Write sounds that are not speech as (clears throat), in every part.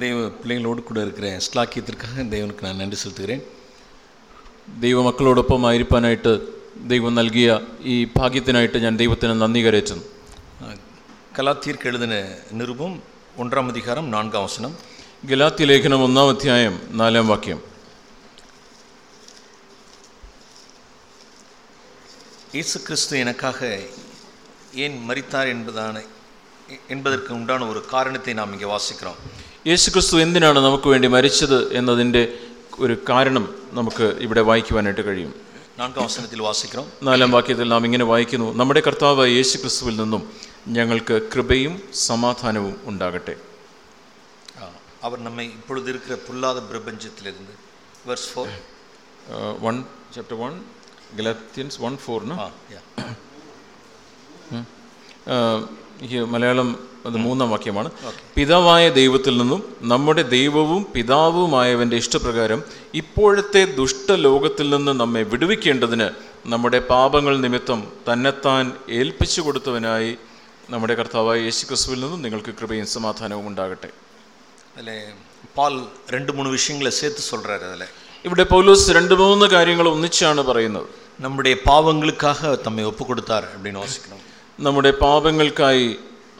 தெய்வ பிள்ளைகளோடு கூட இருக்கிற ஸ்லாக்கியத்திற்காக தேவனுக்கு நான் நன்றி செலுத்துகிறேன் ദൈവമക്കളോടൊപ്പം ആയിരിക്കാനായിട്ട് ദൈവം നൽകിയ ഈ ഭാഗ്യത്തിനായിട്ട് ഞാൻ ദൈവത്തിന് നന്ദി കരയറ്റുന്നു கலாத்தியருக்கு எழுதின நிருபம் ஒன்றாம் அதிகாரம் நான்காம் வசனம் ഗലാത്തി ലേഖനം ഒന്നാം അധ്യായം നാലാം വാക്യം இயேசு கிறிஸ்து எனக்காக ஏன் மரித்தார் என்பதான என்பதற்கு உண்டான ஒரு காரணத்தை நாம் இங்கே வாசிக்கிறோம் യേശുക്രിസ്തു എന്തിനാണ് നമുക്ക് വേണ്ടി മരിച്ചത് എന്നതിന്റെ ഒരു കാരണം നമുക്ക് ഇവിടെ വായിക്കുവാനായിട്ട് കഴിയും. നാലാം വാസിക്കണം. നാലാം വാക്യത്തിൽ നാം ഇങ്ങനെ വായിക്കുന്നു. നമ്മുടെ കർത്താവ് യേശു ക്രിസ്തുവിൽ നിന്നും ഞങ്ങൾക്ക് കൃപയും സമാധാനവും ഉണ്ടാകട്ടെ. അവർ നമ്മെ ഇപ്പോഴത്തെ പ്രപഞ്ചത്തിലിരുന്ന്. ചാപ്റ്റർ മലയാളം അത് മൂന്നാം വാക്യമാണ് പിതാവായ ദൈവത്തിൽ നിന്നും നമ്മുടെ ദൈവവും പിതാവുമായവൻ്റെ ഇഷ്ടപ്രകാരം ഇപ്പോഴത്തെ ദുഷ്ടലോകത്തിൽ നിന്ന് നമ്മെ വിടുവിക്കേണ്ടതിന് നമ്മുടെ പാപങ്ങൾ നിമിത്തം തന്നെത്താൻ ഏൽപ്പിച്ചു കൊടുത്തവനായി നമ്മുടെ കർത്താവായ യേശു ക്രിസ്തുവിൽ നിന്നും നിങ്ങൾക്ക് കൃപയും സമാധാനവും ഉണ്ടാകട്ടെ அதில் பால் ரெண்டு மூணு விஷயங்களை சேர்த்து சொல்கிறாரு அதில் ഇവിടെ പൗലോസ് രണ്ട് മൂന്ന് കാര്യങ്ങൾ ഒന്നിച്ചാണ് പറയുന്നത് நம்முடைய பாவங்களுக்காக தம்மை ஒப்பு கொடுத்தார் அப்படின்னு வாசிக்கிறோம் നമ്മുടെ പാപങ്ങൾക്കായി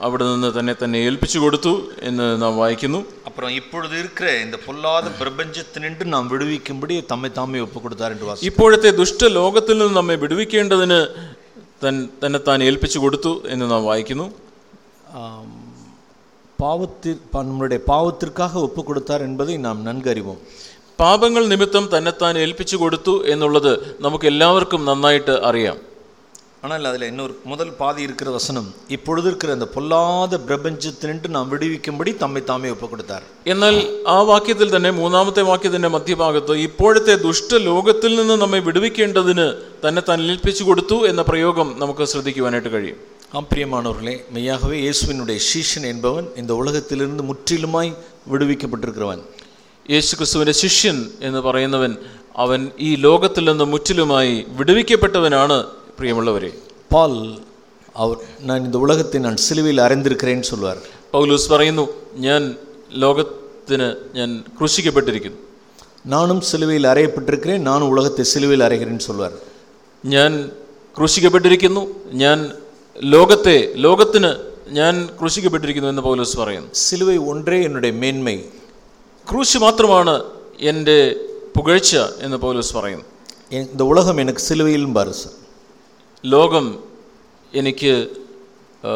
അവിടെ നിന്ന് തന്നെ തന്നെ ഏൽപ്പിച്ചു കൊടുത്തു എന്ന് നാം വായിക്കുന്നു அப்புறம் இப்பொழுது இருக்கிற இந்த பொல்லாத பிரபஞ்சத்தினின்று நாம் விடுவிக்கும்படி தம்மை தாமே ஒப்பு கொடுத்தார் என்று வாசி ഇപ്പോഴത്തെ ദുഷ്ടലോകത്തിൽ നിന്ന് നമ്മെ വിടുവിക്കേണ്ടതിന് തൻ തന്നെ താൻ ഏൽപ്പിച്ചു കൊടുത്തു എന്ന് നാം വായിക്കുന്നു ஆம், பாவத்தில் பா- நம்முடைய பாவத்திற்காக ஒப்பு கொடுத்தார் என்பதை நாம் நன்கு அறிவோம் പാപങ്ങൾ നിമിത്തം തന്നെത്താൻ ഏൽപ്പിച്ചു കൊടുത്തു എന്നുള്ളത് നമുക്ക് എല്ലാവർക്കും നന്നായിട്ട് അറിയാം ஆனால் அதில் இன்னொரு முதல் பாதி இருக்கிற வசனம் இப்பொழுது இருக்கிற அந்த பொல்லாத പ്രപഞ്ചത്തിനിട്ട് നാം വിടുവിക്കുമ്പടി തമ്മെ താമേ ഒപ്പ് കൊടുത്താർ എന്നാൽ ആ വാക്യത്തിൽ തന്നെ മൂന്നാമത്തെ വാക്യത്തിന്റെ മധ്യഭാഗത്ത് ഇപ്പോഴത്തെ ദുഷ്ട ലോകത്തിൽ നിന്ന് നമ്മെ വിടുവിക്കേണ്ടതിന് തന്നെ താൻ ഏൽപ്പിച്ചു കൊടുത്തു എന്ന പ്രയോഗം നമുക്ക് ശ്രദ്ധിക്കുവാനായിട്ട് കഴിയും. ആ പ്രിയമാണവர்களே மெய்யாகவே இயேசுவினுடைய ശിഷ്യൻ என்பவன் இந்த உலகத்திலிருந்து முற்றிலுமாய் விடுவிக்கப்பட்டிருக்கிறவன் യേശു ക്രിസ്തുവിന്റെ ശിഷ്യൻ എന്ന് പറയുന്നവൻ അവൻ ഈ ലോകത്തിൽ നിന്ന് മുറ്റിലുമായി വിടുവിക്കപ്പെട്ടവനാണ് പ്രിയമുള്ളവരെ பால் அவர் நான் இந்த உலகத்தை நான் சிலுவையில் அறைந்திருக்கிறேன்னு சொல்வார் പൗലൂസ് പറയുന്നു ഞാൻ ലോകത്തിന് ഞാൻ ക്രൂശിക്കപ്പെട്ടിരിക്കുന്നു நானும் சிலுவையில் அறையப்பட்டிருக்கிறேன் நானும் உலகத்தை சிலுவையில் அறைகிறேன்னு சொல்வார் ഞാൻ ക്രൂശിക്കപ്പെട്ടിരിക്കുന്നു ഞാൻ ലോകത്തെ ലോകത്തിന് ഞാൻ ക്രൂശിക്കപ്പെട്ടിരിക്കുന്നു എന്ന് പൗലൂസ് പറയുന്നു சிலுவை ஒன்றே என்னுடைய மேன்மை ക്രൂശ് മാത്രമാണ് എൻ്റെ പുകഴ്ച എന്ന് പൗലൂസ് പറയുന്നു என்- இந்த உலகம் எனக்கு சிலுவையிலும் பாரு சார் ലോകം എനിക്ക് ആ,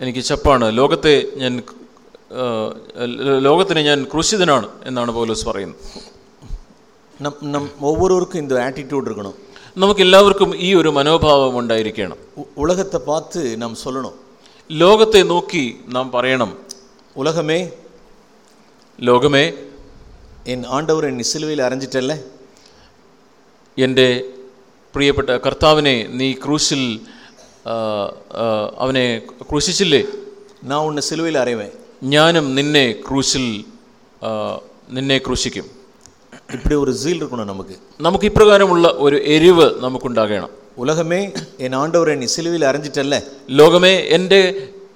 എനിക്ക് ചപ്പാണ് ലോകത്തെ ഞാൻ ആ, ലോകത്തിന് ഞാൻ ക്രൂശിതനാണ് എന്നാണ് പൗലോസ് പറയുന്നത് நம் நம் ஒவ்வொருவருக்கும் இந்த ஆட்டிடியூட் இருக்கணும் നമുക്ക് എല്ലാവർക്കും ഈ ഒരു മനോഭാവം ഉണ്ടായിരിക്കണം உ- உலகத்தை பார்த்து நாம் சொல்லணும் ലോകത്തെ നോക്കി നാം പറയണം உலகமே ലോകമേ என் ஆண்டவர் என்னை சிலுவையில் அரைஞ்சிட்டல்ல എൻ്റെ പ്രിയപ്പെട്ട കർത്താവിനെ നീ ക്രൂശിൽ ആ, ആ, അവനെ ക്രൂശിച്ചില്ലേ நான் உன்னை சிலுவையில் அறைவேன் ഞാനും നിന്നെ ക്രൂശിൽ ആ, നിന്നെ ക്രൂശിക്കും இப்படி ஒரு ஜீல் இருக்கணும் நமக்கு നമുക്ക് ഇപ്രകാരമുള്ള ഒരു എരിവ് നമുക്കുണ്ടാകണം உலகமே என் ஆண்டவர் என்னை சிலுவையில் அரைஞ்சிட்டல்ல ലോകമേ എൻ്റെ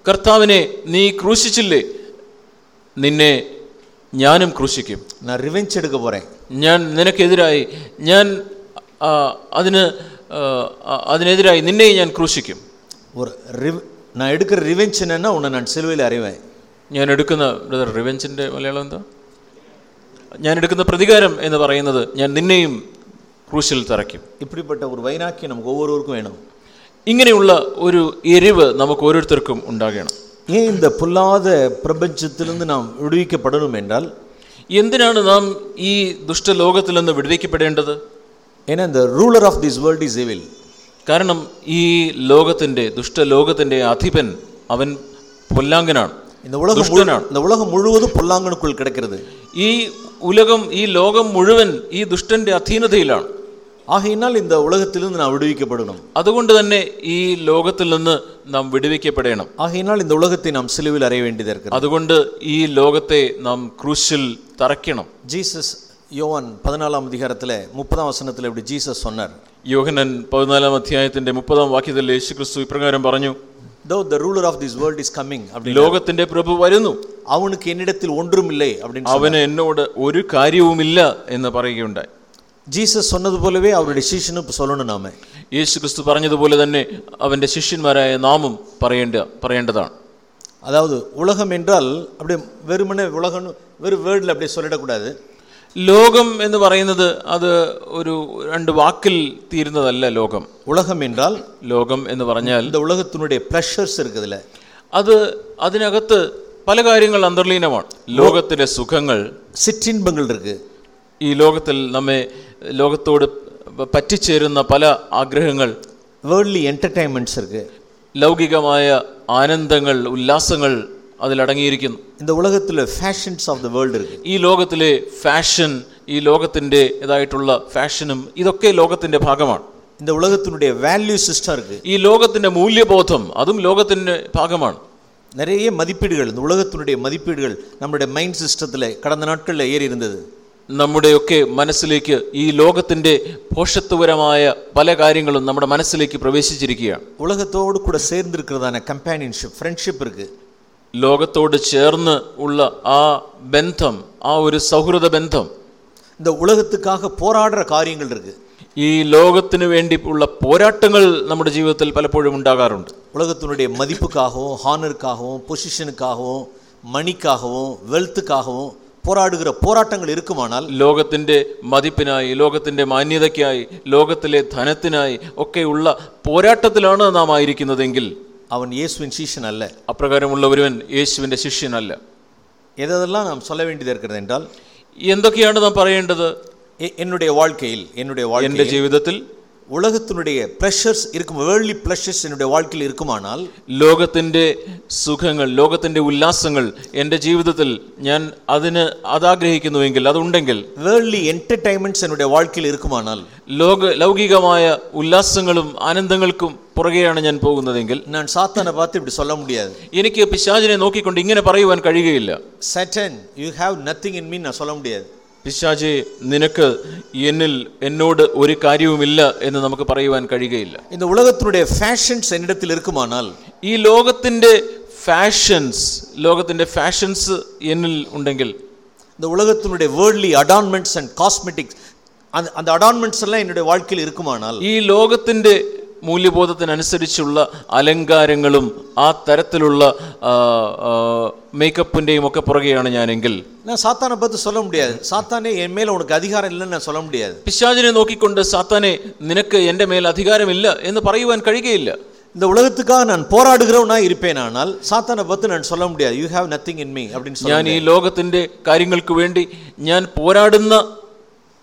കർത്താവിനെ നീ ക്രൂശിച്ചില്ലേ നിന്നെ ഞാനും ക്രൂശിക്കും நான் ரிவெஞ்ச் எடுக்க போகிறேன் ഞാൻ നിനക്കെതിരായി ഞാൻ ആ, അതിന് ആ, ആ, അതിനെതിരായി നിന്നെ ഞാൻ ക്രൂശിക്കും ஒரு ரிவ் நான் எடுக்கிற ரிவெஞ்ச் என்னன்னா உன்னை நான் சிலுவையில் அறைவேன் ഞാൻ എടുക്കുന്ന ബ്രദർ റിവെഞ്ചിൻ്റെ മലയാളം എന്താ ഞാൻ എടുക്കുന്ന പ്രതികാരം എന്ന് പറയുന്നത് ഞാൻ നിന്നെയും ക്രൂശിൽ തറയ്ക്കും இப்படிப்பட்ட ஒரு வைராக்கியம் நமக்கு ஒவ்வொருவருக்கும் வேணும் ഇങ്ങനെയുള്ള ഒരു എരിവ് നമുക്ക് ഓരോരുത്തർക്കും ഉണ്ടാകണം ஏன் இந்த பொல்லாத பிரபஞ்சத்திலிருந்து நாம் விடுவிக்கப்படணும் என்றால் എന്തിനാണ് നാം ഈ ദുഷ്ടലോകത്തിൽ നിന്ന് വിടുവിക്കപ്പെടേണ്ടത് ഏനാൽ the ruler of this world is evil കാരണം ഈ ലോകത്തിന്റെ ദുഷ്ടലോകത്തിന്റെ അധിപൻ അവൻ പൊല്ലാങ്കനാണ് ഉലകം മുഴുവതും പൊല്ലാങ്കണുക്കുൾ കിടക്കരുത്. ഈ ഉലകം ഈ ലോകം മുഴുവൻ ഈ ദുഷ്ടന്റെ അധീനതയിലാണ്. ആകയിനാൽ ഇന്ത ഉലകത്തിൽ നിന്ന് നാം വിടുവിക്കപ്പെടണം. അതുകൊണ്ട് തന്നെ ഈ ലോകത്തിൽ നിന്ന് നാം വിടുവിക്കപ്പെടണം. ആകയിനാൽ ഇന്ത ഉലകത്തെ നാം സിലുവിൽ അറിയേണ്ടി അതുകൊണ്ട് ഈ ലോകത്തെ നാം ക്രൂശിൽ തറയ്ക്കണം. ജീസസ് யோவான் பதினாலாம் அதிகாரத்தில் முப்பதாம் வசனத்தில் இப்படி ஜீசஸ் சொன்னார் യോഹനൻ പതിനാലാം അധ്യായത്തിന്റെ മുപ്പതാം വാക്യത്തിൽ യേശു ക്രിസ്തു ഇപ്രകാരം പറഞ്ഞു though the ruler of this world is coming அப்படின்னு ലോകത്തിന്റെ പ്രഭു വരുന്നു அவனுக்கு என்னிடத்தில் ஒன்றும் இல்லை அப்படின்னு சொன்னார். അവന് എന്നോട് ഒരു കാര്യവുമില്ല എന്ന് പറയുകയുണ്ടായി ஜீசஸ் சொன்னது போலவே அவருடைய சீஷனும் இப்ப சொல்லணும் நாம യേശു ക്രിസ്തു പറഞ്ഞതുപോലെ തന്നെ അവന്റെ ശിഷ്യന്മാരായ നാമും പറയേണ്ട പറയേണ്ടതാണ് அதாவது உலகம் என்றால் அப்படியே வெறுமனே உலகம் வெறும் வேர்டில் அப்படியே சொல்லிடக்கூடாது ലോകം എന്ന് പറയുന്നത് അത് ഒരു രണ്ട് വാക്കിൽ തീരുന്നതല്ല ലോകം உலகம் என்றால் ലോകം എന്ന് പറഞ്ഞാൽ இந்த உலகத்தினுடைய ப்ளஷர்ஸ் இருக்குதுல்ல അത് അതിനകത്ത് പല കാര്യങ്ങൾ അന്തർലീനമാണ് ലോകത്തിലെ സുഖങ്ങൾ சிற்றின்பங்கள் இருக்கு ഈ ലോകത്തിൽ നമ്മെ ലോകത്തോട് പ- പറ്റിച്ചേരുന്ന പല ആഗ്രഹങ്ങൾ வேர்ல்ட்லி என்டர்டைன்மெண்ட்ஸ் இருக்கு ലൗകികമായ ആനന്ദങ്ങൾ ഉല്ലാസങ്ങൾ അതിലടങ്ങിയിരിക്കുന്നു இந்த உலகத்தில் ஃபேஷன்ஸ் ஆஃப் த வேர்ல்டு இருக்கு ഈ ലോകത്തിലെ ഫാഷൻ ഈ ലോകത്തിൻ്റെ ഇതായിട്ടുള്ള ഫാഷനും ഇതൊക്കെ ലോകത്തിൻ്റെ ഭാഗമാണ് இந்த உலகத்தினுடைய வேல்யூ சிஸ்டம் இருக்கு ഈ ലോകത്തിൻ്റെ മൂല്യബോധം അതും ലോകത്തിൻ്റെ ഭാഗമാണ് நிறைய மதிப்பீடுகள் இந்த உலகத்தினுடைய மதிப்பீடுகள் நம்மளுடைய மைண்ட் சிஸ்டத்தில் கடந்த நாட்களில் ஏறி இருந்தது നമ്മുടെയൊക്കെ മനസ്സിലേക്ക് ഈ ലോകത്തിൻ്റെ പോഷത്വപരമായ പല കാര്യങ്ങളും നമ്മുടെ മനസ്സിലേക്ക് പ്രവേശിച്ചിരിക്കുകയാണ് உலகத்தோடு கூட சேர்ந்து இருக்கிறதான கம்பேனியன்ஷிப் ஃப்ரெண்ட்ஷிப் இருக்கு ലോകത്തോട് ചേർന്ന് ഉള്ള ആ ബന്ധം ആ ഒരു സൗഹൃദ ബന്ധം இந்த உலகத்துக்காக போராடுற காரியங்கள் இருக்கு ഈ ലോകത്തിന് വേണ്ടി ഉള്ള പോരാട്ടങ്ങൾ നമ്മുടെ ജീവിതത്തിൽ പലപ്പോഴും ഉണ്ടാകാറുണ്ട് உலகத்தினுடைய மதிப்புக்காகவும் ஹானருக்காகவும் பொசிஷனுக்காகவும் மணிக்காகவும் வெல்த்துக்காகவும் போராடுகிற போராட்டங்கள் இருக்குமானால் ലോകത്തിൻ്റെ മതിപ്പിനായി ലോകത്തിൻ്റെ മാന്യതയ്ക്കായി ലോകത്തിലെ ധനത്തിനായി ഒക്കെയുള്ള പോരാട്ടത്തിലാണ് നാം ആയിരിക്കുന്നതെങ്കിൽ அவன் இயேசுவின் சீஷன் அல்ல അപ്രകാരമുള്ള ഒരുവൻ യേശുവിൻ്റെ ശിഷ്യനല്ല எதெல்லாம் நாம் சொல்ல வேண்டியது இருக்கிறது என்றால் എന്തൊക്കെയാണ് നാം പറയേണ്ടത് எ- என்னுடைய வாழ்க்கையில் என்னுடைய வாழ்க்கை എൻ്റെ ജീവിതത്തിൽ உலகத்தினுடைய ப்ளஷர்ஸ் இருக்கும் வேர்ல்ட்லி ப்ளஷர்ஸ் என்னுடைய வாழ்க்கையில் இருக்குமானால் ലോകത്തിൻ്റെ സുഖങ്ങൾ ലോകത്തിൻ്റെ ഉല്ലാസങ്ങൾ എൻ്റെ ജീവിതത്തിൽ ഞാൻ അതിന് അതാഗ്രഹിക്കുന്നുവെങ്കിൽ അതുണ്ടെങ്കിൽ வேர்ல்ட்லி என்டர்டைன்மெண்ட்ஸ் என்னுடைய வாழ்க்கையில் இருக்குமானால் ലോക ലൗകികമായ ഉല്ലാസങ്ങളും ആനന്ദങ്ങൾക്കും പുറകെയാണ് ഞാൻ പോകുന്നതെങ്കിൽ நான் சாத்தானை பார்த்து இப்படி சொல்ல முடியாது എനിക്ക് പിശാചിനെ നോക്കിക്കൊണ്ട് ഇങ്ങനെ പറയുവാൻ കഴിയുകയില്ല சட்டன் you have nothing in me நான் சொல்ல முடியாது പിശാചെ നിനക്ക് എന്നിൽ എന്നോട് ഒരു കാര്യവുമില്ല എന്ന് നമുക്ക് പറയുവാൻ കഴിയുകയില്ല இந்த உலகத்தினுடைய ஃபேஷன்ஸ் என்னிடத்தில் இருக்குமானால் ഈ ലോകത്തിൻ്റെ ഫാഷൻസ് ലോകത്തിൻ്റെ ഫാഷൻസ് എന്നിൽ ഉണ്ടെങ്കിൽ இந்த உலகத்தினுடைய வேர்ல்ட்லி அடான்மெண்ட்ஸ் அண்ட் காஸ்மெட்டிக்ஸ் அந்த அந்த அடான்மெண்ட்ஸ் எல்லாம் என்னுடைய வாழ்க்கையில் இருக்குமானால் ഈ ലോകത്തിൻ്റെ മൂല്യബോധത്തിനനുസരിച്ചുള്ള അലങ്കാരങ്ങളും ആ തരത്തിലുള്ള ആ, ആ, മേക്കപ്പിൻ്റെയും ഒക്കെ പുറകെയാണ് ഞാനെങ്കിൽ நான் சாத்தானை பார்த்து சொல்ல முடியாது சாத்தானே என் மேல உனக்கு அதிகாரம் இல்லைன்னு நான் சொல்ல முடியாது പിശാചിനെ നോക്കിക്കൊണ്ട് സാത്താനെ നിനക്ക് എൻ്റെ മേൽ അധികാരമില്ല എന്ന് പറയുവാൻ കഴിയുകയില്ല இந்த உலகத்துக்காக நான் போராடுகிறவனா இருப்பேன் ஆனால் சாத்தானை பார்த்து நான் சொல்ல முடியாது you have nothing in me அப்படின்னு சொல்ல ഞാൻ ഈ ലോകത്തിൻ്റെ കാര്യങ്ങൾക്ക് വേണ്ടി ഞാൻ പോരാടുന്ന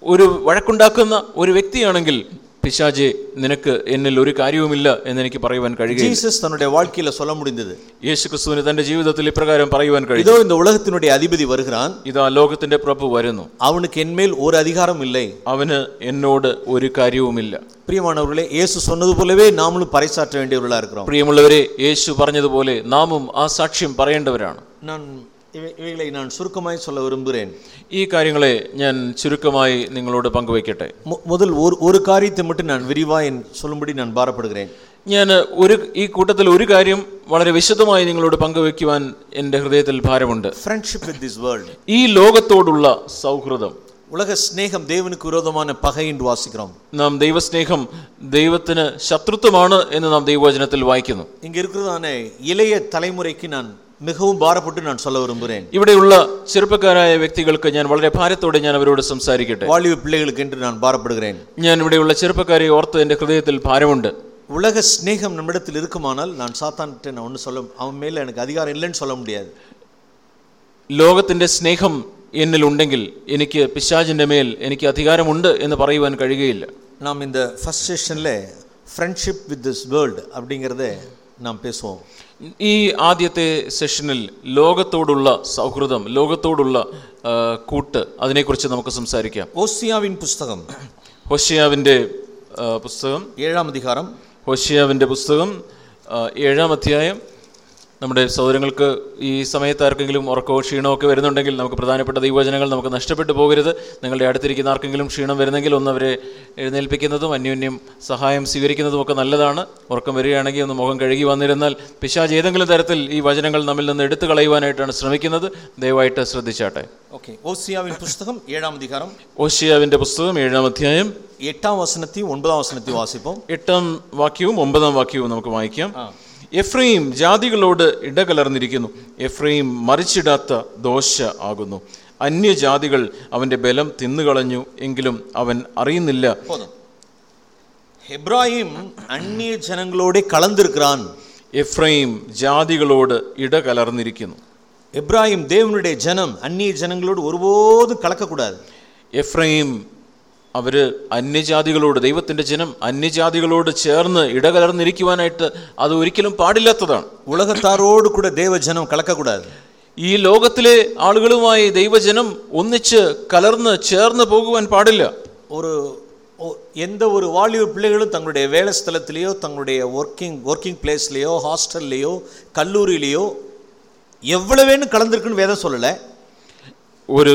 ഒരു വഴക്കുണ്ടാക്കുന്ന ഒരു വ്യക്തിയാണെങ്കിൽ പിശാചെ നിനക്ക് എന്നിൽ ഒരു കാര്യവുമില്ല എന്നെനിക്ക് പറയുവാൻ കഴിയുകയില്ല ஜீசஸ் தன்னுடைய வாழ்க்கையில சொல்ல முடிந்தது യേശു ക്രിസ്തുവിന് തൻ്റെ ജീവിതത്തിൽ ഇപ്രകാരം പറയുവാൻ കഴിയും இதோ இந்த உலகத்தினுடைய அதிபதி வருகிறான் ഇതാ ലോകത്തിൻ്റെ പ്രഭു വരുന്നു அவனுக்கு என்மேல் ஒரு அதிகாரம் இல்லை അവന് എന്നോട് ഒരു കാര്യവുമില്ല பிரியமானவர்களே இயேசு சொன்னது போலவே நாமளும் பறைசாற்ற வேண்டியவர்களா இருக்கிறோம் പ്രിയമുള്ളവരെ യേശു പറഞ്ഞതുപോലെ നാമും ആ സാക്ഷ്യം പറയേണ്ടവരാണ് நான் இவை- இவைகளை நான் சுருக்கமாய் சொல்ல விரும்புகிறேன் ഈ കാര്യങ്ങളെ ഞാൻ ചുരുക്കമായി നിങ്ങളോട് പങ്കുവയ്ക്കട്ടെ மு- முதல் ஒரு ஒரு காரியத்தை மட்டும் நான் விரிவாய் என் சொல்லும்படி நான் பாரப்படுகிறேன் ഞാൻ ഒരു ഈ കൂട്ടത്തിൽ ഒരു കാര്യം വളരെ വിശദമായി നിങ്ങളോട് പങ്കുവയ്ക്കുവാൻ എൻ്റെ ഹൃദയത്തിൽ ഭാരമുണ്ട് ஃப்ரெண்ட்ஷிப் வித் திஸ் வேர்ல்டு ഈ ലോകത്തോടുള്ള സൗഹൃദം உலக சிநேகம் தேவனுக்கு விரோதமான பகை என்று வாசிக்கிறோம் നാം ദൈവസ്നേഹം ദൈവത്തിന് ശത്രുത്വമാണ് എന്ന് നാം ദൈവവചനത്തിൽ വായിക്കുന്നു இங்க இருக்கிறதான இளைய தலைமுறைக்கு நான் மிகவும் பாரப்பட்டு நான் சொல்ல விரும்புகிறேன் ഇവിടെയുള്ള ചെറുപ്പക്കാരായ വ്യക്തികൾക്ക് ഞാൻ വളരെ ഭാരത്തോടെ ഞാൻ അവരോട് സംസാരിക്കട്ടെ வாலிப பிள்ளைகளுக்கு என்று நான் பாரப்படுகிறேன் ഞാൻ ഇവിടെയുള്ള ചെറുപ്പക്കാരെ ഓർത്ത് എൻ്റെ ഹൃദയത്തിൽ ഭാരമുണ്ട് உலக சிநேகம் நம்மிடத்தில் இருக்குமானால் நான் சாத்தான்கிட்ட நான் ஒன்றும் சொல்ல அவன் மேல எனக்கு அதிகாரம் இல்லைன்னு சொல்ல முடியாது ലോകത്തിൻ്റെ സ്നേഹം എന്നിലുണ്ടെങ്കിൽ എനിക്ക് പിശാചിൻ്റെ മേൽ എനിക്ക് അധികാരമുണ്ട് എന്ന് പറയുവാൻ കഴിയുകയില്ല நாம் இந்த ஃபர்ஸ்ட் செஷனில் ஃப்ரெண்ட்ஷிப் வித் திஸ் வேர்ல்டு அப்படிங்கிறத நாம் பேசுவோம் ഈ ആദ്യത്തെ സെഷനിൽ ലോകത്തോടുള്ള സൗഹൃദം ലോകത്തോടുള്ള കൂട്ട് അതിനെക്കുറിച്ച് നമുക്ക് സംസാരിക്കാം. ഹോസിയാവിൻ പുസ്തകം. ഹോസിയാവിന്റെ പുസ്തകം. ഏഴാം അധികാരം. ഹോസിയാവിന്റെ പുസ്തകം ഏഴാം അധ്യായം. നമ്മുടെ സൗകര്യങ്ങൾക്ക് ഈ സമയത്ത് ആർക്കെങ്കിലും ഉറക്കമോ ക്ഷീണമോ ഒക്കെ വരുന്നുണ്ടെങ്കിൽ നമുക്ക് പ്രധാനപ്പെട്ട ദൈവചനങ്ങൾ നമുക്ക് നഷ്ടപ്പെട്ടു പോകരുത്. നിങ്ങളുടെ അടുത്തിരിക്കുന്ന ആർക്കെങ്കിലും ക്ഷീണം വരുന്നെങ്കിൽ ഒന്ന് അവരെ എഴുന്നേൽപ്പിക്കുന്നതും അന്യോന്യം സഹായം സ്വീകരിക്കുന്നതും ഒക്കെ നല്ലതാണ്. ഉറക്കം വരികയാണെങ്കിൽ ഒന്ന് മുഖം കഴുകി വന്നിരുന്നാൽ പിശാജ് ഏതെങ്കിലും തരത്തിൽ ഈ വചനങ്ങൾ നമ്മിൽ നിന്ന് എടുത്തു കളയുവാനായിട്ടാണ് ശ്രമിക്കുന്നത്. ദയവായിട്ട് ശ്രദ്ധിച്ചാട്ടെ. ഓക്കെ ഓസിയാവിൻ പുസ്തകം ഏഴാം അധികാരം. ഓസിയാവിന്റെ പുസ്തകം ഏഴാം അധ്യായം. എട്ടാം വസനത്തെയും ഒൻപതാം വസനത്തെയും വാസിപ്പം. എട്ടാം വാക്യവും ഒമ്പതാം വാക്യവും നമുക്ക് വായിക്കാം. എഫ്രൈം ജാതികളോട് ഇടകലർന്നിരിക്കുന്നു. എഫ്രൈം മറിച്ചിടാത്ത ദോശ ആകുന്നു. അന്യജാതികൾ അവന്റെ ബലം തിന്നുകളഞ്ഞു എങ്കിലും അവൻ അറിയുന്നില്ല. എബ്രാഹിം അന്യ ജനങ്ങളോടെ കളന്തിരിക്കാൻ എഫ്രൈം ജാതികളോട് ഇടകലർന്നിരിക്കുന്നു. എബ്രാഹിം ദേവനുടെ ജനം അന്യ ജനങ്ങളോട് ഒരുപോതും കലക്കക്കൂടാതെ. എഫ്രൈം അവര് അന്യജാതികളോട് ദൈവത്തിന്റെ ജനം അന്യജാതികളോട് ചേർന്ന് ഇടകലർന്നിരിക്കുവാനായിട്ട് അത് ഒരിക്കലും പാടില്ലാത്തതാണ് உலகத்தாரோடு கூட தேவ ஜனம் கலக்கக்கூடாது ഈ ലോകത്തിലെ ആളുകളുമായി ദൈവജനം ഒന്നിച്ച് കലർന്ന് ചേർന്ന് പോകുവാൻ പാടില്ല ஒரு ஒ- எந்த ஒரு வாலிப பிள்ளைகளும் தங்களுடைய வேலை ஸ்தலத்திலேயோ தங்களுடைய ஒர்க்கிங் ஒர்க்கிங் பிளேஸ்லேயோ ஹாஸ்டல்லையோ கல்லூரியிலேயோ எவ்வளவேன்னு கலந்துருக்குன்னு வேதம் சொல்லலை ഒരു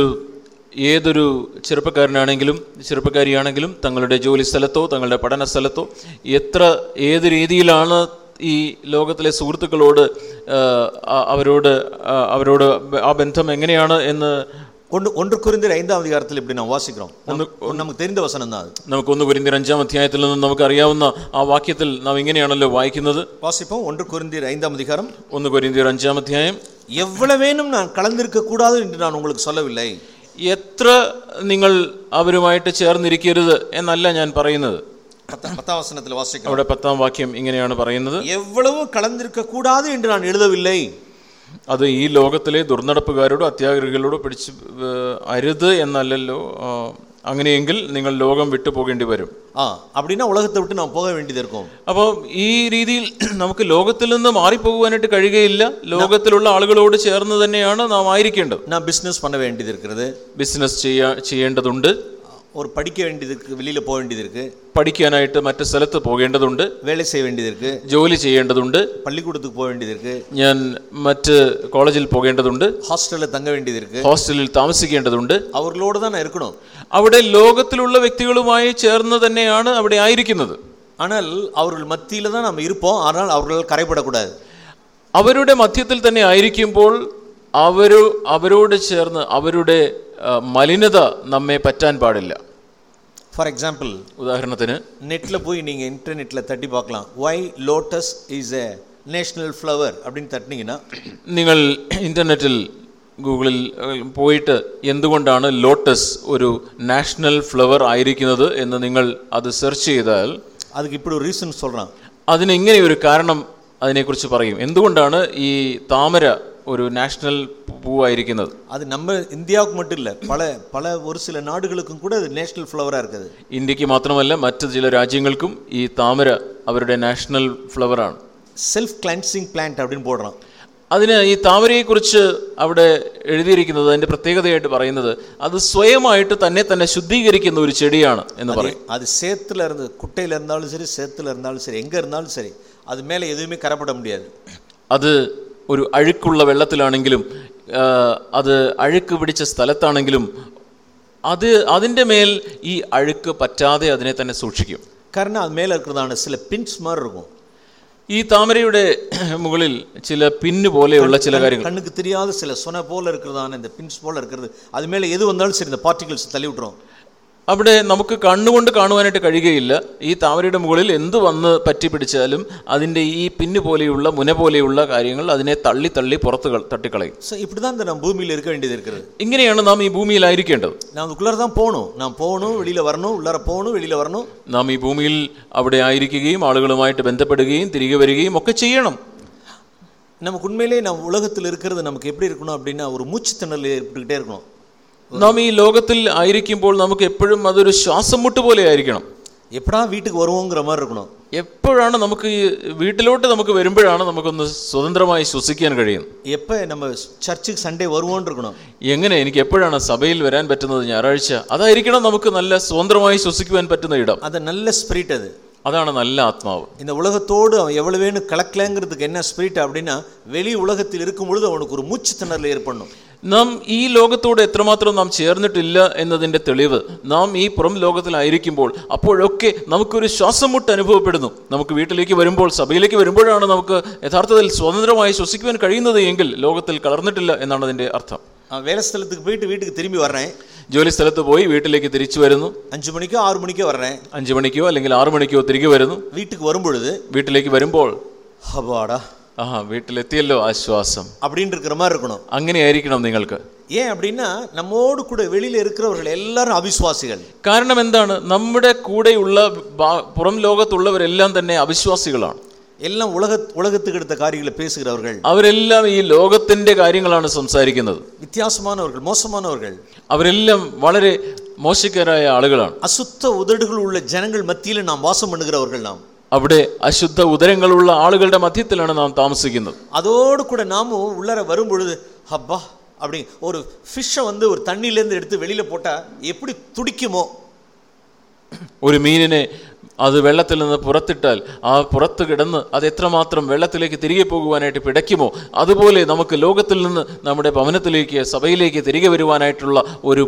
ഏതൊരു ചെറുപ്പക്കാരനാണെങ്കിലും ചെറുപ്പക്കാരിയാണെങ്കിലും തങ്ങളുടെ ജോലി സ്ഥലത്തോ തങ്ങളുടെ പഠന സ്ഥലത്തോ എത്ര ഏത് രീതിയിലാണ് ഈ ലോകത്തിലെ സുഹൃത്തുക്കളോട് ആ, ആ, അവരോട് ആ, അവരോട് ആ ബന്ധം എങ്ങനെയാണ് എന്ന് ஒன்று ஒன்று குறிந்தர் ஐந்தாம் அதிகாரத்தில் இப்படி நான் வாசிக்கிறோம் நமக்கு நமக்கு தெரிந்த வசனம் தான் அது നമുക്കൊന്ന് കുരിന്തിർ അഞ്ചാം അധ്യായത്തിൽ നിന്ന് നമുക്കറിയാവുന്ന ആ വാക്യത്തിൽ നാം ഇങ്ങനെയാണല്ലോ വായിക്കുന്നത് வாசிப்போம் ஒன்று குறிந்தர் ஐந்தாம் அதிகாரம் ഒന്ന് കുരിന്തിർ അഞ്ചാം അധ്യായം எவ்வளவேனும் நான் கலந்திருக்க கூடாது என்று நான் உங்களுக்கு சொல்லவில்லை എത്ര നിങ്ങൾ അവരുമായിട്ട് ചേർന്നിരിക്കരുത് എന്നല്ല ഞാൻ പറയുന്നത് பத்தாம் பத்தாம் வசனத்தில் வாசிக்கிறோம் അവിടെ പത്താം വാക്യം ഇങ്ങനെയാണ് പറയുന്നത് எவ்வளவு கலந்திருக்க கூடாது என்று நான் எழுதவில்லை അത് ഈ ലോകത്തിലെ ദുർനടപ്പുകാരോടോ അത്യാഗ്രഹികളോടോ പിടിച്ച് ഏർ, അരുത് എന്നല്ലല്ലോ ആ, അങ്ങനെയെങ്കിൽ നിങ്ങൾ ലോകം വിട്ടു പോകേണ്ടി വരും ஆ அப்படின்னா உலகத்தை விட்டு நான் போக வேண்டியது இருக்கும் അപ്പോൾ ഈ രീതിയിൽ നമുക്ക് ലോകത്തിൽ നിന്ന് മാറിപ്പോകുവാനായിട്ട് കഴിയുകയില്ല ലോകത്തിലുള്ള ആളുകളോട് ചേർന്ന് തന്നെയാണ് നാം ആയിരിക്കേണ്ടത് நான் பிஸ்னஸ் பண்ண வேண்டியது இருக்கிறது ബിസിനസ് ചെയ്യാ ചെയ്യേണ്ടതുണ്ട് ஒரு படிக்க வேண்டியது இருக்கு வெளியில் போக வேண்டியது இருக்கு പഠിക്കാനായിട്ട് മറ്റ് സ്ഥലത്ത് പോകേണ്ടതുണ്ട് வேலை செய்ய வேண்டியது இருக்கு ജോലി ചെയ്യേണ്ടതുണ്ട് பள்ளிக்கூடத்துக்கு போக வேண்டியது இருக்கு ഞാൻ മറ്റ് കോളേജിൽ പോകേണ്ടതുണ്ട് ஹாஸ்டலில் தங்க வேண்டியது இருக்கு ഹോസ്റ്റലിൽ താമസിക്കേണ്ടതുണ്ട് அவர்களோடு தான் நான் இருக்கணும் അവിടെ ലോകത്തിലുള്ള വ്യക്തികളുമായി ചേർന്ന് തന്നെയാണ് അവിടെ ആയിരിക്കുന്നത് ஆனால் அவர்கள் மத்தியில் தான் நம்ம இருப்போம் ஆனால் அவர்கள் கரைபடக்கூடாது അവരുടെ മധ്യത്തിൽ തന്നെ ആയിരിക്കുമ്പോൾ അവരു അവരോട് ചേർന്ന് അവരുടെ ആ, മലിനത നമ്മെ പറ്റാൻ പാടില്ല ஃபார் எக்ஸாம்பிள் ഉദാഹരണത്തിന് நெட்டில் போய் நீங்கள் இன்டர்நெட்டில் தட்டி பார்க்கலாம் why lotus is a national flower அப்படின்னு தட்டினீங்கன்னா നിങ്ങൾ ഇൻ്റർനെറ്റിൽ ഗൂഗിളിൽ ഏഹ്, പോയിട്ട് എന്തുകൊണ്ടാണ് ലോട്ടസ് ഒരു നാഷണൽ ഫ്ലവർ ആയിരിക്കുന്നത് എന്ന് നിങ്ങൾ അത് സെർച്ച് ചെയ്താൽ அதுக்கு இப்படி ஒரு ரீசன் சொல்கிறான் അതിന് ഇങ്ങനെ ഒരു കാരണം അതിനെക്കുറിച്ച് പറയും എന്തുകൊണ്ടാണ് ഈ താമര ഒരു നാഷണൽ പൂവായിരിക്കുന്നത് அது நம்ம இந்தியாவுக்கு மட்டும் இல்லை பல பல ஒரு சில நாடுகளுக்கும் கூட அது நேஷ்னல் ஃப்ளவராக இருக்குது ഇന്ത്യക്ക് മാത്രമല്ല മറ്റ് ചില രാജ്യങ്ങൾക്കും ഈ താമര അവരുടെ നാഷണൽ ഫ്ലവറാണ് செல்ஃப் கிளான்சிங் பிளான்ட் அப்படின்னு போடுறான் അതിന് ഈ താമരയെക്കുറിച്ച് അവിടെ എഴുതിയിരിക്കുന്നത് അതിൻ്റെ പ്രത്യേകതയായിട്ട് പറയുന്നത് അത് സ്വയമായിട്ട് തന്നെ തന്നെ ശുദ്ധീകരിക്കുന്ന ഒരു ചെടിയാണ് എന്ന് പറയും அது சேத்துல இருந்து குட்டையில் இருந்தாலும் சரி சேத்துல இருந்தாலும் சரி எங்கே இருந்தாலும் சரி அது மேலே எதுவுமே கரைப்பட முடியாது അത് ഒരു അഴുക്കുള്ള വെള്ളത്തിലാണെങ്കിലും ആ, അത് അഴുക്ക് പിടിച്ച സ്ഥലത്താണെങ്കിലും അത് അതിൻ്റെ മേൽ ഈ അഴുക്ക് പറ്റാതെ അതിനെ തന്നെ സൂക്ഷിക്കും காரணம் அது மேலே இருக்கிறதான சில பின்ஸ் மாதிரி இருக்கும் ഈ താമരയുടെ മുകളിൽ ചില പിന്ന് പോലെയുള്ള ചില കാര്യങ്ങൾ கண்ணுக்கு தெரியாத சில சொன போல இருக்கிறதான இந்த பின்ஸ் போல இருக்கிறது அது மேலே எது வந்தாலும் சரி இந்த பார்ட்டிகல்ஸ் தள்ளி விட்டுரும் അവിടെ നമുക്ക് കണ്ണുകൊണ്ട് കാണുവാനായിട്ട് കഴിയുകയില്ല ഈ താമരയുടെ മുകളിൽ എന്ത് വന്ന് പറ്റി പിടിച്ചാലും അതിൻ്റെ ഈ പിന്ന് പോലെയുള്ള മുന പോലെയുള്ള കാര്യങ്ങൾ അതിനെ തള്ളി തള്ളി പുറത്ത് കൾ- തട്ടിക്കളയും ஸோ இப்படி தான் இந்த நம்ம பூமியில் இருக்க வேண்டியது இருக்கிறது ഇങ്ങനെയാണ് നാം ഈ ഭൂമിയിലായിരിക്കേണ്ടത് நான் அதுக்குள்ளார தான் போகணும் நான் போகணும் வெளியில் வரணும் உள்ளார போகணும் வெளியில் வரணும் നാം ഈ ഭൂമിയിൽ അവിടെ ആയിരിക്കുകയും ആളുകളുമായിട്ട് ബന്ധപ്പെടുകയും തിരികെ വരികയും ഒക്കെ ചെയ്യണം நமக்கு உண்மையிலே நம்ம உலகத்தில் இருக்கிறது நமக்கு எப்படி இருக்கணும் அப்படின்னா ஒரு மூச்சு திணறல் ஏற்பட்டுக்கிட்டே இருக்கணும் നാം ഈ ലോകത്തിൽ ആയിരിക്കുമ്പോൾ നമുക്ക് എപ്പോഴും അതൊരു ശ്വാസം മുട്ട് പോലെ ആയിരിക്കണം எப்படா வீட்டுக்கு வருவோங்கிற மாதிரி இருக்கணும் എപ്പോഴാണ് നമുക്ക് ഈ വീട്ടിലോട്ട് നമുക്ക് വരുമ്പോഴാണ് നമുക്കൊന്ന് സ്വതന്ത്രമായി ശ്വസിക്കാൻ കഴിയുന്നത് எப்போ நம்ம சர்ச்சுக்கு சண்டே வருவோன்னு இருக்கணும் എങ്ങനെ എനിക്ക് എപ്പോഴാണ് സഭയിൽ വരാൻ പറ്റുന്നത് ഞായറാഴ്ച അതായിരിക്കണം നമുക്ക് നല്ല സ്വതന്ത്രമായി ശ്വസിക്കുവാൻ പറ്റുന്ന ഇടം அது நல்ல ஸ்பிரிட் அது അതാണ് നല്ല ആത്മാവ് இந்த உலகத்தோடு அவன் எவ்வளவு வேணும் கலக்கலங்கிறதுக்கு என்ன ஸ்பிரிட் அப்படின்னா வெளி உலகத்தில் இருக்கும் பொழுது அவனுக்கு ஒரு மூச்சு திணறல் ஏற்படணும் നാം ഈ ലോകത്തോട് എത്രമാത്രം നാം ചേർന്നിട്ടില്ല എന്നതിന്റെ തെളിവ് നാം ഈ പുറം ലോകത്തിലായിരിക്കുമ്പോൾ അപ്പോഴൊക്കെ നമുക്കൊരു ശ്വാസം മുട്ട് അനുഭവപ്പെടുന്നു. നമുക്ക് വീട്ടിലേക്ക് വരുമ്പോൾ സഭയിലേക്ക് വരുമ്പോഴാണ് നമുക്ക് യഥാർത്ഥത്തിൽ സ്വതന്ത്രമായി ശ്വസിക്കുവാൻ കഴിയുന്നത് എങ്കിൽ ലോകത്തിൽ കളർന്നിട്ടില്ല എന്നാണ് അതിന്റെ അർത്ഥം. വേല സ്ഥലത്തേക്ക് പോയിട്ട് വീട്ടിൽ തിരുമ്പി വരണേ? ജോലി സ്ഥലത്ത് പോയി വീട്ടിലേക്ക് തിരിച്ചു വരുന്നു. അഞ്ചു മണിക്കോ ആറു മണിക്കോ വരണേ? അഞ്ചു മണിക്കോ അല്ലെങ്കിൽ ആറു മണിക്കോ തിരികെ വരുന്നു. വീട്ടിൽ വരുമ്പോഴത്? വീട്ടിലേക്ക് വരുമ്പോൾ ഹബാടാ. ആ വീട്ടിലെത്തിയല്ലോ ആശ്വാസം அப்படின்னு இருக்கிற மாதிரி இருக்கணும் അങ്ങനെയായിരിക്കണം നിങ്ങൾക്ക് ஏன் அப்படின்னா நம்மோடு கூட வெளியில இருக்கிறவர்கள் எல்லாரும் அவிசுவாசிகள் കാരണം എന്താണ് നമ്മുടെ കൂടെയുള്ള ബാ- പുറം ലോകത്തുള്ളവരെല്ലാം തന്നെ അവിശ്വാസികളാണ് எல்லாம் உலக உலகத்துக்கு எடுத்த காரியங்களை பேசுகிறவர்கள் അവരെല്ലാം ഈ ലോകത്തിന്റെ കാര്യങ്ങളാണ് സംസാരിക്കുന്നത് வித்தியாசமானவர்கள் மோசமானவர்கள் അവരെല്ലാം വളരെ മോശക്കാരായ ആളുകളാണ് அசுத்த உதடுகள் உள்ள ஜனங்கள் மத்தியில நாம் வாசம் பண்ணுகிறவர்கள் நாம் അവിടെ അശുദ്ധ ഉദരങ്ങളുള്ള ആളുകളുടെ മധ്യത്തിലാണ് നാം താമസിക്കുന്നത് அதோடு கூட நாமும் உள்ளார வரும் பொழுது அப்பா அப்படி ஒரு ஃபிஷ்ஷை வந்து ஒரு தண்ணியிலேருந்து எடுத்து வெளியில போட்டா எப்படி துடிக்குமோ ഒരു മീനിനെ അത് വെള്ളത്തിൽ നിന്ന് പുറത്തിട്ടാൽ ആ പുറത്ത് കിടന്ന് അത് എത്രമാത്രം വെള്ളത്തിലേക്ക് തിരികെ പോകുവാനായിട്ട് പിടയ്ക്കുമോ? അതുപോലെ നമുക്ക് ലോകത്തിൽ നിന്ന് നമ്മുടെ ഭവനത്തിലേക്ക് സഭയിലേക്ക് തിരികെ വരുവാനായിട്ടുള്ള ഒരു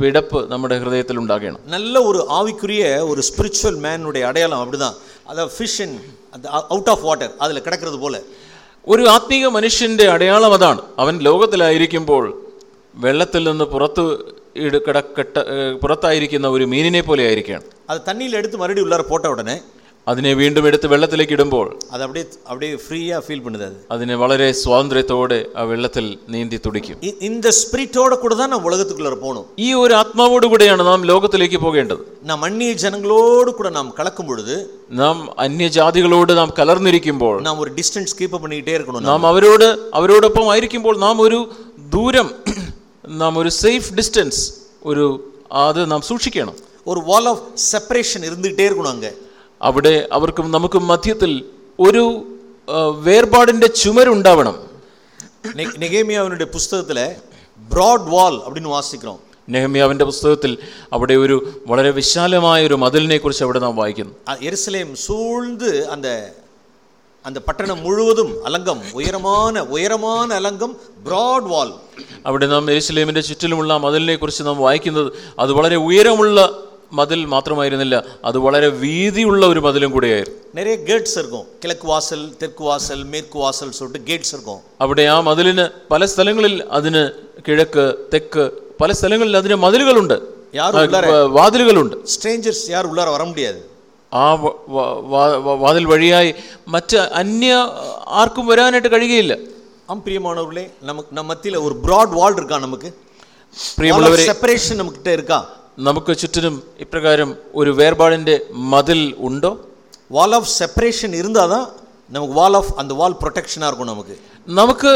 പിടപ്പ് നമ്മുടെ ഹൃദയത്തിൽ ഉണ്ടാകണം. നല്ല ഒരു ആവിക്കുரிய ഒരു സ്പിരിച്വൽ മാനുടെ അടയാളം അവിടുന്ന്. അത് ഫിഷൻ ഔട്ട് ഓഫ് വാട്ടർ അതിൽ കിടക്കുന്നത് പോലെ. ഒരു ആത്മീക മനുഷ്യന്റെ അടയാളം അതാണ്. അവൻ ലോകത്തിലായിരിക്കുമ്പോൾ വെള്ളത്തിൽ നിന്ന് പുറത്ത് ഇടുക്കിട പുറത്തായിരിക്കുന്ന ഒരു മീനിനെ പോലെ ആയിരിക്കുകയാണ്. അത് തണ്ണിയിൽ എടുത്ത് മറുപടി ഉള്ളവർ പോട്ട ഉടനെ. അതിനെ വീണ്ടും എടുത്ത് വെള്ളത്തിലേക്ക് ഇടുമ്പോൾ അത് അവിടെ അവിടെ ഫ്രീയാ ഫീൽ പണിതത് അതിനെ വളരെ സ്വാതന്ത്ര്യത്തോടെ ആ വെള്ളത്തിൽ നീന്തി തുടിക്കും. ഇന്ന സ്പിരിറ്റോടെ കൂടെ തന്നെ ഉലകത്തിക്കുള്ള പോകണം ഈ ഒരു ആത്മാവോട് കൂടെയാണ് നാം ലോകത്തിലേക്ക് പോകേണ്ടത്. നാം അന്യ ജനങ്ങളോട് കൂടെ നാം കളക്കുമ്പോഴത് നാം അന്യജാതികളോട് നാം കലർന്നിരിക്കുമ്പോൾ നാം ഒരു ഡിസ്റ്റൻസ് കീപ്പ് പണിയിട്ടേ ഇരിക്കണം. നാം അവരോട് അവരോടൊപ്പം ആയിരിക്കുമ്പോൾ നാം ഒരു ദൂരം നാം ഒരു സേഫ് ഡിസ്റ്റൻസ് ഒരു അത് നാം സൂക്ഷിക്കണം. ഒരു വാൾ ഓഫ് സെപ്പറേഷൻ ഇരുന്നിട്ടേ ഇരിക്കണം അങ്ങ്. അവിടെ അവർക്കും നമുക്കും മധ്യത്തിൽ ഒരു വേർപാടിന്റെ ചുമരുണ്ടാവണം നെഗേമിയാവിനുടെ പുസ്തകത്തിലെ ബ്രോഡ് വാൾ അപ്പടിന്ന് വാസിക്കണം. നെഹമിയാവിന്റെ പുസ്തകത്തിൽ അവിടെ ഒരു വളരെ വിശാലമായ ഒരു മതിലിനെ കുറിച്ച് അവിടെ നാം വായിക്കുന്നു. എരുസലേം സൂഴ്ന്ന് അന്ത அந்த அந்த பட்டணம் முழுவதும் அலங்கம் உயரமான உயரமான அலங்கம் ப்ராட் வால் അവിടെ നാം എരുസലേമിന്റെ ചുറ്റിലുമുള്ള ആ മതിലിനെ കുറിച്ച് നാം വായിക്കുന്നത് അത് വളരെ ഉയരമുള്ള മതിൽ മാത്രമായിരുന്നില്ല അത് വളരെ വീതിയുള്ള ഒരു മതിലും കൂടെയായിരുന്നു நிறைய கேட்ஸ் இருக்கும் கிழக்கு வாசல் தெற்கு வாசல் மேற்கு வாசல் சொல்லிட்டு கேட்ஸ் இருக்கும் അവിടെ ആ മതിലിന് പല സ്ഥലങ്ങളിൽ അതിന് കിഴക്ക് തെക്ക് പല സ്ഥലങ്ങളിൽ അതിന് മതിലുകളുണ്ട് யாரும் ആ, உள்ளார വ- വാതിലുകളുണ്ട് ஸ்ட்ரேஞ்சர்ஸ் யாரும் உள்ளார வர முடியாது ആ വ- വ- വ- വ- വാതിൽ വഴിയായി മറ്റ് അന്യ ആർക്കും വരാനായിട്ട് കഴിയുകയില്ല ஆம் பிரியமானவர்களே நமக்கு நம்ம மத்தியில ஒரு ப்ராட் வால் இருக்கா நமக்கு പ്രിയമുള്ളവരെ செப்பரேஷன் நம்ம கிட்ட இருக்கா നമുക്ക് ചുറ്റിനും ഇപ്രകാരം ഒരു വേർപാടിന്റെ മതിൽ ഉണ്ടോ வால் ஆஃப் செப்பரேஷன் இருந்தால் தான் நமக்கு வால் ஆஃப் அந்த வால் ப்ரொடெக்ஷனாக இருக்கும் நமக்கு നമുക്ക്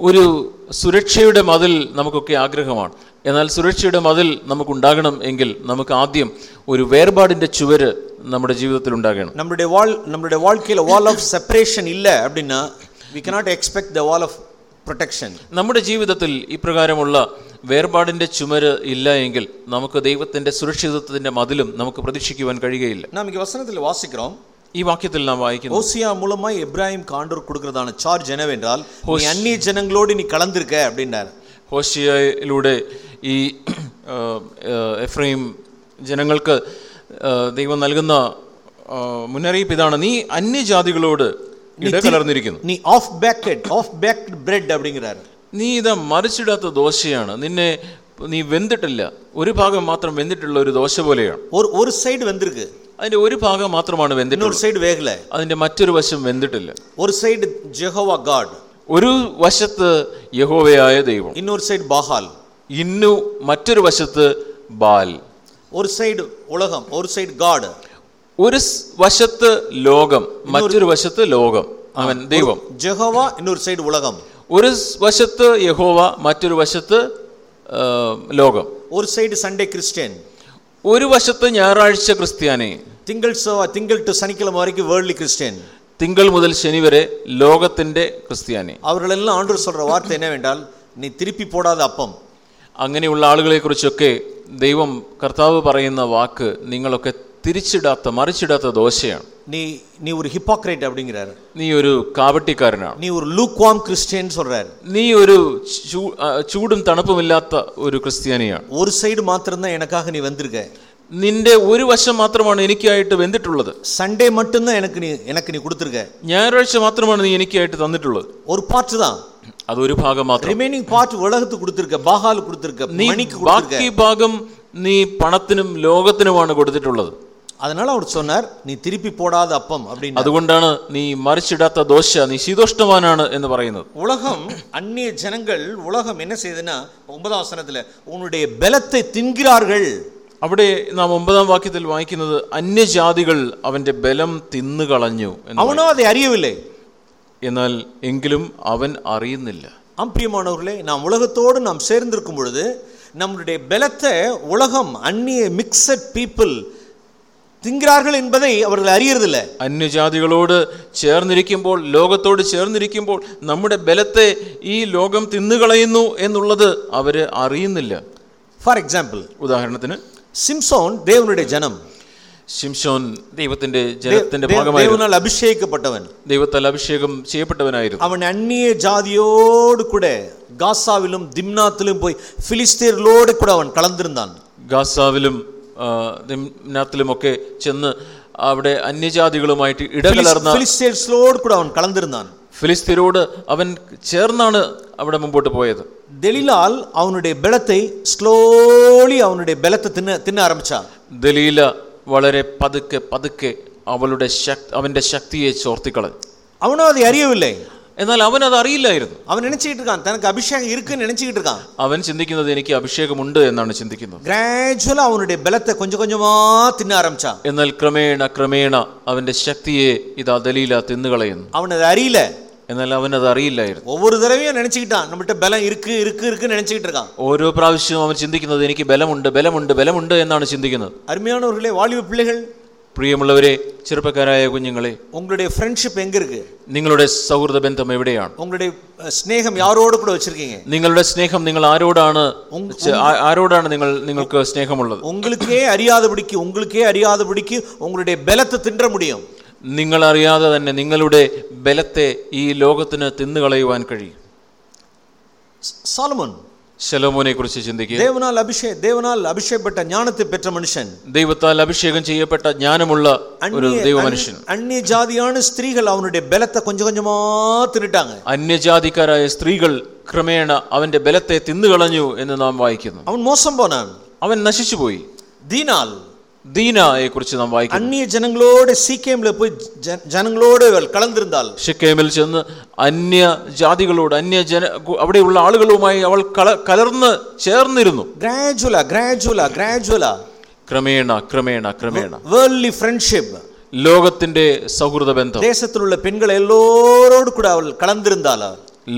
ഒരു സുരക്ഷയുടെ മതിൽ നമുക്കൊക്കെ ആഗ്രഹമാണ്. എന്നാൽ സുരക്ഷയുടെ മതിൽ നമുക്കുണ്ടാകണം എങ്കിൽ നമുക്ക് ആദ്യം ഒരു വേർപാടിന്റെ ചുവര് നമ്മുടെ ജീവിതത്തിൽ ഉണ്ടാകണം. നമ്മുടെ വാൾ നമ്മുടെ വാൾക്കിൽ വാൾ ഓഫ് സെപ്പറേഷൻ ഇല്ല അപ്പടിനാ we cannot expect the wall of protection നമ്മുടെ ജീവിതത്തിൽ ഇപ്രകാരമുള്ള വേർപാടിന്റെ ചുമര് ഇല്ല എങ്കിൽ നമുക്ക് ദൈവത്തിന്റെ സുരക്ഷിതത്വത്തിന്റെ മതിലും നമുക്ക് പ്രതീക്ഷിക്കുവാൻ കഴിയുകയില്ല. നമുക്ക് വസനത്തിൽ വാസിക്കണം ഈ വാക്യത്തിൽ നാം വായിക്കുന്നു ஓசியா மூலமாய் எப்ராஹிம் காண்டூர் கொடுக்கறதான சார்ஜ் என்னவென்றால் நீ அந்நிய ஜனங்களோடு நீ கலந்திருக்க அப்படின்னாரு ഹോഷിയയിലൂടെ ഈ ആ, ആ, എഫ്രൈം ജനങ്ങൾക്ക് ആ, ദൈവം നൽകുന്ന ആ, മുന്നറിയിപ്പ് ഇതാണ് നീ അന്യജാതികളോട് ഇടകലർന്നിരിക്കുന്നു நீ half baked half baked bread அப்படிங்கிறாரு നീ ഇത് മറിച്ചിടാത്ത ദോശയാണ് നിന്നെ നീ വെന്തിട്ടില്ല ഒരു ഭാഗം മാത്രം വെന്തിട്ടുള്ള ഒരു ദോശ പോലെയാണ് ஒரு ஒரு சைடு வந்திருக்கு അതിന്റെ ഒരു ഭാഗം മാത്രമാണ് അതിന്റെ മറ്റൊരു വശം വെന്തിട്ടില്ല. ഒരു സൈഡ് ജഹോവ ഗാഡ് ഒരു വശത്ത് യഹോവയായ ദൈവം. ഇന്നൊരു സൈഡ് ബഹാൽ ഇന്നു മറ്റൊരു വശത്ത് ബാൽ. ഒരു സൈഡ് உலகம் ഒരു സൈഡ് ഗാഡ് ഒരു വശത്ത് ലോകം മറ്റൊരു വശത്ത് ലോകം. അവൻ ദൈവം. ജഹോവ ഇന്നൊരു സൈഡ് உலகம். ഒരു വശത്ത് യഹോവ മറ്റൊരു വശത്ത് ലോകം. ഒരു സൈഡ് സൺഡേ ക്രിസ്ത്യൻ ഒരു വശത്ത് ഞായറാഴ്ച ക്രിസ്ത്യാനി. திங்கள் செவ்வாய் திங்கள் டு சனிக்கிழமை வரைக்கும் வேர்ல்ட்லி கிறிஸ்டியன் തിങ്കൾ മുതൽ ശനി വരെ ലോകത്തിന്റെ ക്രിസ്ത്യാനി அவர்களெல்லாம் ஆண்டவர் சொல்ற வார்த்தை என்னவென்றால் நீ திருப்பி போடாத அப்பம் അങ്ങനെയുള്ള ആളുകളെ കുറിച്ചൊക്കെ ദൈവം കർത്താവ് പറയുന്ന വാക്ക് നിങ്ങളൊക്കെ തിരിച്ചിടാത്ത മറിച്ചിടാത്ത ദോശയാണ് நீ நீ ஒரு ஹிப்பாக்ரேட் அப்படிங்கிறாரு നീ ഒരു കാവട്ടിക്കാരനാണ് நீ ஒரு லூக்வாம் கிறிஸ்டியன் சொல்றாரு നീ ഒരു ചൂ- ആ, ചൂടും തണുപ്പുമില്ലാത്ത ഒരു ക്രിസ്ത്യാനിയാണ് ஒரு சைடு மாத்திரம்தான் எனக்காக நீ வந்திருக்க നിന്റെ ഒരു വശം മാത്രമാണ് എനിക്കായിട്ട് വെന്തിട്ടുള്ളത് சண்டே மட்டும்தான் எனக்கு நீ எனக்கு நீ கொடுத்துருக்க ഞായറാഴ്ച മാത്രമാണ് നീ എനിക്കായിട്ട് തന്നിട്ടുള്ളത് ஒரு பார்ட் தான் അതൊരു ഭാഗം മാത്രം ரிமைனிங் பார்ட் உலகத்துக்கு கொடுத்துருக்க பாகால் கொடுத்துருக்க നീ மணிக்கு கொடுத்துருக்க ബാക്കി ഭാഗം നീ പണത്തിനും ലോകത്തിനുമാണ് കൊടുത്തിട്ടുള്ളത് அதனால அவர் சொன்னார் நீ திருப்பி போடாத அப்பம் அப்படின்னு അതുകൊണ്ടാണ് നീ മറിച്ചിടാത്ത ദോശ നീ ശീതോഷ്ണവാനാണ് എന്ന് പറയുന്നത് உலகம் அந்நிய ஜனங்கள் உலகம் என்ன செய்யுதுன்னா ஒன்பதாம் வசனத்துல உன்னுடைய பலத்தை தின்கிறார்கள் അവിടെ നാം ഒമ്പതാം വാക്യത്തിൽ വായിക്കുന്നത് അന്യജാതികൾ അവന്റെ ബലം തിന്നുകളഞ്ഞു എന്ന് அவனோ அதை அறியவில்லை എന്നാൽ എങ്കിലും അവൻ അറിയുന്നില്ല அம்பியமானவர்களே நாம் உலகத்தோடு நாம் சேர்ந்திருக்கும் பொழுது நம்முடைய பலத்தை உலகம் அந்நிய மிக்சட் பீப்புள் திங்கிறார்கள் என்பதை அவர்கள் அறியறதில்ல അന്യജാതികളോട് ചേർന്നിരിക്കുമ്പോൾ ലോകത്തോട് ചേർന്നിരിക്കുമ്പോൾ നമ്മുടെ ബലത്തെ ഈ ലോകം തിന്നുകളയുന്നു എന്നുള്ളത് അവര് അറിയുന്നില്ല ஃபார் எக்ஸாம்பிள் ഉദാഹരണത്തിന് സിംസോൺ ദേവനുടെ ജനം. ശിംഷോൻ ദൈവത്തിന്റെ ജനത്തിന്റെ ഭാഗമായി ദൈവനാൽ അഭിഷേകിക്കപ്പെട്ടവൻ ദൈവത്താൽ അഭിഷേകം ചെയ്യപ്പെട്ടവനായിരുന്നു. അവൻ അന്യ ജാതിയോടുകൂടെ ഗാസാവിലും ദിംനാത്തിലും പോയി ഫിലിസ്തീനോട് കൂടെ അവൻ കളന്നിരുന്നാണ് ഗാസാവിലും ദിംനാത്തിലുമൊക്കെ ചെന്ന് അവിടെ അന്യജാതികളുമായിട്ട് ഇടകലർന്ന ഫിലിസ്തീനോട് കൂടെ അവൻ കളന്നിരുന്നാണ് ഫിലിസ്തീനോട് അവൻ ചേർന്നാണ് അവിടെ മുമ്പോട്ട് പോയത്. ദലീലാൽ അവനുടെ ബലത്തെ സ്ലോളി അവനുടെ ബലത്തെ തിന്ന് തിന്നാരംഭിച്ച ദലീല വളരെ പതുക്കെ പതുക്കെ അവളുടെ ശക്തി അവന്റെ ശക്തിയെ ചോർത്തിക്കളഞ്ഞു. അവനോ അത് അറിയവില്ലേ? എന്നാൽ അവൻ അത് അറിയില്ലായിരുന്നു. അവൻ എണിച്ചിട്ടിരിക്കാൻ തനക്ക് അഭിഷേകം ഇരിക്കുന്നു എണിച്ചിട്ടിരിക്കാൻ. അവൻ ചിന്തിക്കുന്നത് എനിക്ക് അഭിഷേകമുണ്ട് എന്നാണ് ചിന്തിക്കുന്നത്. ഗ്രാജുവൽ അവനുടെ ബലത്തെ കൊഞ്ചു കൊഞ്ചുമാ തിന്നാരംഭിച്ച എന്നാൽ ക്രമേണ ക്രമേണ അവന്റെ ശക്തിയെ ഇതാ ദലീല തിന്നുകളയുന്നു. അവനത് അറിയില്ല? എന്നാൽ അവൻ അത് അറിയില്ലായിരുന്നു ஒவ்வொரு தடவையும் நினைச்சுக்கிட்டான் நம்மகிட்ட பலம் இருக்கு இருக்கு இருக்குன்னு நினைச்சுக்கிட்டு இருக்கான் ഓരോ പ്രാവശ്യവും അവൻ ചിന്തിക്കുന്നത് എനിക്ക് ബലമുണ്ട് ബലമുണ്ട് ബലമുണ്ട് എന്നാണ് ചിന്തിക്കുന്നത് அருமையானவர்களே வாலிப பிள்ளைகள் പ്രിയമുള്ളവരെ ചെറുപ്പക്കാരായ കുഞ്ഞുങ്ങളെ உங்களுடைய ஃப்ரெண்ட்ஷிப் எங்க இருக்கு നിങ്ങളുടെ സൗഹൃദ ബന്ധം എവിടെയാണ് உங்களுடைய அஹ், ஸ்நேகம் யாரோடு கூட வச்சிருக்கீங்க നിങ്ങളുടെ സ്നേഹം നിങ്ങൾ ആരോടാണ് ചെ- ആ- ആരോടാണ് നിങ്ങൾ നിങ്ങൾക്ക് സ്നേഹമുള്ളത് உங்களுக்கே அறியாதபடிக்கு உங்களுக்கே அறியாதபடிக்கு உங்களுடைய பலத்தை தின்ற முடியும் നിങ്ങളറിയാതെ തന്നെ നിങ്ങളുടെ ബലത്തെ ഈ ലോകത്തിന് തിന്നുകളയുവാൻ കഴിയും. സാലമോൻ. ശലോമോനെ കുറിച്ച് ചിന്തിക്കുക. ദേവനാൽ അഭിഷേക ദേവനാൽ അഭിഷേകപ്പെട്ട ജ്ഞാനത്തെ പെറ്റ മനുഷ്യൻ. ദൈവത്താൽ അഭിഷേകം ചെയ്യപ്പെട്ട ജ്ഞാനമുള്ള ഒരു ദൈവ മനുഷ്യൻ അന്യജാതിയാണ് സ്ത്രീകൾ അവനുടെ ബലത്തെ കൊഞ്ചം കൊഞ്ചമാ തിന്നിട്ടാണ് അന്യജാതിക്കാരായ സ്ത്രീകൾ ക്രമേണ അവന്റെ ബലത്തെ തിന്നുകളഞ്ഞു എന്ന് നാം വായിക്കുന്നു. അവൻ മോശം പോനാണ്. അവൻ നശിച്ചുപോയി. ദീനാൽ. ദീനായെക്കുറിച്ച് നാം വായിക്കും അന്യ ജനങ്ങളോട് സിക്കേമിൽ പോയി ജനങ്ങളോട് കളന്നിരുന്നാൽ ഷിക്കേമിൽ ചെന്ന് അന്യ ജാതികളോട് അന്യ ജന അവിടെയുള്ള ആളുകളുമായി അവൾ കലർന്ന് ചേർന്നിരുന്നു. ഗ്രാജുവല ഗ്രാജുവല ഗ്രാജുവല. ക്രമേണ ക്രമേണ ക്രമേണ. വേൾഡ്ലി ഫ്രണ്ട്ഷിപ്പ് ലോകത്തിന്റെ സൗഹൃദ ബന്ധം. ദേശത്തിലുള്ള പെൺകളെ എല്ലാരോടും കൂടെ അവൾ കളന്നിരുന്നാൽ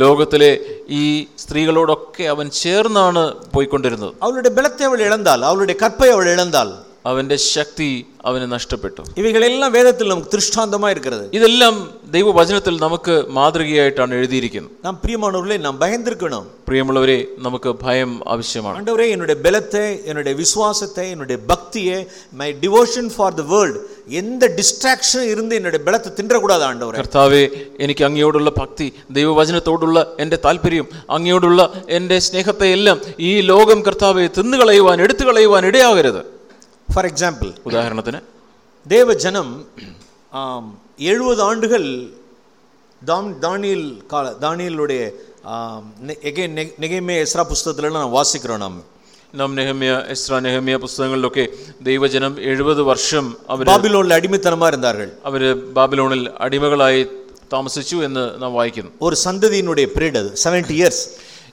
ലോകത്തിലെ ഈ സ്ത്രീകളോടൊക്കെ അവൻ ചേർന്നാണ് പോയിക്കൊണ്ടിരുന്നത്. അവളുടെ ബലത്തെ അവൾ ഇഴന്താൽ അവളുടെ കற்பയെ അവൾ ഇഴന്താൽ അവന്റെ ശക്തി അവന് നഷ്ടപ്പെട്ടു. ഇവകളെല്ലാം വേദത്തിൽ നമുക്ക് ദൃഷ്ടാന്തമായിരിക്കുന്നത് ഇതെല്ലാം ദൈവവചനത്തിൽ നമുക്ക് മാതൃകയായിട്ടാണ് എഴുതിയിരിക്കുന്നത് നാം പ്രിയമാണവരെ നാം ഭയന്നിരിക്കണം. പ്രിയമുള്ളവരെ നമുക്ക് ഭയം ആവശ്യമാണ്. അണ്ടവരെ എന്നുടേ ബലത്തെ എന്നുടേ വിശ്വാസത്തെ എന്നുടേ ഭക്തിയെ my devotion for the world എന്ത് ഡിസ്ട്രാക്ഷൻ ഇരുന്ന് എന്നുടെ ബലത്തെ തിണ്ടകൂടാതെ ആണ്ടവരെ കർത്താവെ എനിക്ക് അങ്ങയോടുള്ള ഭക്തി ദൈവവചനത്തോടുള്ള എന്റെ താല്പര്യം അങ്ങയോടുള്ള എന്റെ സ്നേഹത്തെ എല്ലാം ഈ ലോകം കർത്താവെ തിന്നുകളയുവാൻ എടുത്തുകളയുവാൻ ഇടയാകരുത്. ஃபார் எக்ஸாம்பிள் ഉദാഹരണത്തിന് தேவ ஜனம் ஆம், எழுபது ஆண்டுகள் தாம் தானியல் கால தானியலுடைய எகே நெகைமே எஸ்ரா புஸ்தகத்துல நான் வாசிக்கிறோம் நாம் നാം നെഹമ്യ എസ്ര നെഹമ്യ പുസ്തകങ്ങളിലൊക്കെ ദൈവജനം എഴുപത് വർഷം അവർ பாபிலோன்ல அடிமைத்தனமா இருந்தார்கள் അവർ ബാബിലോണിൽ അടിമകളായി താമസിച്ചു എന്ന് നാം വായിക്കുന്നു ஒரு சந்ததியினுடைய பீரியட் அது செவன்டி இயர்ஸ்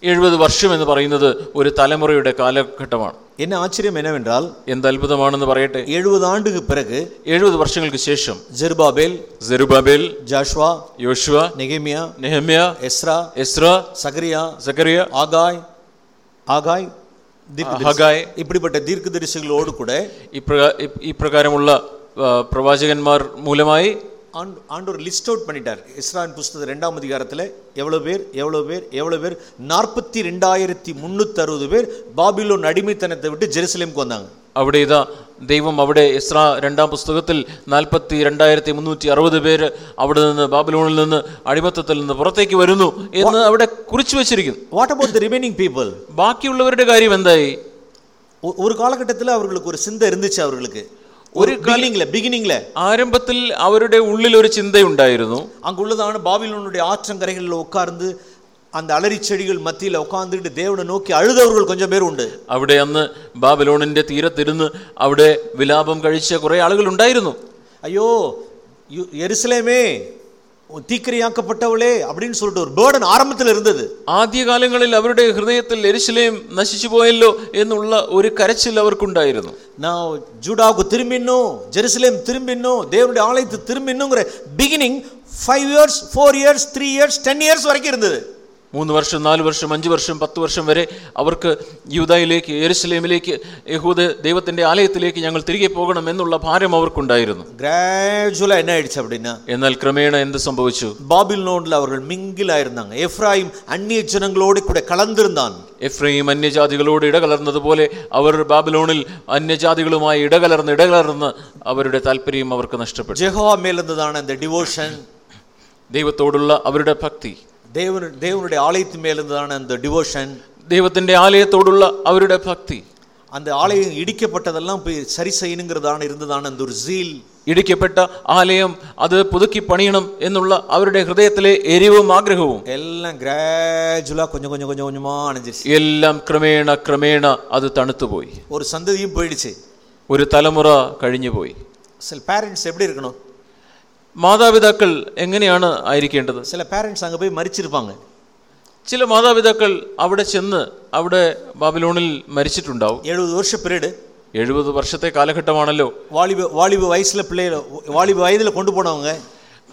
എഴുപത് വർഷം എന്ന് പറയുന്നത് ഒരു തലമുറയുടെ കാലഘട്ടമാണ് என்ன ஆச்சரியம் என்னவென்றால் എന്ത് അത്ഭുതമാണെന്ന് പറയട്ടെ எழுபது ஆண்டுக்கு பிறகு എഴുപത് വർഷങ്ങൾക്ക് ശേഷം ஜெருபாபேல் സെറുബാബേൽ ஜாஷ்வா യോശുവ நெகேமியா Nehemiah Ezra Ezra Zechariah Zechariah Haggai Haggai தீர்க்கதரிசி. ഹഗായ് இப்படிப்பட்ட தீர்க்கதரிசிகளோடு கூட ഇപ്രകാ- ഇ- ഇപ്രകാരമുള്ള ആ, പ്രവാചകന്മാർ മൂലമായി ஆண்டு ஆண்டவர் லிஸ்ட் அவுட் பண்ணிட்டார் இஸ்ரான் புஸ்தகம் ரெண்டாம் அதிகாரத்தில் எவ்வளவு பேர் எவ்வளவு பேர் எவ்வளவு பேர் நாற்பத்தி ரெண்டாயிரத்தி முந்நூற்றி அறுபது பேர் பாபிலோன் அடிமைத்தனத்தை விட்டு ஜெருசலேமுக்கு வந்தாங்க അവിടെ ഇതാ ദൈവം അവിടെ ഇസ്ര രണ്ടാം പുസ്തകത്തിൽ നാൽപ്പത്തി രണ്ടായിരത്തി മുന്നൂറ്റി അറുപത് പേര് അവിടെ നിന്ന് ബാബിലോണിൽ നിന്ന് അടിമത്തത്തിൽ നിന്ന് പുറത്തേക്ക് വരുന്നു എന്ന് അവിടെ കുറിച്ചു വച്ചിരിക്കുന്നു what about the remaining people ബാക്കിയുള്ളവരുടെ കാര്യം എന്തായി ஒரு காலகட்டத்தில் அவர்களுக்கு ஒரு சிந்தை இருந்துச்சு அவர்களுக்கு ஒரு பிகினிங்ல பிகினிங்ல ആരംഭത്തിൽ അവരുടെ ഉള്ളിൽ ഒരു ചിന്തയുണ്ടായിരുന്നു அங்குள்ளதான பாபிலோனுடைய ஆற்றங்கரைகளில் உட்கார்ந்து அந்த அலரி செடிகள் மத்தியில் உட்கார்ந்துட்டு தேவனை நோக்கி அழுதவர்கள் கொஞ்சம் பேர் உண்டு അവിടെ അന്ന് ബാബിലോണിന്റെ തീരത്തിരുന്ന് അവിടെ വിലാപം കഴിച്ച കുറെ ആളുകൾ ഉണ്ടായിരുന്നു ஐயோ யு- எருசலேமே உன் தீக்கிரையாக்கப்பட்டவளே அப்படின்னு சொல்லிட்டு ஒரு பேர்டன் ஆரம்பத்தில் இருந்தது ആദ്യകാലങ്ങളിൽ അവരുടെ ഹൃദയത്തിൽ എരിശിലേം നശിച്ചു പോയല്ലോ എന്നുള്ള ഒരു കരച്ചിൽ അവർക്കുണ്ടായിരുന്നു நான் ஜூடாவுக்கு திரும்பினோம் ஜெருசலேம் திரும்பினோம் தேவனுடைய ஆலயத்து திரும்பினுங்கிற beginning five years four years three years ten years வரைக்கும் இருந்தது മൂന്ന് വർഷം നാല് വർഷം അഞ്ച് വർഷം പത്ത് വർഷം വരെ അവർക്ക് യൂതായിലേക്ക് എരുസലേമിലേക്ക് യഹൂദ ദൈവത്തിന്റെ ആലയത്തിലേക്ക് ഞങ്ങൾ തിരികെ പോകണം എന്നുള്ള ഭാരം അവർക്കുണ്ടായിരുന്നു கிராஜுவலாக என்ன ஆயிடுச்சு அப்படின்னா എന്നാൽ ക്രമേണ എന്ത് സംഭവിച്ചു பாபிலோனில் அவர்கள் மிங்கில் ஆயிருந்தாங்க எஃப்ராயிம் அந்நிய ஜனங்களோடு கூட கலந்திருந்தான் എഫ്രൈം അന്യജാതികളോട് ഇടകലർന്നതുപോലെ അവർ ബാബിലോണിൽ അന്യജാതികളുമായി ഇടകലർന്ന് ഇടകലർന്ന് അവരുടെ താല്പര്യം അവർക്ക് നഷ്ടപ്പെട്ടു ஜெகோவா மேல் இருந்ததான அந்த டிவோஷன் ദൈവത്തോടുള്ള അവരുടെ ഭക്തി தேவன் தேவனுடைய ஆலயத்து மேல் இருந்ததான அந்த டிவோஷன் ദൈവത്തിന്റെ ആലയത്തോടുള്ള അവരുടെ ഭക്തി அந்த ஆலயம் இடிக்கப்பட்டதெல்லாம் போய் சரி செய்யணுங்கிறதான இருந்ததான அந்த ஒரு ஜீல் ഇടിക്കപ്പെട്ട ആലയം അത് പുതുക്കി പണിയണം എന്നുള്ള അവരുടെ ഹൃദയത്തിലെ എരിവും ആഗ്രഹവും எல்லாம் கிராஜுவலாக கொஞ்சம் கொஞ்சம் கொஞ்சம் கொஞ்சமா அணைஞ்சிருச்சு എല്ലാം ക്രമേണ ക്രമേണ അത് തണുത്തുപോയി ஒரு சந்ததியும் போயிடுச்சு ഒരു തലമുറ കഴിഞ്ഞുപോയി சில பேரண்ட்ஸ் எப்படி இருக்கணும் മാതാപിതാക്കൾ എങ്ങനെയാണ് ആയിരിക്കേണ്ടത് சில பேரண்ட்ஸ் அங்கே போய் மறிச்சிருப்பாங்க ചില മാതാപിതാക്കൾ അവിടെ ചെന്ന് അവിടെ ബാബിലോണിൽ മരിച്ചിട്ടുണ്ടാവും எழுபது வருஷ பீரியடு എഴുപത് വർഷത്തെ കാലഘട്ടമാണല്ലോ வாலிப வாலிப வயசுல பிள்ளைகளை வாலிப வயதில் கொண்டு போனவங்க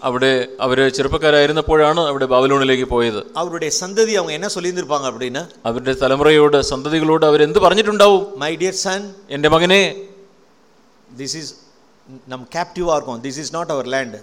അവിടെ അവർ ചെറുപ്പക്കാരായിരുന്നപ്പോഴാണ് അവിടെ ബാബിലോണിലേക്ക് പോയത് அவருடைய சந்ததி அவங்க என்ன சொல்லியிருந்திருப்பாங்க அப்படின்னா അവരുടെ തലമുറയോട് സന്തതികളോട് അവരെന്ത് പറഞ്ഞിട്ടുണ്ടാവും மை டியர் சன் എൻ്റെ மகனே திஸ் இஸ் നം ക്യാപ്റ്റീവ് ആർക്കും. This is not our land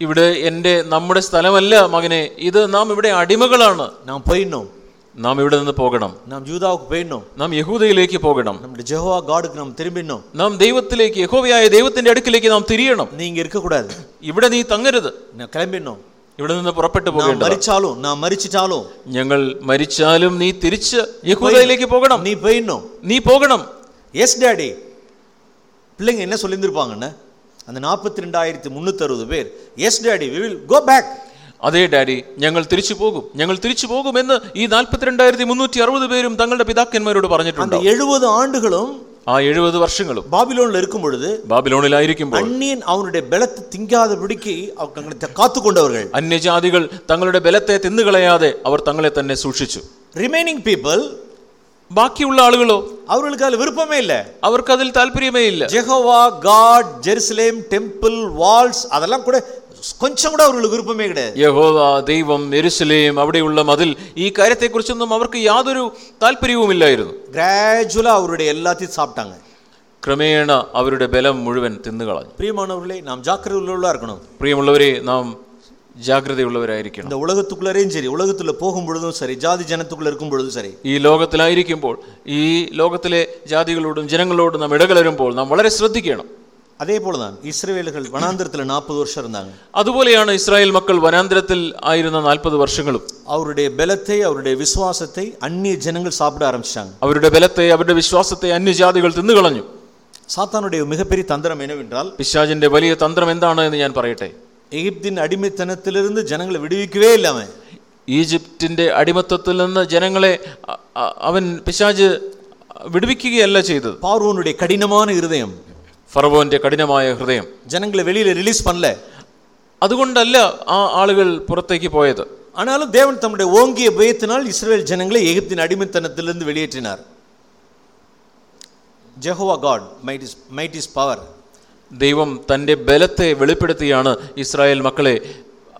ഇവിടെ എന്റെ നമ്മുടെ സ്ഥലമല്ല മകനെ. ഇത് നാം ഇവിടെ അടിമകളാണ്. നാം പോയിനോ നാം ഇവിടെ നിന്ന് പോകണം. നാം ജൂതാവ് പോയിനോ നാം യഹൂദയിലേക്ക് പോകണം. നമ്മുടെ ജഹോവ ഗാഡുക്ക് നാം തിരുമ്പിനോ നാം ദൈവത്തിലേക്ക് യഹോവയായ ദൈവത്തിന്റെ അടുക്കിലേക്ക് നാം തിരിയണം. നീ ഇങ്ങനെ ഇരിക്കക്കൂടാതെ. ഇവിടെ നീ തങ്ങരുത്. കിളമ്പിനോ ഇവിടെ നിന്ന് പുറപ്പെട്ടു പോകേണ്ട മരിച്ചാലും നാം മരിച്ചിട്ടാലോ. ഞങ്ങൾ മരിച്ചാലും നീ തിരിച്ച് യഹൂദയിലേക്ക് പോകണം. നീ പോയിനോ നീ പോകണം. യെസ് ഡാഡി பிள்ளைங்க என்ன சொல்லியிருந்திருப்பாங்கன்னு அந்த நாற்பத்தி ரெண்டாயிரத்தி முந்நூற்றறுபது பேர் yes daddy we will go back അതേ ഡാഡി ഞങ്ങൾ തിരിച്ചു പോകും ഞങ്ങൾ തിരിച്ചു പോകുമെന്ന് ഈ നാൽപ്പത്തിരണ്ടായിരത്തി മുന്നൂറ്റി അറുപത് പേരും തങ്ങളുടെ പിതാക്കന്മാരോട് அந்த പറഞ്ഞിട്ടുണ്ട് எழுபது ஆண்டுகளும் ആ എഴുപത് വർഷങ്ങളും பாபிலோன்ல இருக்கும் பொழுது ബാബിലോണിലായിരിക്കുമ്പോൾ அந்நியன் அவனுடைய பலத்தை திங்காதபடிக்கு அவங்க காத்து கொண்டவர்கள் അന്യജാതികൾ തങ്ങളുടെ ബലത്തെ തിന്നുകളയാതെ അവർ തങ്ങളെ തന്നെ സൂക്ഷിച്ചു ரிமைனிங் பீப்புள் ബാക്കിയുള്ള ആളുകളോ அவர்களுக்கு அதில் விருப்பமே இல்லை അവർക്ക് അതിൽ താല്പര്യമേ ഇല്ല Jehovah god Jerusalem temple walls அதெல்லாம் கூட கொஞ்சம் கூட அவர்களுக்கு விருப்பமே கிடையாது യഹോവ ദൈവം എരുസലേം അവിടെയുള്ള മതിൽ ഈ കാര്യത്തെക്കുറിച്ചൊന്നും അവർക്ക് യാതൊരു താല്പര്യവുമില്ലായിരുന്നു கிராஜுவலாக அவருடைய எல்லாத்தையும் சாப்பிட்டாங்க ക്രമേണ അവരുടെ ബലം മുഴുവൻ തിന്നുകളഞ്ഞു பிரியமானவர்களே நாம் ஜாக்கிரதை உள்ளவர்களாக இருக்கணும் പ്രിയമുള്ളവരെ നാം ജാഗ്രതയുള്ളവരായിരിക്കണം இந்த உலகத்துக்குள்ளரையும் சரி உலகத்துல போகும் பொழுதும் சரி ஜாதி ஜனத்துக்குள்ள இருக்கும் பொழுதும் சரி ഈ ലോകത്തിലായിരിക്കുമ്പോൾ ഈ ലോകത്തിലെ ജാതികളോടും ജനങ്ങളോടും നാം ഇടകലരുമ്പോൾ നാം വളരെ ശ്രദ്ധിക്കണം அதே போலதான் இஸ்ரவேலர்கள் வனாந்திரத்துல நாற்பது வருஷம் இருந்தாங்க അതുപോലെയാണ് ഇസ്രായേൽ മക്കൾ വനാന്തരത്തിൽ ആയിരുന്ന നാൽപ്പത് വർഷങ്ങളും அவருடைய பலத்தை அவருடைய விசுவாசத்தை அந்நிய ஜனங்கள் சாப்பிட ஆரம்பிச்சிட்டாங்க അവരുടെ ബലത്തെ അവരുടെ വിശ്വാസത്തെ അന്യജാതികൾ തിന്നുകളഞ്ഞു சாத்தானுடைய மிகப்பெரிய தந்திரம் என்னவென்றால் പിശാചിന്റെ വലിയ തന്ത്രം എന്താണ് എന്ന് ഞാൻ പറയട്ടെ ഈജിപ്തിന്റെ അടിമത്തനത്തിലിരുന്ന് ജനങ്ങളെ വിടുവിക്കുകയേ ഇല്ല അവൻ. ഈജിപ്തിന്റെ അടിമത്തത്തിൽ നിന്ന് ജനങ്ങളെ അവൻ പിശാജ് വിടുവിക്കുകയല്ല ചെയ്തത്. പാർവോനുടെ കഠിനമായ ഹൃദയം. ഫറവോന്റെ കഠിനമായ ഹൃദയം. ജനങ്ങളെ വെളിയിൽ റിലീസ് പണല്ലേ? അതുകൊണ്ടല്ല ആ ആളുകൾ പുറത്തേക്ക് പോയത്. ആണാലും ദേവൻ തമ്മുടെ ഓങ്കിയ ഭയത്തിനാൽ ഇസ്രേൽ ജനങ്ങളെ ഏകത്തിന് അടിമത്തനത്തിൽ നിന്ന് വെളിയേറ്റിനാർ. Jehovah God might is might is power ദൈവം തന്റെ ബലത്തെ വെളിപ്പെടുത്തിയാണ് ഇസ്രായേൽ മക്കളെ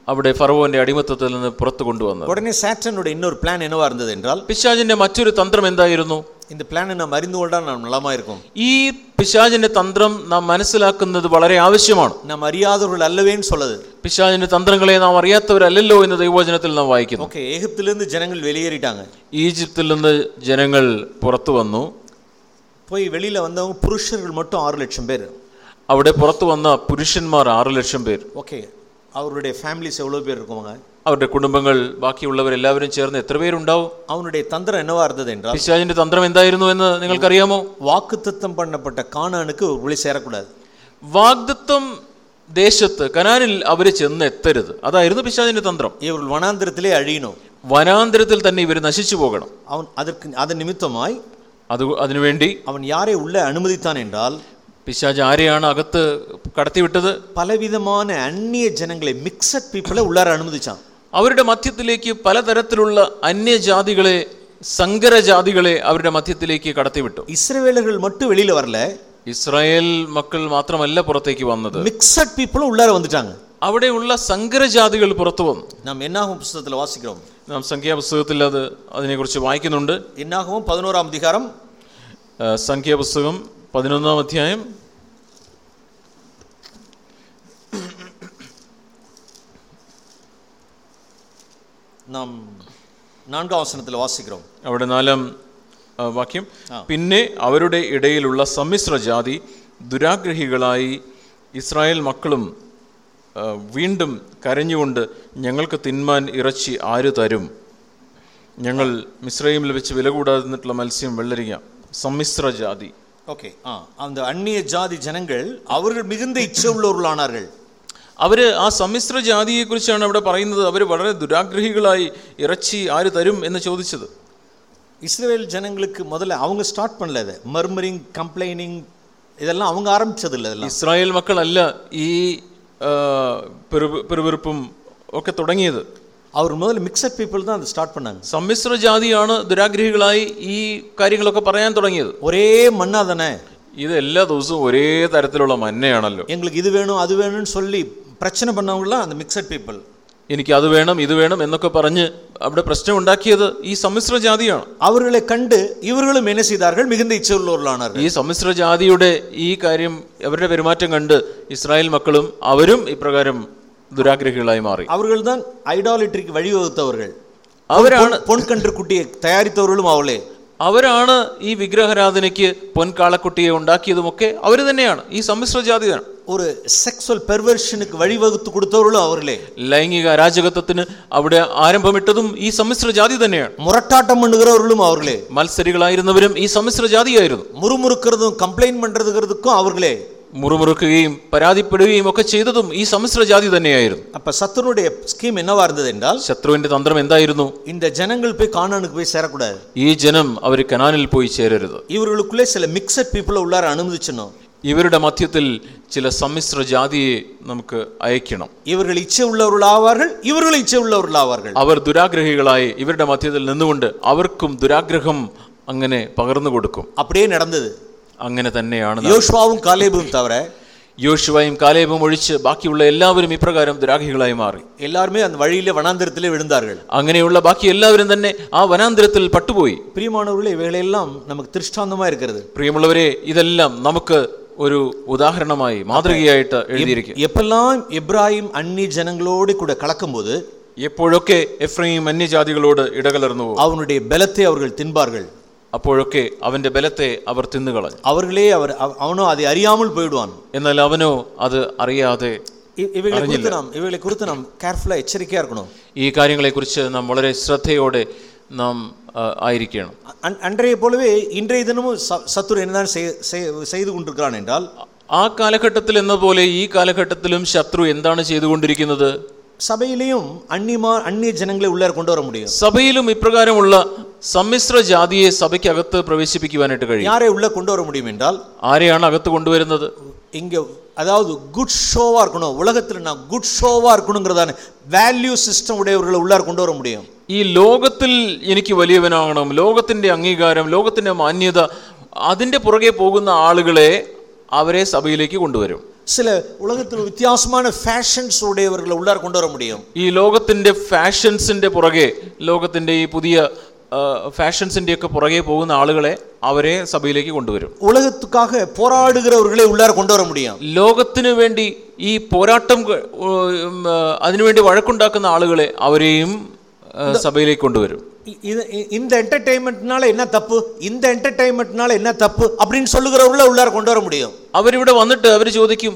അവിടെ ഫറവോന്റെ അടിമത്തത്തിൽ നിന്ന് പുറത്തു കൊണ്ടുവന്നത് உடனே சாட்டனுடைய இன்னொரு பிளான் என்னவா இருந்தது என்றால் പിശാജിന്റെ മറ്റൊരു തന്ത്രം എന്തായിരുന്നു இந்த பிளானை நாம் அறிந்து கொண்டால் நாம் நலமா இருக்கும் ഈ പിശാജിന്റെ തന്ത്രം നാം മനസ്സിലാക്കുന്നത് വളരെ ആവശ്യമാണ് நாம் அறியாதவர்கள் அல்லவேன்னு சொல்லுது പിശാജിന്റെ തന്ത്രങ്ങളെ നാം അറിയാത്തവരല്ലല്ലോ എന്ന് ദൈവവചനത്തിൽ നാം വായിക്കുന്നു ஓகே எகிப்திலிருந்து ஜனங்கள் வெளியேறிட்டாங்க ഈജിപ്തിൽ നിന്ന് ജനങ്ങൾ പുറത്തു വന്നു போய் வெளியில வந்தவங்க புருஷர்கள் மட்டும் ஆறு லட்சம் பேர் അവിടെ പുറത്തു വന്ന പുരുഷന്മാർ ആറ് ലക്ഷം പേർ ஓகே அவருடைய ஃபேமிலிஸ் எவ்வளோ பேர் இருக்குவாங்க അവരുടെ കുടുംബങ്ങൾ ബാക്കിയുള്ളവരെല്ലാവരും ചേർന്ന് എത്ര പേരുണ്ടാവും அவனுடைய தந்திரம் என்னவா இருந்தது என்றால் പിശാചിന്റെ തന്ത്രം എന്തായിരുന്നു എന്ന് നിങ്ങൾക്കറിയാമോ வாக்குத்தத்தம் பண்ணப்பட்ட கானானுக்கு ஒரு விழி சேரக்கூடாது വാഗ്ദത്വം ദേശത്ത് കനാനിൽ അവര് ചെന്ന് എത്തരുത് അതായിരുന്നു പിശാചിന്റെ തന്ത്രം இவர்கள் வனாந்திரத்திலே அழியணும் വനാന്തരത്തിൽ തന്നെ ഇവർ നശിച്ചു പോകണം அவன் அதற்கு அதன் நிமித்தமாய் അത് അതിനുവേണ്ടി அவன் யாரை உள்ளே அனுமதித்தான் என்றால் പിശാജ് ആരെയാണ് അകത്ത് കടത്തിവിട്ടത് பலவிதமான அந்நிய ஜனங்களை மிக்சட் பீப்புளை உள்ளார அனுமதிச்சான் അവരുടെ മധ്യത്തിലേക്ക് പലതരത്തിലുള്ള അന്യജാതികളെ സങ്കരജാതികളെ അവരുടെ മധ്യത്തിലേക്ക് കടത്തിവിട്ടു இஸ்ரவேலர்கள் மட்டும் வெளியில வரல ഇസ്രായേൽ മക്കൾ മാത്രമല്ല പുറത്തേക്ക് വന്നത് மிக்சட் பீப்புளும் உள்ளார வந்துட்டாங்க അവിടെയുള്ള സങ്കരജാതികൾ പുറത്തു വന്നു நாம் என்னாகும் புஸ்தகத்தில் வாசிக்கிறோம் നാം സംഖ്യാപുസ്തകത്തിൽ അത് അതിനെക്കുറിച്ച് വായിക്കുന്നുണ്ട് என்னாகவும் பதினோராம் அதிகாரம் ആ, സംഖ്യാപുസ്തകം പതിനൊന്നാം അധ്യായം நாம் நான்காம் வசனத்தில் வாசிக்கிறோம் അവിടെ നാലാം ആ, വാക്യം പിന്നെ അവരുടെ ഇടയിലുള്ള സമ്മിശ്ര ജാതി ദുരാഗ്രഹികളായി ഇസ്രായേൽ മക്കളും ആ, വീണ്ടും കരഞ്ഞുകൊണ്ട് ഞങ്ങൾക്ക് തിന്മാൻ ഇറച്ചി ആര് തരും ഞങ്ങൾ മിശ്രയിമിൽ വെച്ച് വില കൂടാതെ നിന്നിട്ടുള്ള മത്സ്യം വെള്ളരിക സമ്മിശ്ര ജാതി ஓகே ஆ அந்த அந்நிய ஜாதி ஜனங்கள் அவர்கள் மிகுந்த இச்சை உள்ளவர்களானார்கள் അവര് ആ സമ്മിശ്ര ജാതിയെക്കുറിച്ചാണ് അവിടെ പറയുന്നത് അവർ വളരെ ദുരാഗ്രഹികളായി ഇറച്ചി ആര് തരും എന്ന് ചോദിച്ചത് இஸ்ரவேல் ஜனங்களுக்கு முதல்ல அவங்க ஸ்டார்ட் பண்ணல இதை மர்மரிங் கம்ப்ளைனிங் இதெல்லாம் அவங்க ஆரம்பிச்சது இல்லை இதெல்லாம் ഇസ്രായേൽ മക്കളല്ല ഈ ആ, പെറു- പെറുവിറുപ്പും ഒക്കെ തുടങ്ങിയത് அவர் முதல்ல மிக்சட் பீப்புள் தான் அதை ஸ்டார்ட் பண்ணாங்க സമ്മിശ്ര ജാതിയാണ് ദുരാഗ്രഹികളായി ഈ കാര്യങ്ങളൊക്കെ പറയാൻ തുടങ്ങിയത് ஒரே மண்ணா தானே ഇത് എല്ലാ ദിവസവും ഒരേ തരത്തിലുള്ള മന്നയാണല്ലോ எங்களுக்கு இது வேணும் அது வேணும்னு சொல்லி பிரச்சனை பண்ணவங்களாம் அந்த மிக்சட் பீப்புள் എനിക്ക് അത് വേണം ഇത് വേണം എന്നൊക്കെ പറഞ്ഞ് അവിടെ പ്രശ്നം ഉണ്ടാക്കിയത് ഈ സമ്മിശ്ര ജാതിയാണ് அவர்களை கண்டு இவர்களும் என்ன செய்தார்கள் மிகுந்த இச்சை உள்ளவர்களானார்கள் ഈ സമ്മിശ്ര ജാതിയുടെ ഈ കാര്യം അവരുടെ പെരുമാറ്റം കണ്ട് ഇസ്രായേൽ മക്കളും അവരും ഇപ്രകാരം ദുരാഗ്രഹികളായി മാറി அவர்கள் தான் ஐடாலிட்ரிக்கு வழிவகுத்தவர்கள் അവരാണ് பொன் கன்று குட்டியை தயாரித்தவர்களும் அவளே അവരാണ് ഈ വിഗ്രഹാരാധനയ്ക്ക് പൊൻകാളക്കുട്ടിയെ ഉണ്ടാക്കിയതുമൊക്കെ അവർ തന്നെയാണ് ഈ സമ്മിശ്ര ജാതിയാണ് ஒரு செக்ஸுவல் பெர்வர்ஷனுக்கு வழிவகுத்து கொடுத்தவர்களும் அவர்களே ലൈംഗിക അരാജകത്വത്തിന് അവിടെ ആരംഭമിട്ടതും ഈ സമ്മിശ്ര ജാതി തന്നെയാണ് முரட்டாட்டம் பண்ணுகிறவர்களும் அவர்களே മത്സരികളായിരുന്നവരും ഈ സമ്മിശ്ര ജാതിയായിരുന്നു முறுமுறுக்கிறதும் கம்ப்ளைண்ட் பண்றதுக்கிறதுக்கும் அவர்களே മുറുമുറുക്കുകയും പരാതിപ്പെടുകയും ഒക്കെ ചെയ്തതും ഈ സമ്മിശ്ര ജാതി തന്നെയായിരുന്നു அப்ப சத்துருடைய ஸ்கீம் என்னவா இருந்தது என்றால் ശത്രുവിന്റെ തന്ത്രം എന്തായിരുന്നു இந்த ஜனங்கள் போய் கானானுக்கு போய் சேரக்கூடாது ഈ ജനം അവർ കനാനിൽ പോയി ചേരരുത് இவர்களுக்குள்ளே சில மிக்சட் பீப்புளை உள்ளார அனுமதிச்சணும் ഇവരുടെ മധ്യത്തിൽ ചില സമ്മിശ്ര ജാതിയെ നമുക്ക് അയക്കണം இவர்கள் இச்சை உள்ளவர்கள் ஆவார்கள் இவர்களும் இச்சை உள்ளவர்கள் ஆவார்கள் അവർ ദുരാഗ്രഹികളായി ഇവരുടെ മധ്യത്തിൽ നിന്നുകൊണ്ട് അവർക്കും ദുരാഗ്രഹം അങ്ങനെ പകർന്നു കൊടുക്കും அப்படியே நடந்தது അങ്ങനെ തന്നെയാണ് യോഷുവും കാലേബും തവരെ. യോഷുവായും കാലേബും ഒഴിച്ച് ബാക്കിയുള്ള എല്ലാവരും ഇപ്രകാരം ദുരാഗികളായി മാറി. എല്ലാവരുമേ അന്ന് വഴിയിലെ വനാന്തരത്തിലെ വിഴുന്നാറുകൾ അങ്ങനെയുള്ള ബാക്കി എല്ലാവരും തന്നെ ആ വനാന്തരത്തിൽ പട്ടുപോയി. പ്രിയമാണവരുടെ ഇവകളെല്ലാം നമുക്ക് ദൃഷ്ടാന്തമായിരിക്കരുത് പ്രിയമുള്ളവരെ ഇതെല്ലാം നമുക്ക് ഒരു ഉദാഹരണമായി മാതൃകയായിട്ട് എഴുതിയിരിക്കും എപ്പോഴെല്ലാം ഇബ്രാഹിം അന്യ ജനങ്ങളോട് കൂടെ കളക്കുമ്പോൾ എപ്പോഴൊക്കെ എഫ്രൈം അന്യജാതികളോട് ഇടകലർന്നു അവനുടേ ബലത്തെ അവർ തിൻപാർ അപ്പോഴൊക്കെ അവന്റെ ബലത്തെ അവർ തിന്നുകളഞ്ഞു. അവരിലേ അവർ അവനോ അത് അറിയാമൽ പോയിടുവാൻ. എന്നാൽ അവനോ അത് അറിയാതെ ഇവകളെ കുറിച്ച് നാം ഇവകളെ കുറിച്ച് കെയർഫുള്ളായി ഇരിക്കണം ഈ കാര്യങ്ങളെ കുറിച്ച് നാം വളരെ ശ്രദ്ധയോടെ നാം ആയിരിക്കണം. അൻറയെ പോലെ ഇൻറയ ഇതിനും ശത്രു എന്താണ് ചെയ്തു കൊണ്ടിരിക്കുകയാണ് എന്നാൽ ആ കാലഘട്ടത്തിൽ എന്ന പോലെ ഈ കാലഘട്ടത്തിലും ശത്രു എന്താണ് ചെയ്തുകൊണ്ടിരിക്കുന്നത് சபையிலையும் அந்நியமா அந்நிய ஜனங்களை உள்ளே கொண்டு வர முடியும் സഭയിലും ഇപ്രകാരമുള്ള സമ്മിശ്ര ജാതിയെ സഭയ്ക്കകത്ത് പ്രവേശിപ്പിക്കുവാനായിട്ട് കഴിയും யாரை உள்ள கொண்டு வர முடியும் என்றால் ആരെയാണ് അകത്ത് കൊണ്ടുവരുന്നത് இங்க அதாவது குட் ஷோவா இருக்கணும் உலகத்துல நான் குட் ஷோவா இருக்கணுங்கிறதான வேல்யூ சிஸ்டம் உடையவர்களை உள்ளார கொண்டு வர முடியும் ഈ ലോകത്തിൽ എനിക്ക് വലിയവനാകണം ലോകത്തിന്റെ അംഗീകാരം ലോകത്തിന്റെ മാന്യത അതിന്റെ പുറകെ പോകുന്ന ആളുകളെ അവരെ സഭയിലേക്ക് കൊണ്ടുവരും சில உலகத்தில் வித்தியாசமான ஃபேஷன்ஸ் உடையவர்களை உள்ளார கொண்டு வர முடியும் ഈ ലോകത്തിന്റെ ഫാഷൻസിന്റെ പുറകെ ലോകത്തിന്റെ ഈ പുതിയ ഫാഷൻസിന്റെ ഒക്കെ പുറകെ പോകുന്ന ആളുകളെ അവരെ സഭയിലേക്ക് കൊണ്ടുവരും உலகத்துக்காக போராடுகிறவர்களை உள்ளார கொண்டு வர முடியும் ലോകത്തിന് വേണ്ടി ഈ പോരാട്ടം ക- ഉം, ആ, അതിനുവേണ്ടി വഴക്കുണ്ടാക്കുന്ന ആളുകളെ അവരെയും ആ, സഭയിലേക്ക് കൊണ്ടുവരും இ- இது இ- இந்த என்டர்டெயின்மெண்ட்னால என்ன தப்பு இந்த என்டர்டெயின்மெண்ட்னால என்ன தப்பு அப்படின்னு சொல்லுகிறவர்கள உள்ளார கொண்டு வர முடியும் അവരിവിടെ വന്നിട്ട് അവർ ചോദിക്കും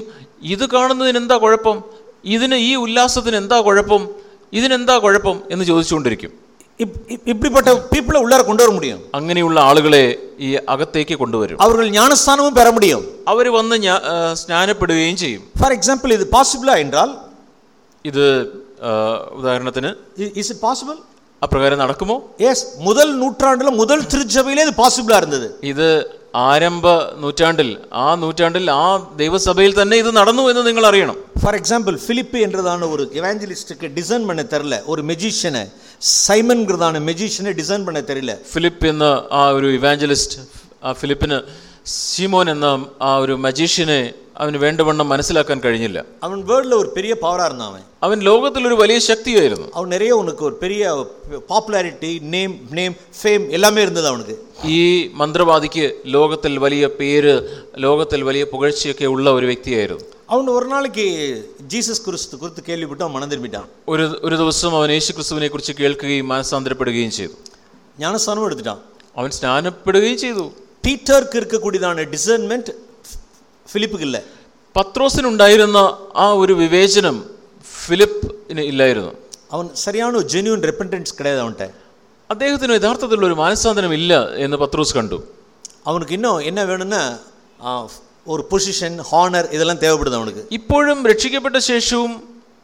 ഇത് കാണുന്നതിന് എന്താ കുഴപ്പം ഇതിന് ഈ ഉല്ലാസത്തിന് എന്താ കുഴപ്പം ഇതിനെന്താ കുഴപ്പം എന്ന് ചോദിച്ചുകൊണ്ടിരിക്കും இப்- இப்- இப்படிப்பட்ட பீப்புளை உள்ளார கொண்டு வர முடியும் അങ്ങനെയുള്ള ആളുകളെ ഈ അകത്തേക്ക് കൊണ്ടുവരും அவர்கள் ஞானஸ்தானமும் பெற முடியும் അവർ വന്ന് ഞാ- ആ, സ്നാനപ്പെടുകയും ചെയ്യും ஃபார் எக்ஸாம்பிள் இது பாசிபிளா என்றால் ഇത് ആ, ഉദാഹരണത്തിന് இஸ் இட் பாசிபிள் അപ്രകാരം നടക്കുമോ எஸ் முதல் நூற்றாண்டுல முதல் திருச்சபையிலே இது பாசிபிளா இருந்தது ഇത് ആരംഭ നൂറ്റാണ്ടിൽ ആ നൂറ്റാണ്ടിൽ ആ ദൈവസഭയിൽ തന്നെ ഇത് നടന്നു എന്ന് നിങ്ങൾ അറിയണം ஃபார் எக்ஸாம்பிள் பிலிப்பு என்றதான ஒரு எவாஞ்சலிஸ்டுக்கு டிசைன் பண்ண தெரியல ஒரு மெஜிஷியனை சைமன்கிறதான மெஜிஷியனை டிசைன் பண்ண தெரியல ഫിലിപ്പ് എന്ന ആ ഒരു ഇവാഞ്ചലിസ്റ്റ് ആ ഫിലിപ്പിന് സീമോൻ എന്ന ആ ഒരു മജീഷ്യനെ അവന് വേണ്ടവണ്ണം മനസ്സിലാക്കാൻ കഴിഞ്ഞില്ല. അവൻ വേൾഡിൽ ഒരു പെരിയ പവറാ ഇരുന്ന അവൻ. അവൻ ലോകത്തിൽ ഒരു വലിയ ശക്തിയായിരുന്നു. അവൻ നിറയെ ഉനക്ക് ഒരു പെരിയ പോപ്പുലാരിറ്റി നെയിം നെയിം ഫെയിം എല്ലാമേ ഇരുന്നത് അവനക്ക്. ഈ മന്ത്രവാദിക്ക് ലോകത്തിൽ വലിയ പേര് ലോകത്തിൽ വലിയ പുകഴ്ചയൊക്കെ ഉള്ള ഒരു വ്യക്തിയായിരുന്നു. അവൻ ഒരു നാളേക്ക് ജീസസ് ക്രിസ്തു കുറിച്ച് കേൾവിപ്പെട്ടു അവൻ മനം ഒരു ഒരു ദിവസം അവൻ യേശു ക്രിസ്തുവിനെ കുറിച്ച് കേൾക്കുകയും മനസ്സാന്തരപ്പെടുകയും ചെയ്തു. ഞാൻ സ്നാനം എടുത്തിട്ടാണ് അവൻ സ്നാനപ്പെടുകയും ചെയ്തു. പീറ്റർക്ക് ഇരിക്കക്കൂടിയതാണ് ഡിസേൺമെന്റ് ഫിലിപ്പിക്കില്ല? പത്രോസിനുണ്ടായിരുന്ന ആ ഒരു വിവേചനം ഫിലിപ്പിന് ഇല്ലായിരുന്നു. അവൻ ശരിയാണോ ജെന്യൂൻ റെപ്പന്റൻസ് കിടയാതെ അവന്റെ? അദ്ദേഹത്തിന് യഥാർത്ഥത്തിലുള്ള ഒരു മാനസാന്തരം ഇല്ല എന്ന് പത്രോസ് കണ്ടു. അവനക്ക് ഇന്നോ എന്നാ വേണമെന്ന് ഒരു പൊസിഷൻ ഹോണർ ഇതെല്ലാം തേവപ്പെടുന്നു അവനക്ക്. ഇപ്പോഴും രക്ഷിക്കപ്പെട്ട ശേഷവും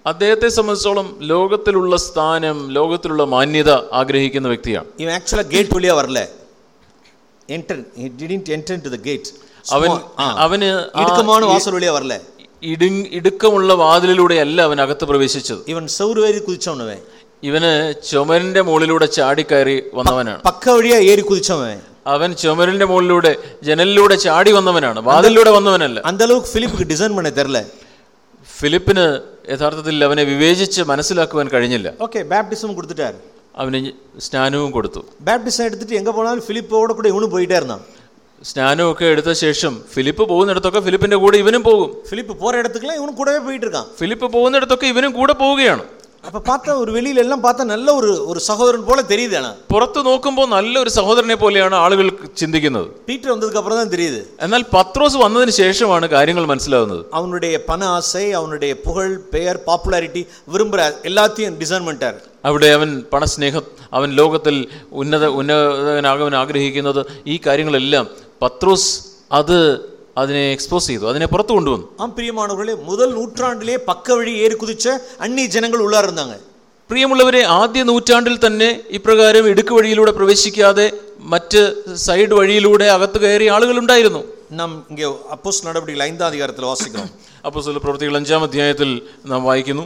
അദ്ദേഹത്തെ സംബന്ധിച്ചോളം ലോകത്തിലുള്ള സ്ഥാനം ലോകത്തിലുള്ള മാന്യത ആഗ്രഹിക്കുന്ന വ്യക്തിയാണ്. ഇവൻ ആക്ച്വലി ഗേറ്റ് വലിയ വരല്ലേ he didn't entrance to the gate അവൻ അവന് ഇടുക്കമാണ് വാസൽ വഴിയാ ഇടുക്കമുള്ള വാതിലിലൂടെയല്ല അവൻ അകത്ത് പ്രവേശിച്ചത്. ഇവൻ സൗരവേരി കുതിച്ചവനവൻ. ഇവന് ചുമരിന്റെ മുകളിലൂടെ ചാടിക്കയറി വന്നവനാണ്. പക്ക വഴിയാ ഏറി കുതിച്ചവൻ അവൻ ചുമരിന്റെ മുകളിലൂടെ ജനലിലൂടെ ചാടി വന്നവനാണ്. വാതിലിലൂടെ വന്നവനല്ല. അന്തളവുക്ക് ഫിലിപ്പ് ഡിസൈൻ പണി തരല്ലേ ഫിലിപ്പിന് യഥാർത്ഥത്തിൽ അവനെ വിവേചിച്ച് മനസ്സിലാക്കുവാൻ കഴിഞ്ഞില്ല. ഓക്കെ ബാപ്റ്റിസം കൊടുത്തിട്ടായിരുന്നു. അവന് സ്നാനവും കൊടുത്തു. ബാപ്റ്റിസം എടുത്തിട്ട് എങ്ങനെ പോണാലും ഫിലിപ്പോടെ കൂടെ ഇവണ് പോയിട്ടായിരുന്നു? இருந்தான் സ്നാനമൊക്കെ എടുത്ത ശേഷം ഫിലിപ്പ് പോകുന്നിടത്തൊക്കെ ഫിലിപ്പിന്റെ കൂടെ ഇവനും പോകും பிலிப்பு போற இடத்துக்குலாம் இவனும் கூடவே போயிட்டு இருக்கான் ഫിലിപ്പ് പോകുന്നിടത്തൊക്കെ ഇവനും കൂടെ പോവുകയാണ് அப்ப பார்த்தா ஒரு வெளியில எல்லாம் பார்த்தா நல்ல ஒரு ஒரு சகோதரன் போல தெரியுது ஆனா പുറത്തു നോക്കുമ്പോൾ നല്ലൊരു സഹോദരനെ പോലെയാണ് ആളുകൾ ചിന്തിക്കുന്നത് பீட்டர் வந்ததுக்கு அப்புறம் தான் தெரியுது എന്നാൽ പത്രോസ് വന്നതിന് ശേഷമാണ് കാര്യങ്ങൾ മനസ്സിലാവുന്നത് அவனுடைய பண ஆசை அவனுடைய புகழ் பெயர் பாப்புலாரிட்டி விரும்புற எல்லாத்தையும் டிசைன் பண்ணிட்டார் അവിടെ അവൻ പണസ്നേഹം അവൻ ലോകത്തിൽ ഉന്നത ഉന്നതനാകാൻ ആഗ്രഹിക്കുന്നത് ഈ കാര്യങ്ങളെല്ലാം പത്രോസ് അത് അതിനെ എക്സ്പോസ് ചെയ്തു അതിനെ പുറത്തു കൊണ്ടുവന്നു ஆம் பிரியமானவர்களே முதல் நூற்றாண்டிலே பக்க வழி ஏறி குதிச்ச அந்நிய ஜனங்கள் உள்ளார இருந்தாங்க പ്രിയമുള്ളവരെ ആദ്യ നൂറ്റാണ്ടിൽ തന്നെ ഇപ്രകാരം ഇടുക്ക് വഴിയിലൂടെ പ്രവേശിക്കാതെ മറ്റ് സൈഡ് വഴിയിലൂടെ അകത്ത് കയറിയ ആളുകളുണ്ടായിരുന്നു நாம் இங்கே அப்போஸ் நடவடிக்கைகள் ஐந்தாம் அதிகாரத்தில் வாசிக்கிறோம் (coughs) അപ്പോൾ ചില പ്രവൃത്തികൾ അഞ്ചാം അധ്യായത്തിൽ നാം വായിക്കുന്നു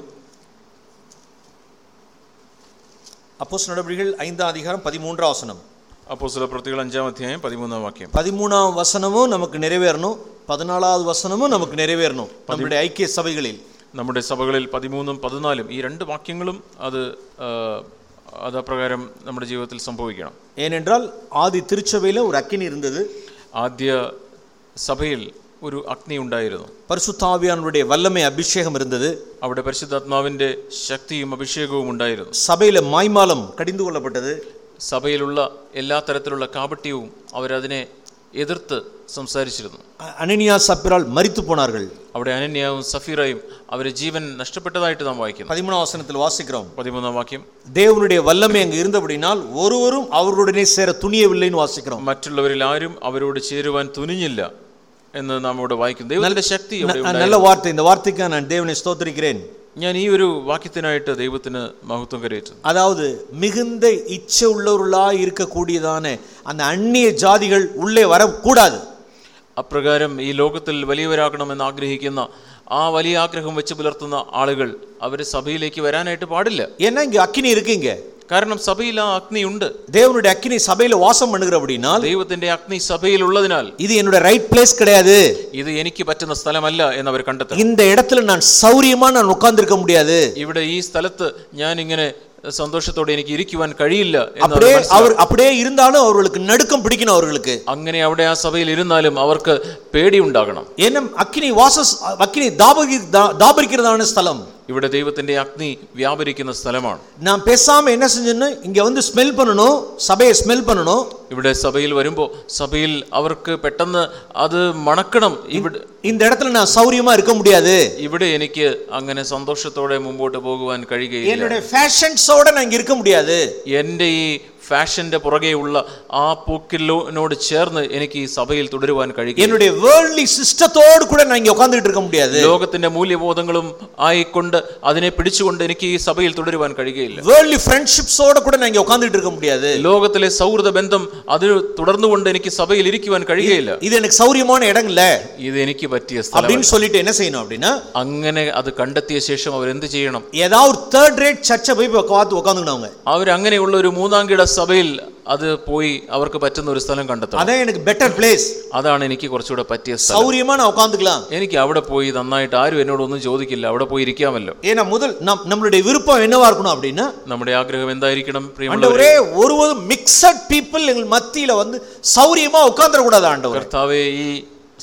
அப்போஸ் நடவடிக்கைகள் ஐந்தாம் அதிகாரம் பதிமூன்றாம் வசனம் അപ്പോസ്തല പ്രവൃത്തികൾ അഞ്ചാം അധ്യായം പതിമൂന്നാം വാക്യം. പതിമൂന്നാം വസനവും നമുക്ക് നിറവേറണം. പതിനാലാമത് വസനവും നമുക്ക് നിറവേറണം നമ്മുടെ ഐക്യ സഭകളിൽ. നമ്മുടെ സഭകളിൽ പതിമൂന്നും പതിനാലും ഈ രണ്ട് വാക്യങ്ങളും അത് അത് അപ്രകാരം നമ്മുടെ ജീവിതത്തിൽ സംഭവിക്കണം. ഏനെന്റാൽ ആദ്യ തിരുച്ചവയിൽ ഒരു അഗ്നി ഇരുന്നത്. ആദ്യ സഭയിൽ ഒരു അഗ്നി ഉണ്ടായിരുന്നു. പരിശുദ്ധാവിയാനുടെ വല്ലമേ അഭിഷേകം ഇരുന്നത്. അവിടെ പരിശുദ്ധാത്മാവിന്റെ ശക്തിയും അഭിഷേകവും ഉണ്ടായിരുന്നു. സഭയിലെ മായ്മാലം കടിന്തുകൊള്ളപ്പെട്ടത് സഭയിലുള്ള എല്ലാ തരത്തിലുള്ള കാപട്യവും അവരതിനെ എതിർത്ത് സംസാരിച്ചിരുന്നു அ- அனனியா சப்பிரால் மரித்து போனார்கள் അവിടെ അനന്യാവും സഫീറയും അവരെ ജീവൻ നഷ്ടപ്പെട്ടതായിട്ട് നാം വായിക്കുന്നു பதிமூணாம் வசனத்தில் வாசிக்கிறோம் പതിമൂന്നാം വാക്യം தேவனுடைய வல்லமை அங்கு இருந்தபடினால் ஒருவரும் அவர்களுடனே சேர துணியவில்லைன்னு வாசிக்கிறோம் മറ്റുള്ളവരിൽ ആരും അവരോട് ചേരുവാൻ തുനിഞ്ഞില്ല എന്ന് നാം ഇവിടെ വായിക്കുന്നു ദൈവത്തിന്റെ ശക്തി അവിടെ ந- ഉണ്ടായിരുന്നു. நல்ல வார்த்தை இந்த வார்த்தைக்காக நான் தேவனை ஸ்தோத்திரிக்கிறேன் ഞാൻ ഈ ഒരു വാക്യത്തിനായിട്ട് ദൈവത്തിന് മഹത്വം കരയറ്റുന്നു அதாவது மிகுந்த இச்சை உள்ளவர்களாய் இருக்கக்கூடியதான அந்த அந்நிய ஜாதிகள் உள்ளே வரக்கூடாது അപ്രകാരം ഈ ലോകത്തിൽ വലിയവരാകണമെന്ന് ആഗ്രഹിക്കുന്ന ആ വലിയ ആഗ്രഹം വെച്ച് പുലർത്തുന്ന ആളുകൾ അവർ സഭയിലേക്ക് വരാനായിട്ട് പാടില്ല ஏன்னா இங்க அக்கினி இருக்குங்க കാരണം സഭയിൽ ആ അഗ്നിയുണ്ട് தேவனுடைய அக்கினி சபையில வாசம் பண்ணுகிற அப்படின்னால் ദൈവത്തിന്റെ അഗ്നി സഭയിൽ ഉള്ളതിനാൽ இது என்னோட ரைட் பிளேஸ் கிடையாது ഇത് എനിക്ക് പറ്റുന്ന സ്ഥലമല്ല എന്നവർ കണ്ടെത്തണം இந்த இடத்துல நான் சௌரியமா நான் உட்கார்ந்திருக்க முடியாது ഇവിടെ ഈ സ്ഥലത്ത് ഞാൻ ഇങ്ങനെ സന്തോഷത്തോടെ എനിക്ക് ഇരിക്കുവാൻ കഴിയില്ല എന്ന് അവർ அப்படியே മനസ്സിലാക്കണം. அவர் அப்படியே இருந்தாலும் அவர்களுக்கு நடுக்கம் பிடிக்கணும் அவர்களுக்கு അങ്ങനെ അവിടെ ആ സഭയിൽ ഇരുന്നാലും അവർക്ക് പേടിയുണ്ടാകണം ஏன்னா அக்கினி வாசஸ் அக்கினி தாபகி தா- தாபரிக்கிறதான ஸ்தலம் ഇവിടെ ദൈവത്തിന്റെ അഗ്നി വ്യാപരിക്കുന്ന സ്ഥലമാണ് நான் பேசாம என்ன செஞ்சேன்னு இங்க வந்து ஸ்மெல் பண்ணணும் சபையை ஸ்மெல் பண்ணணும் ഇവിടെ സഭയിൽ വരുമ്പോൾ സഭയിൽ അവർക്ക് പെട്ടെന്ന് അത് മണക്കണം ഇവിടെ இந்த இடத்துல நான் சௌரியமா இருக்க முடியாது ഇവിടെ എനിക്ക് അങ്ങനെ സന്തോഷത്തോടെ മുമ്പോട്ട് പോകുവാൻ കഴിയുകയില്ല என்னுடைய ஃபேஷன்ஸோட நான் இங்க இருக்க முடியாது എൻ്റെ ഈ ഫാഷന്റെ പുറകെയുള്ള ആ പൂക്കിലോനോട് ചേർന്ന് എനിക്ക് ഈ സഭയിൽ തുടരുവാൻ കഴിയും என்னுடைய வேர்ல்ட்லி சிஸ்டத்தோடு கூட நான் இங்க உட்கார்ந்துட்டு இருக்க முடியாது ലോകത്തിന്റെ മൂല്യബോധങ്ങളും ആയിക്കൊണ്ട് അതിനെ പിടിച്ചുകൊണ്ട് എനിക്ക് ഈ സഭയിൽ തുടരുവാൻ കഴിയുകയില്ല வேர்ல்ட்லி ஃப்ரெண்ட்ஷிப்ஸோட கூட நான் இங்க உட்கார்ந்துட்டு இருக்க முடியாது ലോകത്തിലെ സൗഹൃദ ബന്ധം അത് തുടർന്നുകൊണ്ട് എനിക്ക് സഭയിൽ ഇരിക്കുവാൻ കഴിയുകയില്ല இது எனக்கு சௌரியமான இடம் இல்ல ഇത് എനിക്ക് പറ്റിയ സ്ഥലം அப்படின்னு சொல்லிட்டு என்ன செய்யணும் அப்படின்னா അങ്ങനെ അത് കണ്ടെത്തിയ ശേഷം അവരെന്ത് ചെയ്യണം ஏதாவது ஒரு தேர்ட் ரேட் சர்ச்சை போய் பார்த்து உட்காந்துக்கணும் அவங்க അവരങ്ങനെയുള്ള ഒരു മൂന്നാം കിട സഭയിൽ അത് പോയി അവർക്ക് പറ്റുന്ന ഒരു സ്ഥലം കണ്ടെത്തണം. അതാണ് എനിക്ക് കുറച്ചുകൂടെ പറ്റിയ സൗകര്യമാണ് എനിക്ക് അവിടെ പോയി നന്നായിട്ട് ആരും എന്നോട് ഒന്നും ചോദിക്കില്ല. അവിടെ പോയി ഇരിക്കാമല്ലോ. മുതൽ നമ്മുടെ വിരുപ്പം എന്നവർക്കണോ അപ്പൊ നമ്മുടെ ആഗ്രഹം എന്തായിരിക്കണം പ്രിയമുള്ളവരെ? ഒരുവരും മിക്സഡ് പീപ്പിൾ നിങ്ങൾ മത്തിയില വന്ന് സൗകര്യമാ ഉക്കാന്തര കർത്താവേ ഈ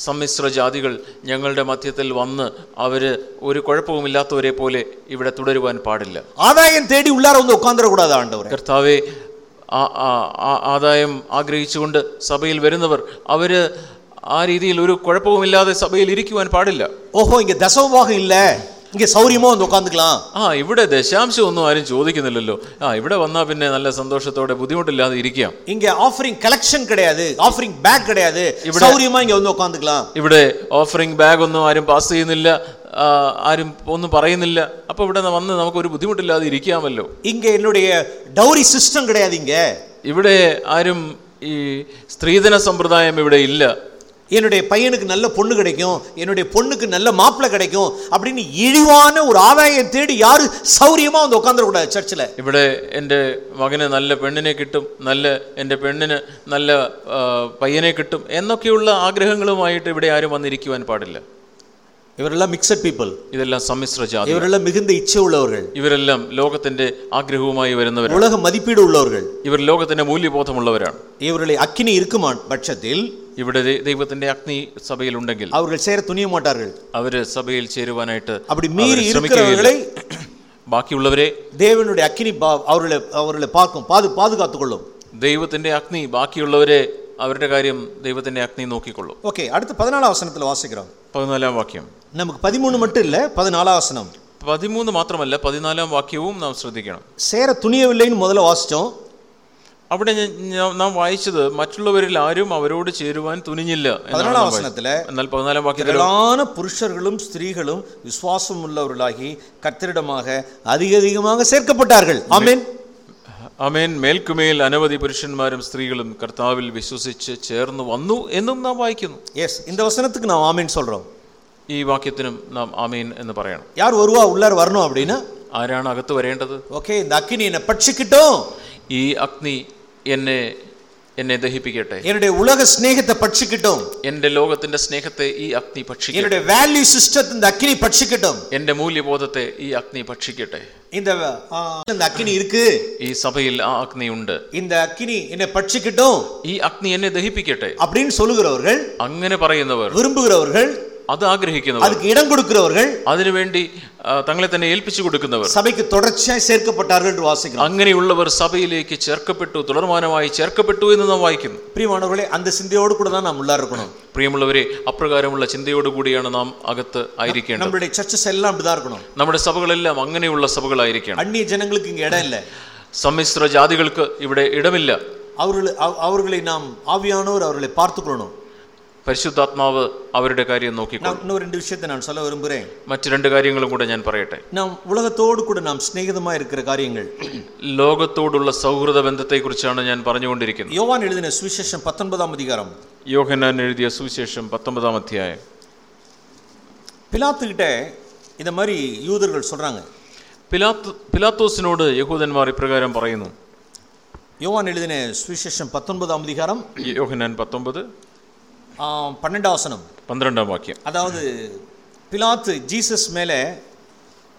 സമ്മിശ്ര ജാതികൾ ഞങ്ങളുടെ മധ്യത്തിൽ വന്ന് അവർ ഒരു കുഴപ്പവുമില്ലാത്തവരെ പോലെ ഇവിടെ തുടരുവാൻ പാടില്ല. ആദായം തേടി ഉള്ളാറൊന്നും ഉക്കാന്തര കൂടാതെ ആണ്ടവർ കർത്താവേ ആദായം ആഗ്രഹിച്ചുകൊണ്ട് സഭയിൽ വരുന്നവർ അവര് ആ രീതിയിൽ ഒരു കുഴപ്പവുമില്ലാതെ സഭയിൽ ഇരിക്കുവാൻ പാടില്ല ஓஹோ இங்க தசமபாகம் இல்ல இங்க சௌரியமா வந்து உட்காந்துக்கலாம் ആ ഇവിടെ ദശാംശം ഒന്നും ആരും ചോദിക്കുന്നില്ലല്ലോ ആ ഇവിടെ വന്നാൽ പിന്നെ നല്ല സന്തോഷത്തോടെ ബുദ്ധിമുട്ടില്ലാതെ ഇരിക്കാം இங்க ஆஃபரிங் கலெக்ஷன் கிடையாது ஆஃபரிங் பேக் கிடையாது சௌரியமா இங்க வந்து உட்காந்துக்கலாம் ഇവിടെ ഓഫറിംഗ് ബാഗ് ഒന്നും ആരും പാസ് ചെയ്യുന്നില്ല ആ, ആരും ഒന്നും പറയുന്നില്ല അപ്പോൾ ഇവിടെ വന്ന് നമുക്ക് ഒരു ബുദ്ധിമുട്ടില്ലാതെ ഇരിക്കാമല്ലോ இங்க என்னுடைய டௌரி சிஸ்டம் கிடையாது இங்க ഇവിടെ ആരും ഈ സ്ത്രീധന സമ്പ്രദായം ഇവിടെ ഇല്ല என்னுடைய பையனுக்கு நல்ல பொண்ணு கிடைக்கும் என்னுடைய பொண்ணுக்கு நல்ல மாப்பிள்ளை கிடைக்கும் அப்படின்னு இழிவான ஒரு ஆதாயம் தேடி யாரு சௌரியமா வந்து உட்காந்துடக்கூடாது சர்ச்சில் ഇവിടെ എൻ്റെ മകന് നല്ല പെണ്ണിനെ കിട്ടും നല്ല എൻ്റെ പെണ്ണിന് നല്ല ആ, പയ്യനെ കിട്ടും എന്നൊക്കെയുള്ള ആഗ്രഹങ്ങളുമായിട്ട് ഇവിടെ ആരും വന്നിരിക്കുവാൻ പാടില്ല ഇവരെല്ലാം മിക്സഡ് പീപ്പിൾ ഇതെല്ലാം സമ്മിശ്ര ജാതി ഇവരെല്ലാം മികുന്ന ഇച്ഛയുള്ളവർ ഇവരെല്ലാം ലോകത്തിന്റെ ആഗ്രഹവുമായി വരുന്നവർ ഉലക മതിപ്പീടുള്ളവർ ഇവർ ലോകത്തിന്റെ മൂല്യബോധമുള്ളവരാണ്. ഇവരുടെ അഗ്നി ഇരിക്കുമാണ് പക്ഷത്തിൽ ഇവിടെ ദൈവത്തിന്റെ അഗ്നി സഭയിൽ ഉണ്ടെങ്കിൽ അവർ ചേരെ തുനിയ മാട്ടാർ അവർ സഭയിൽ ചേരുവാനായിട്ട് അവിടെ മീറി ബാക്കിയുള്ളവരെ ദേവനുടെ അഗ്നി അവരുടെ അവരുടെ പാക്കും പാതുകാത്തുകൊള്ളും. ദൈവത്തിന്റെ അഗ്നി ബാക്കിയുള്ളവരെ അവരുടെ കാര്യം ദൈവത്തിന്റെ അഗ്നി നോക്കിക്കൊള്ളും. ഓക്കെ അടുത്ത പതിനാലാം അവസരത്തിൽ വാസിക്കാം പതിനാലാം വാക്യം நமக்கு பதிமூணு மட்டும் இல்லை பதினாலாம் வசனம் പതിമൂന്ന് മാത്രമല്ല പതിനാലാം വാക്യവും നാം ശ്രദ്ധിക്കണം சேர துணியவில்லைன்னு முதல்ல வாசிச்சோம் അവിടെ ഞാൻ- ഞാൻ- നാം വായിച്ചത് മറ്റുള്ളവരിൽ ആരും അവരോട് ചേരുവാൻ തുനിഞ്ഞില്ല എന്നാണ് பதினாலாம் നാം വായിച്ചത്. வசனத்துல എന്നാൽ പതിനാലാം വാക്യത്തിൽ திரளான புருஷர்களும் ஸ்திரீகளும் விசுவாசம் உள்ளவர்களாகி கர்த்தரிடமாக அதிக அதிகமாக சேர்க்கப்பட்டார்கள் ஆமென் അമേൻ മേൽക്കുമേൽ അനവധി പുരുഷന്മാരും സ്ത്രീകളും കർത്താവിൽ വിശ്വസിച്ച് ചേർന്ന് വന്നു എന്നും നാം വായിക്കുന്നു எஸ் இந்த வசனத்துக்கு நாம் ஆமென் சொல்றோம் ഈ വാക്യത്തിനും നാം ആമീൻ എന്ന് പറയണം யார் வருவா உள்ளார வரணும் அப்படின்னா ആരാണ് അകത്ത് വരേണ്ടത് ஓகே இந்த அக்கினி என்னை பட்சிக்கிட்டும் ഈ അഗ്നി എന്നെ എന്നെ ദഹിപ്പിക്കട്ടെ என்னுடைய உலக சிநேகத்தை பட்சிக்கிட்டும் എൻ്റെ ലോകത്തിന്റെ സ്നേഹത്തെ ഈ അഗ്നി ഭക്ഷിക്കട്ടെ என்னுடைய வேல்யூ சிஸ்டத்தை இந்த அக்கினி பட்சிக்கட்டும் എൻ്റെ മൂല്യബോധത്തെ ഈ അഗ്നി ഭക്ഷിക്കട്ടെ இந்த ஆ, இந்த அக்கினி இருக்கு ഈ സഭയിൽ ആ അഗ്നി ഉണ്ട് இந்த அக்கினி என்னை பட்சிக்கட்டும் ഈ അഗ്നി എന്നെ ദഹിപ്പിക്കട്ടെ அப்படின்னு சொல்லுகிறவர்கள் അങ്ങനെ പറയുന്നവർ விரும்புகிறவர்கள் അത് ആഗ്രഹിക്കുന്നവർ அதுக்கு இடம் கொடுக்கிறவர்கள் അതിനുവേണ്ടി ആ, തങ്ങളെ തന്നെ ഏൽപ്പിച്ചു കൊടുക്കുന്നവർ சபைக்கு தொடர்ச்சியாய் சேர்க்கப்பட்டார்கள் என்று வாசிக்கிறோம் അങ്ങനെയുള്ളവർ സഭയിലേക്ക് ചേർക്കപ്പെട്ടു തുടർമാനമായി ചേർക്കപ്പെട്ടു എന്ന് നാം വായിക്കുന്നു பிரியமானவர்களே அந்த சிந்தையோடு கூட தான் நாம் உள்ளார இருக்கணும் പ്രിയമുള്ളവരെ അപ്രകാരമുള്ള ചിന്തയോടുകൂടിയാണ് നാം അകത്ത് ആയിരിക്കേണ്ടത് நம்மளுடைய சர்ச்சஸ் எல்லாம் அப்படிதான் இருக்கணும் നമ്മുടെ സഭകളെല്ലാം അങ്ങനെയുള്ള സഭകളായിരിക്കണം அந்நிய ஜனங்களுக்கு இங்க இடம் இல்லை സമ്മിശ്ര ജാതികൾക്ക് ഇവിടെ ഇടമില്ല அவர்கள் அவ- அவர்களை நாம் ஆவியானவர் அவர்களை பார்த்துக்கொள்ளணும் പരിശുദ്ധാത്മാവ് അവരുടെ കാര്യം നോക്കിക്കൊള്ളും நான் இன்னும் ரெண்டு விஷயத்தை நான் சொல்ல விரும்புகிறேன் മറ്റു രണ്ട് കാര്യങ്ങളും കൂടെ ഞാൻ പറയട്ടെ நாம் உலகத்தோடு கூட நாம் சிநேகிதமா இருக்கிற காரியங்கள் ലോകത്തോടുള്ള സൗഹൃദ ബന്ധത്തെക്കുറിച്ചാണ് ഞാൻ പറഞ്ഞുകൊണ്ടിരിക്കുന്നത് யோவான் எழுதின சுவிசேஷம் பத்தொன்பதாம் அதிகாரம் യോഹന്നാൻ എഴുതിയ സുവിശേഷം പത്തൊമ്പതാം അധ്യായം பிலாத்துக்கிட்ட இந்த மாதிரி யூதர்கள் சொல்றாங்க പിലാത്ത് പിലാത്തോസിനോട് യഹൂദന്മാർ ഇപ്രകാരം പറയുന്നു யோவான் எழுதின சுவிசேஷம் பத்தொன்பதாம் அதிகாரம் യോഹന്നാൻ പത്തൊമ്പത് ஆ, பன்னெண்டாம் வசனம் പന്ത്രണ്ടാം വാക്യം அதாவது பிலாத்து ஜீசஸ் மேலே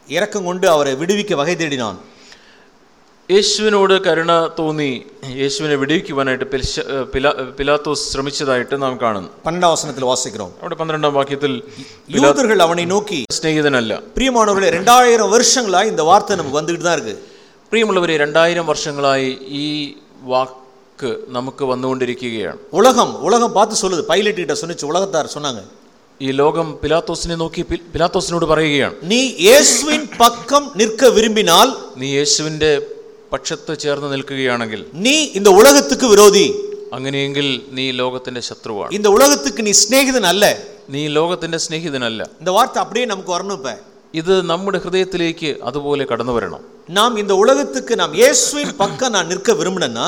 இரக்கம் கொண்டு அவரை விடுவிக்க வகை தேடினான் യേശുവിനോട് കരുണ തോന്നി യേശുവിനെ വിടിവിക്കുവാനായിട്ട് പിൽശ- ഏഹ് പിലാ- പിലാത്തോസ് ശ്രമിച്ചതായിട്ട് നാം കാണുന്നു பன்னெண்டாம் வசனத்தில் வாசிக்கிறோம் അവിടെ പന്ത്രണ്ടാം വാക്യത്തിൽ யூதர்கள் அவனை நோக்கி സ്നേഹിതനല്ല பிரியமானவர்களே ரெண்டாயிரம் வருஷங்களா இந்த வார்த்தை நமக்கு வந்துகிட்டு தான் இருக்கு പ്രിയമുള്ളവരെ രണ്ടായിരം വർഷങ്ങളായി ഈ വാക്ക് നമുക്ക് വന്നുകൊണ്ടിരിക്കുകയാണ് உலகம் உலகம் பார்த்து சொல்லுது பைலட் கிட்ட சொன்னிச்சு உலகத்தார் சொன்னாங்க ഈ ലോകം പിലാത്തോസിനെ നോക്കി പി- പിലാത്തോസിനോട് പറയുകയാണ് நீ இயேசுவின் பக்கம் நிற்க விரும்பினால் നീ യേശുവിൻ്റെ പക്ഷത്ത് ചേർന്ന് നിൽക്കുകയാണെങ്കിൽ நீ இந்த உலகத்துக்கு விரோதி അങ്ങനെയെങ്കിൽ നീ ലോകത്തിന്റെ ശത്രുവാണ് இந்த உலகத்துக்கு நீ சிநேகிதன் அல்ல നീ ലോകത്തിന്റെ സ്നേഹിതനല്ല இந்த வார்த்தை அப்படியே நமக்கு வரணும் இப்ப ഇത് നമ്മുടെ ഹൃദയത്തിലേക്ക് അതുപോലെ കടന്നു വരണം நாம் இந்த உலகத்துக்கு நாம் இயேசுவின் பக்கம் நான் நிற்க விரும்பினேன்னா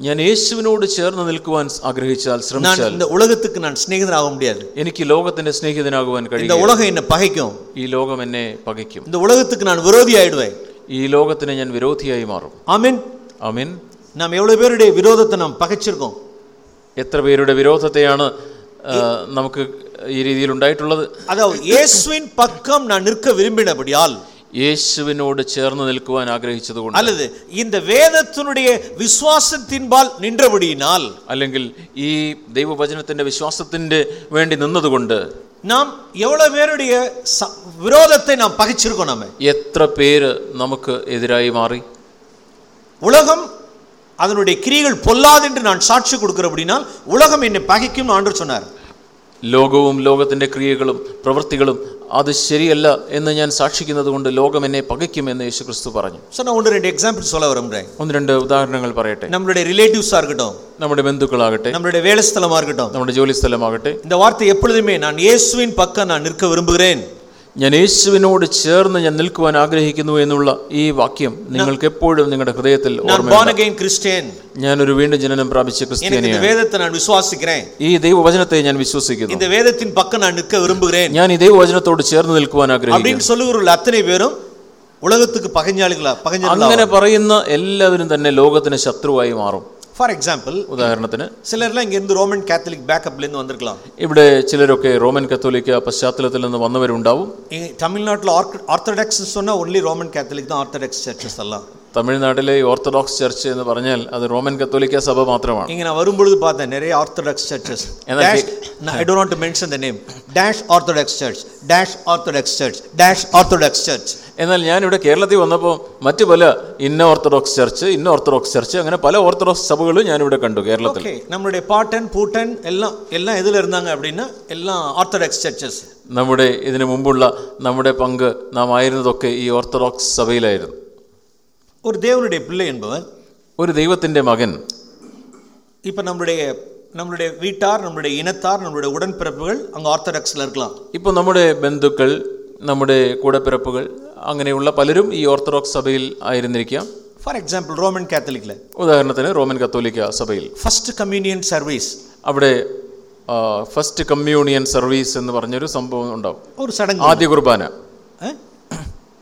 ഞാൻ യേശുവിനോട് ചേർന്ന് നിൽക്കുവാൻ ആഗ്രഹിച്ചാൽ நான் ശ്രമിച്ചാൽ இந்த உலகத்துக்கு நான் சிநேகிதன் ஆக முடியாது എനിക്ക് ലോകത്തിന്റെ സ്നേഹിതനാകുവാൻ இந்த കഴിയും உலகம் என்னை பகைக்கும் ഈ ലോകം എന്നെ പകയ്ക്കും இந்த உலகத்துக்கு நான் விரோதி ஆயிடுவேன் ഈ ലോകത്തിന് ഞാൻ വിരോധിയായി മാറും ஆமென் അമീൻ நாம் எவ்வளவு பேருடைய விரோதத்தை நாம் பகைச்சிருக்கோம் എത്ര പേരുടെ വിരോധത്തെയാണ് ആ, നമുക്ക് ഈ രീതിയിൽ ഉണ്ടായിട്ടുള്ളത് அதாவது இயேசுவின் பக்கம் நான் நிற்க விரும்பினபடியால் യേശുവിനോട് ചേർന്ന് നിൽക്കുവാൻ ആഗ്രഹിച്ചതുകൊണ്ട് அல்லது இந்த வேதத்தினுடைய விசுவாசத்தின்பால் நின்றபடியினால் അല്ലെങ്കിൽ ഈ ദൈവവചനത്തിന്റെ വിശ്വാസത്തിന്റെ വേണ്ടി നിന്നതുകൊണ്ട് நாம் எவ்வளவு பேருடைய ச- விரோதத்தை நாம் பகைச்சிருக்கோம் நம்ம എത്ര പേര് നമുക്ക് എതിരായി മാറി உலகம் அதனுடைய கிரிகள் பொல்லாது என்று நான் சாட்சி கொடுக்கிறபடினால் உலகம் என்னை பகைக்கும் ஆண்டு சொன்னார் ലോകവും ലോകത്തിന്റെ ക്രിയകളും പ്രവൃത്തികളും അത് ശരിയല്ല എന്ന് ഞാൻ സാക്ഷിക്കുന്നത് കൊണ്ട് ലോകം എന്നെ പകയ്ക്കുമെന്ന് യേശു ക്രിസ്തു പറഞ്ഞു சார் நான் ஒன்று ரெண்டு எக்ஸாம்பிள் சொல்ல விரும்புகிறேன் ഒന്ന് രണ്ട് ഉദാഹരണങ്ങൾ പറയട്ടെ நம்மளுடைய ரிலேட்டிவ்ஸாக இருக்கட்டும் നമ്മുടെ ബന്ധുക്കളാകട്ടെ நம்மளுடைய வேலை ஸ்தலமா இருக்கட்டும் നമ്മുടെ ജോലി സ്ഥലമാകട്ടെ இந்த வார்த்தை எப்பொழுதுமே நான் இயேசுவின் பக்கம் நான் நிற்க விரும்புகிறேன் ഞാൻ യേശുവിനോട് ചേർന്ന് ഞാൻ നിൽക്കുവാൻ ആഗ്രഹിക്കുന്നു എന്നുള്ള ഈ വാക്യം നിങ്ങൾക്ക് എപ്പോഴും നിങ്ങളുടെ ഹൃദയത്തിൽ நான் ഓർമ്മ born again கிறிஸ்டியன் ഞാനൊരു വീണ്ടും ജനനം പ്രാപിച്ച எனக்கு இந்த ക്രിസ്ത്യാനിയാണ് வேதத்தை நான் விசுவாசிக்கிறேன் ഈ ദൈവവചനത്തെ ഞാൻ വിശ്വസിക്കുന്നു இந்த வேதத்தின் பக்கம் நான் நிற்க விரும்புகிறேன் ഞാൻ ഈ ദൈവവചനത്തോട് ചേർന്ന് നിൽക്കുവാൻ ആഗ്രഹിക്കുന്നു அப்படின்னு சொல்லுகிற அத்தனை பேரும் உலகத்துக்கு பகைஞ்சாளிகளா பகைஞ்சாளிகளா അങ്ങനെ പറയുന്ന എല്ലാവരും തന്നെ ലോകത്തിന് ശത്രുവായി മാറും ஃபார் எக்ஸாம்பிள் ഉദാഹരണത്തിന് சிலர்லாம் இங்க இருந்து ரோமன் கேத்தலிக் பேக்கப்ல இருந்து வந்திருக்கலாம் ഇവിടെ ചിലരൊക്കെ റോമൻ കത്തോലിക്ക പശ്ചാത്തലത്തിൽ നിന്ന് വന്നവരുണ്ടാവും இங்க தமிழ்நாட்டில் ஆர்த்தடாக்ஸ் சொன்னா ஒன்லி ரோமன் கேத்தலிக் தான் ஆர்த்தடாக்ஸ் சர்ச்சஸ் எல்லாம் തമിഴ്നാട്ടിലെ ഈ ഓർത്തഡോക്സ് ചർച്ച് എന്ന് പറഞ്ഞാൽ അത് റോമൻ കത്തോലിക്ക സഭ മാത്രമാണ് இங்க நான் வரும்பொழுது பார்த்தேன் நிறைய ஆர்த்தடாக்ஸ் சர்ச்சஸ் எனக்கு- I don't want to mention the name dash orthodox church dash orthodox church dash orthodox church എന്നാൽ ഞാനിവിടെ കേരളത്തിൽ വന്നപ്പോൾ മറ്റു പല ഇന്ന ഓർത്തഡോക്സ് ചർച്ച് ഇന്ന ഓർത്തഡോക്സ് ചർച്ച് അങ്ങനെ പല ഓർത്തഡോക്സ് സഭകളും ഞാനിവിടെ കണ്ടു കേരളത്തിൽ ஓகே நம்மளுடைய பாட்டன் பூட்டன் எல்லாம் எல்லாம் எதுல இருந்தாங்க அப்படின்னா எல்லாம் ஆர்த்தடாக்ஸ் சர்ச்சஸ் നമ്മുടെ ഇതിനു മുമ്പുള്ള നമ്മുടെ പങ്ക് നാം ആയിരുന്നതൊക്കെ ഈ ഓർത്തഡോക്സ് സഭയിലായിരുന്നു ஒரு தேவனுடைய பிள்ளை என்பவர் ഒരു ദൈവത്തിൻ്റെ മകൻ இப்போ நம்மளுடைய நம்மளுடைய வீட்டார் நம்மளுடைய இனத்தார் நம்மளுடைய உடன்பிறப்புகள் அங்கே ஆர்த்தடாக்ஸில் இருக்கலாம் ഇപ്പോൾ നമ്മുടെ ബന്ധുക്കൾ നമ്മുടെ കൂടപ്പിറപ്പുകൾ അങ്ങനെയുള്ള പലരും ഈ ഓർത്തഡോക്സ് സഭയിൽ ആയിരുന്നിരിക്കാം ஃபார் எக்ஸாம்பிள் ரோமன் கேத்தலிக்கில் ഉദാഹരണത്തിന് റോമൻ കത്തോലിക്ക സഭയിൽ ஃபர்ஸ்ட் கம்யூனியன் சர்வீஸ் അവിടെ ആ, ഫസ്റ്റ് കമ്മ്യൂണിയൻ സർവീസ് എന്ന് പറഞ്ഞൊരു സംഭവം ഉണ്ടാവും ஒரு சடங்கு ആദ്യ കുർബാന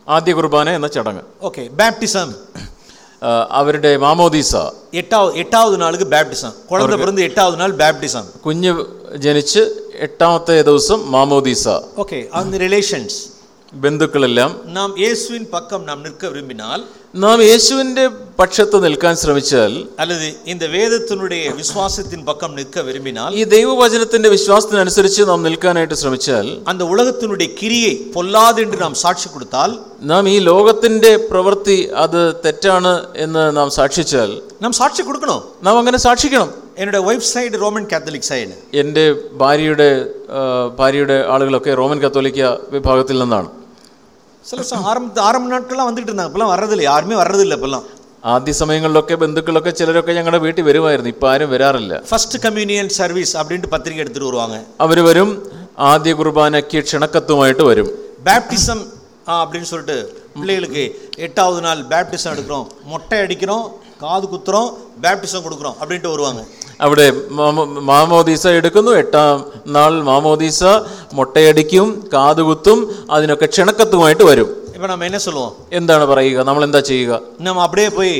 ആദ്യ കുർബാന എന്ന ചടങ്ങ്. ഓക്കെ ബാപ്റ്റിസം അവരുടെ മാമോദീസ. എട്ടാവ് എട്ടാവത് നാൾക്ക് ബാപ്റ്റിസം കുഴந்தை പിറന്ന് എട്ടാവത് നാൾ ബാപ്റ്റിസം കുഞ്ഞ് ജനിച്ച് എട്ടാമത്തെ ദിവസം മാമോദീസ. ഓക്കെ അന്ന് റിലേഷൻസ് ബന്ധുക്കളെല്ലാം നാം യേശുവിൻ പക്കം നാം നിൽക്ക വിരുമ്പിനാൽ നാം യേശുവിൻ്റെ പക്ഷത്ത് നിൽക്കാൻ ശ്രമിച്ചാൽ அல்லது இந்த வேதத்தினுடைய விசுவாசத்தின் பக்கம் நிற்க விரும்பினால் ഈ ദൈവവചനത്തിന്റെ വിശ്വാസത്തിനനുസരിച്ച് നാം നിൽക്കാനായിട്ട് ശ്രമിച്ചാൽ அந்த உலகத்தினுடைய கிரியை பொல்லாது என்று நாம் சாட்சி கொடுத்தால் നാം ഈ ലോകത്തിന്റെ പ്രവൃത്തി അത് തെറ്റാണ് എന്ന് നാം സാക്ഷിച്ചാൽ நாம் சாட்சி கொடுக்கணும் നാം അങ്ങനെ സാക്ഷിക്കണം என்னோட wife side Roman Catholic side എൻ്റെ ഭാര്യയുടെ ആ, ഭാര്യയുടെ ആളുകളൊക്കെ റോമൻ കത്തോലിക്ക വിഭാഗത്തിൽ നിന്നാണ് சில ச- ஆரம்ப ஆரம்ப நாட்கள்லாம் வந்துட்டு இருந்தாங்க இப்பெல்லாம் வர்றதில்லை யாருமே வர்றதில்லை இப்பெல்லாம் ആദ്യ സമയങ്ങളിലൊക്കെ ബന്ധുക്കളൊക്കെ ചിലരൊക്കെ ഞങ്ങളുടെ വീട്ടിൽ വരുമായിരുന്നു ഇപ്പം ആരും വരാറില്ല ஃபர்ஸ்ட் கம்யூனியன் சர்வீஸ் அப்படின்ட்டு பத்திரிக்கை எடுத்துட்டு வருவாங்க അവർ വരും ആദ്യ കുർബാനയ്ക്ക് ക്ഷണക്കത്തുമായിട്ട് വരും பேப்டிசம் அப்படின்னு சொல்லிட்டு பிள்ளைகளுக்கு எட்டாவது நாள் பேப்டிசம் எடுக்கிறோம் மொட்டை அடிக்கிறோம் காது குத்துறோம் பேப்டிசம் கொடுக்குறோம் அப்படின்ட்டு வருவாங்க അവിടെ മാമോ- മാമോദീസ എടുക്കുന്നു എട്ടാം നാൾ മാമോദീസ മുട്ടയടിക്കും കാതുകുത്തും അതിനൊക്കെ ക്ഷണക്കത്തുമായിട്ട് വരും இப்போ நம்ம என்ன சொல்லுவோம் എന്താണ് പറയുക നമ്മൾ എന്താ ചെയ്യുക நம்ம அப்படியே போய்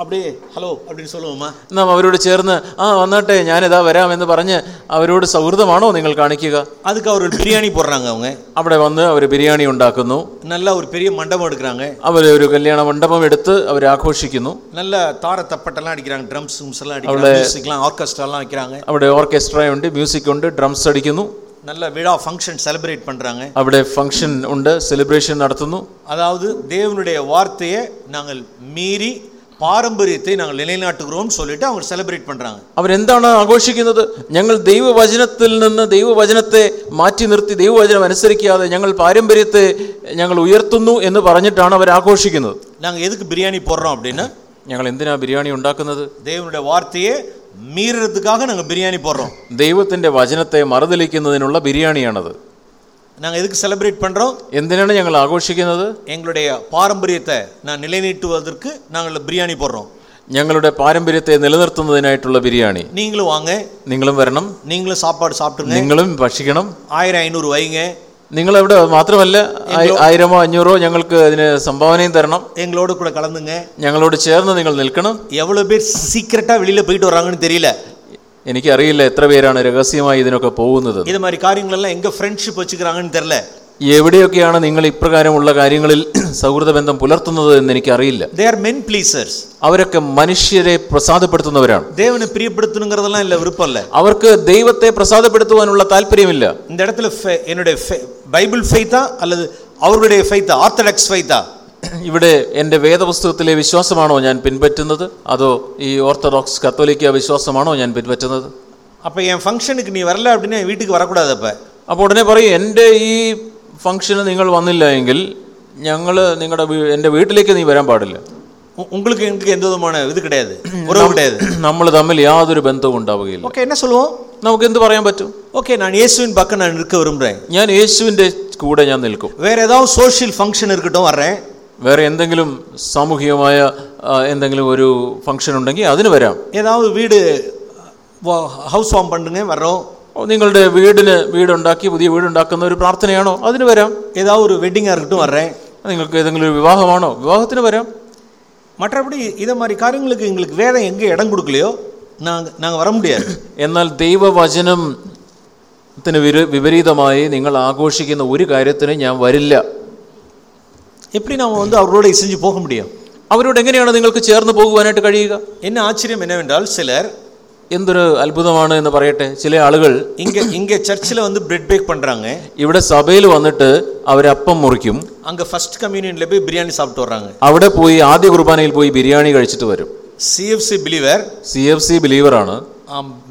அப்படியே ஹலோ அப்படின்னு சொல்லுவோமா നാം അവരോട് ചേർന്ന് ആ വന്നാട്ടെ ഞാനിതാ വരാം എന്ന് പറഞ്ഞ് അവരോട് സൗഹൃദമാണോ നിങ്ങൾ കാണിക്കുക அதுக்கு அவர்கள் பிரியாணி போடுறாங்க அவங்க അവിടെ വന്ന് അവർ ബിരിയാണി ഉണ്ടാക്കുന്നു நல்லா ஒரு பெரிய மண்டபம் எடுக்கிறாங்க അവർ ഒരു കല്യാണ മണ്ഡപം എടുത്ത് അവർ ആഘോഷിക്കുന്നു நல்ல தார தப்பட்டெல்லாம் அடிக்கிறாங்க ட்ரம்ஸ் எல்லாம் அடிக்கிறாங்க மியூசிக்லாம் ஆர்கெஸ்ட்ராலாம் வைக்கிறாங்க അവിടെ ഓർക്കസ്ട്ര ഉണ്ട് മ്യൂസിക് ഉണ്ട് ഡ്രംസ് അടിക്കുന്നു நல்ல விழா ஃபங்க்ஷன் செலிப்ரேட் பண்றாங்க അവിടെ ഫംഗ്ഷൻ ഉണ്ട് സെലിബ്രേഷൻ നടത്തുന്നു அதாவது தேவனுடைய வார்த்தையை நாங்கள் மீறி பாரம்பரியத்தை நாங்கள் நிலைநாட்டுகிறோம்னு சொல்லிட்டு அவங்க செலிப்ரேட் பண்றாங்க അവരെന്താണ് ആഘോഷിക്കുന്നത് ഞങ്ങൾ ദൈവവചനത്തിൽ നിന്ന് ദൈവവചനത്തെ മാറ്റി നിർത്തി ദൈവവചനം അനുസരിക്കാതെ ഞങ്ങൾ പാരമ്പര്യത്തെ ഞങ്ങൾ ഉയർത്തുന്നു എന്ന് പറഞ്ഞിട്ടാണ് അവർ ആഘോഷിക്കുന്നത് நாங்க எதுக்கு பிரியாணி போடுறோம் அப்படின்னா ഞങ്ങൾ എന്തിനാ ബിരിയാണി ഉണ്ടാക്കുന്നത് தேவனுடைய வார்த்தையை மீறுறதுக்காக நாங்க பிரியாணி போடுறோம் ദൈവത്തിന്റെ വചനത്തെ മറുതലിക്കുന്നതിനുള്ള ബിരിയാണിയാണത് நாங்க எதுக்கு செலிப்ரேட் பண்றோம் എന്തിനാണ് ഞങ്ങൾ ആഘോഷിക്കുന്നത് எங்களுடைய பாரம்பரியத்தை நான் நிலைநீட்டுவதற்கு நாங்கள் பிரியாணி போடுறோம் ഞങ്ങളുടെ പാരമ്പര്യത്തെ നിലനിർത്തുന്നതിനായിട്ടുള്ള ബിരിയാണി நீங்களும் வாங்க നിങ്ങളും വരണം நீங்களும் சாப்பாடு சாப்பிட்டுருங்க നിങ്ങളും ഭക്ഷിക്കണം ஆயிரம் ஐநூறு வைங்க നിങ്ങൾ അവിടെ മാത്രമല്ല ആയി- ആയിരമോ അഞ്ഞൂറോ ഞങ്ങൾക്ക് അതിന് സംഭാവനയും തരണം எங்களோட கூட கலந்துங்க ഞങ്ങളോട് ചേർന്ന് നിങ്ങൾ നിൽക്കണം எவ்வளவு பேர் சீக்கிரட்டா வெளியில போயிட்டு வர்றாங்கன்னு தெரியல എനിക്കറിയില്ല എത്ര പേരാണ് രഹസ്യമായി ഇതിനൊക്കെ പോകുന്നത് இது மாதிரி காரியங்கள் எல்லாம் எங்க ஃப்ரெண்ட்ஷிப் வச்சுக்கிறாங்கன்னு தெரியல എവിടെയൊക്കെയാണ് നിങ്ങൾ ഇപ്രകാരമുള്ള കാര്യങ്ങളിൽ സൗഹൃദ ബന്ധം പുലർത്തുന്നത് എന്ന് എനിക്കറിയില്ല தே ஆர் மென் பிளீசர்ஸ் അവരൊക്കെ മനുഷ്യരെ പ്രസാദപ്പെടുത്തുന്നവരാണ് தேவனை பிரியப்படுத்தணுங்கிறதெல்லாம் இல்ல விருப்பம் இல்ல അവർക്ക് ദൈവത്തെ പ്രസാദപ്പെടുത്തുവാനുള്ള താല്പര്യമില്ല இந்த இடத்துல fe- என்னுடைய fe- பைபிள் ஃபெய்த்தா அல்லது அவர்களுடைய ஃபெய்த்தா ஆர்த்தடாக்ஸ் ஃபெய்த்தா ഇവിടെ എൻ്റെ വേദപുസ്തകത്തിലെ വിശ്വാസമാണോ ഞാൻ പിൻപറ്റുന്നത് അതോ ഈ ഓർത്തഡോക്സ് കത്തോലിക്ക വിശ്വാസമാണോ ഞാൻ പിൻപറ്റുന്നത് அப்ப என் ஃபங்க்ஷனுக்கு நீ வரல அப்படின்னா என் வீட்டுக்கு வரக்கூடாது அப்ப അപ്പോൾ ഉടനെ പറയും എൻ്റെ ഈ ഫംഗ്ഷന് നിങ്ങൾ വന്നില്ല എങ്കിൽ ഞങ്ങൾ നിങ്ങളുടെ വീ- എൻ്റെ വീട്ടിലേക്ക് നീ വരാൻ പാടില്ല உ- உங்களுக்கு எனக்கு எந்த விதமான இது கிடையாது உறவு கிடையாது നമ്മൾ തമ്മിൽ യാതൊരു ബന്ധവും ഉണ്ടാവുകയില്ല ஓகே என்ன சொல்லுவோம் നമുക്ക് എന്ത് പറയാൻ പറ്റും ஓகே நான் இயேசுவின் பக்கம் நான் இருக்க விரும்புறேன் ഞാൻ യേശുവിൻ്റെ കൂടെ ഞാൻ നിൽക്കും வேற ஏதாவது சோஷியல் ஃபங்க்ஷன் இருக்கட்டும் வர்றேன் വേറെ എന്തെങ്കിലും സാമൂഹികമായ ആ, എന്തെങ്കിലും ഒരു ഫംഗ്ഷൻ ഉണ്ടെങ്കിൽ അതിന് വരാം ஏதாவது வீடு ஹவுஸ் வார்ம் பண்ணுங்க வர்றோம் ഓ, നിങ്ങളുടെ വീടിന് വീടുണ്ടാക്കി പുതിയ വീടുണ്ടാക്കുന്ന ഒരു പ്രാർത്ഥനയാണോ അതിന് വരാം ஏதாவது ஒரு வெட்டிங்காக இருக்கட்டும் வர்றேன் നിങ്ങൾക്ക് ഏതെങ്കിലും ഒരു വിവാഹമാണോ വിവാഹത്തിന് വരാം மற்றபடி இதை மாதிரி காரியங்களுக்கு எங்களுக்கு வேதம் எங்கே இடம் கொடுக்கலையோ நாங்கள் நாங்கள் வர முடியாது എന്നാൽ ദൈവവചനത്തിന് വിരു വിപരീതമായി നിങ്ങൾ ആഘോഷിക്കുന്ന ഒരു കാര്യത്തിന് ഞാൻ വരില്ല எப்படி நாம வந்து அவரோட இசைஞ்சு போக முடியும் അവരോട് എങ്ങനെയാണ് നിങ്ങൾക്ക് ചേർന്ന് പോകുവാനായിട്ട് കഴിയുക என்ன ஆச்சரியம் என்னவென்றால் சிலர் എന്തൊരു അത്ഭുതമാണ് എന്ന് പറയട്ടെ ചില ആളുകൾ இங்க இங்க சர்ச்சில் வந்து பிரெட் பேக் பண்றாங்க ഇവിടെ സഭയിൽ വന്നിട്ട് അവരപ്പം മുറിക്കും அங்க ஃபர்ஸ்ட் கம்யூனியன்ல போய் பிரியாணி சாப்பிட்டு வர்றாங்க അവിടെ പോയി ആദ്യ കുർബാനയിൽ പോയി ബിരിയാണി കഴിച്ചിട്ട് വരും CFC believer C F C ബിലീവറാണ്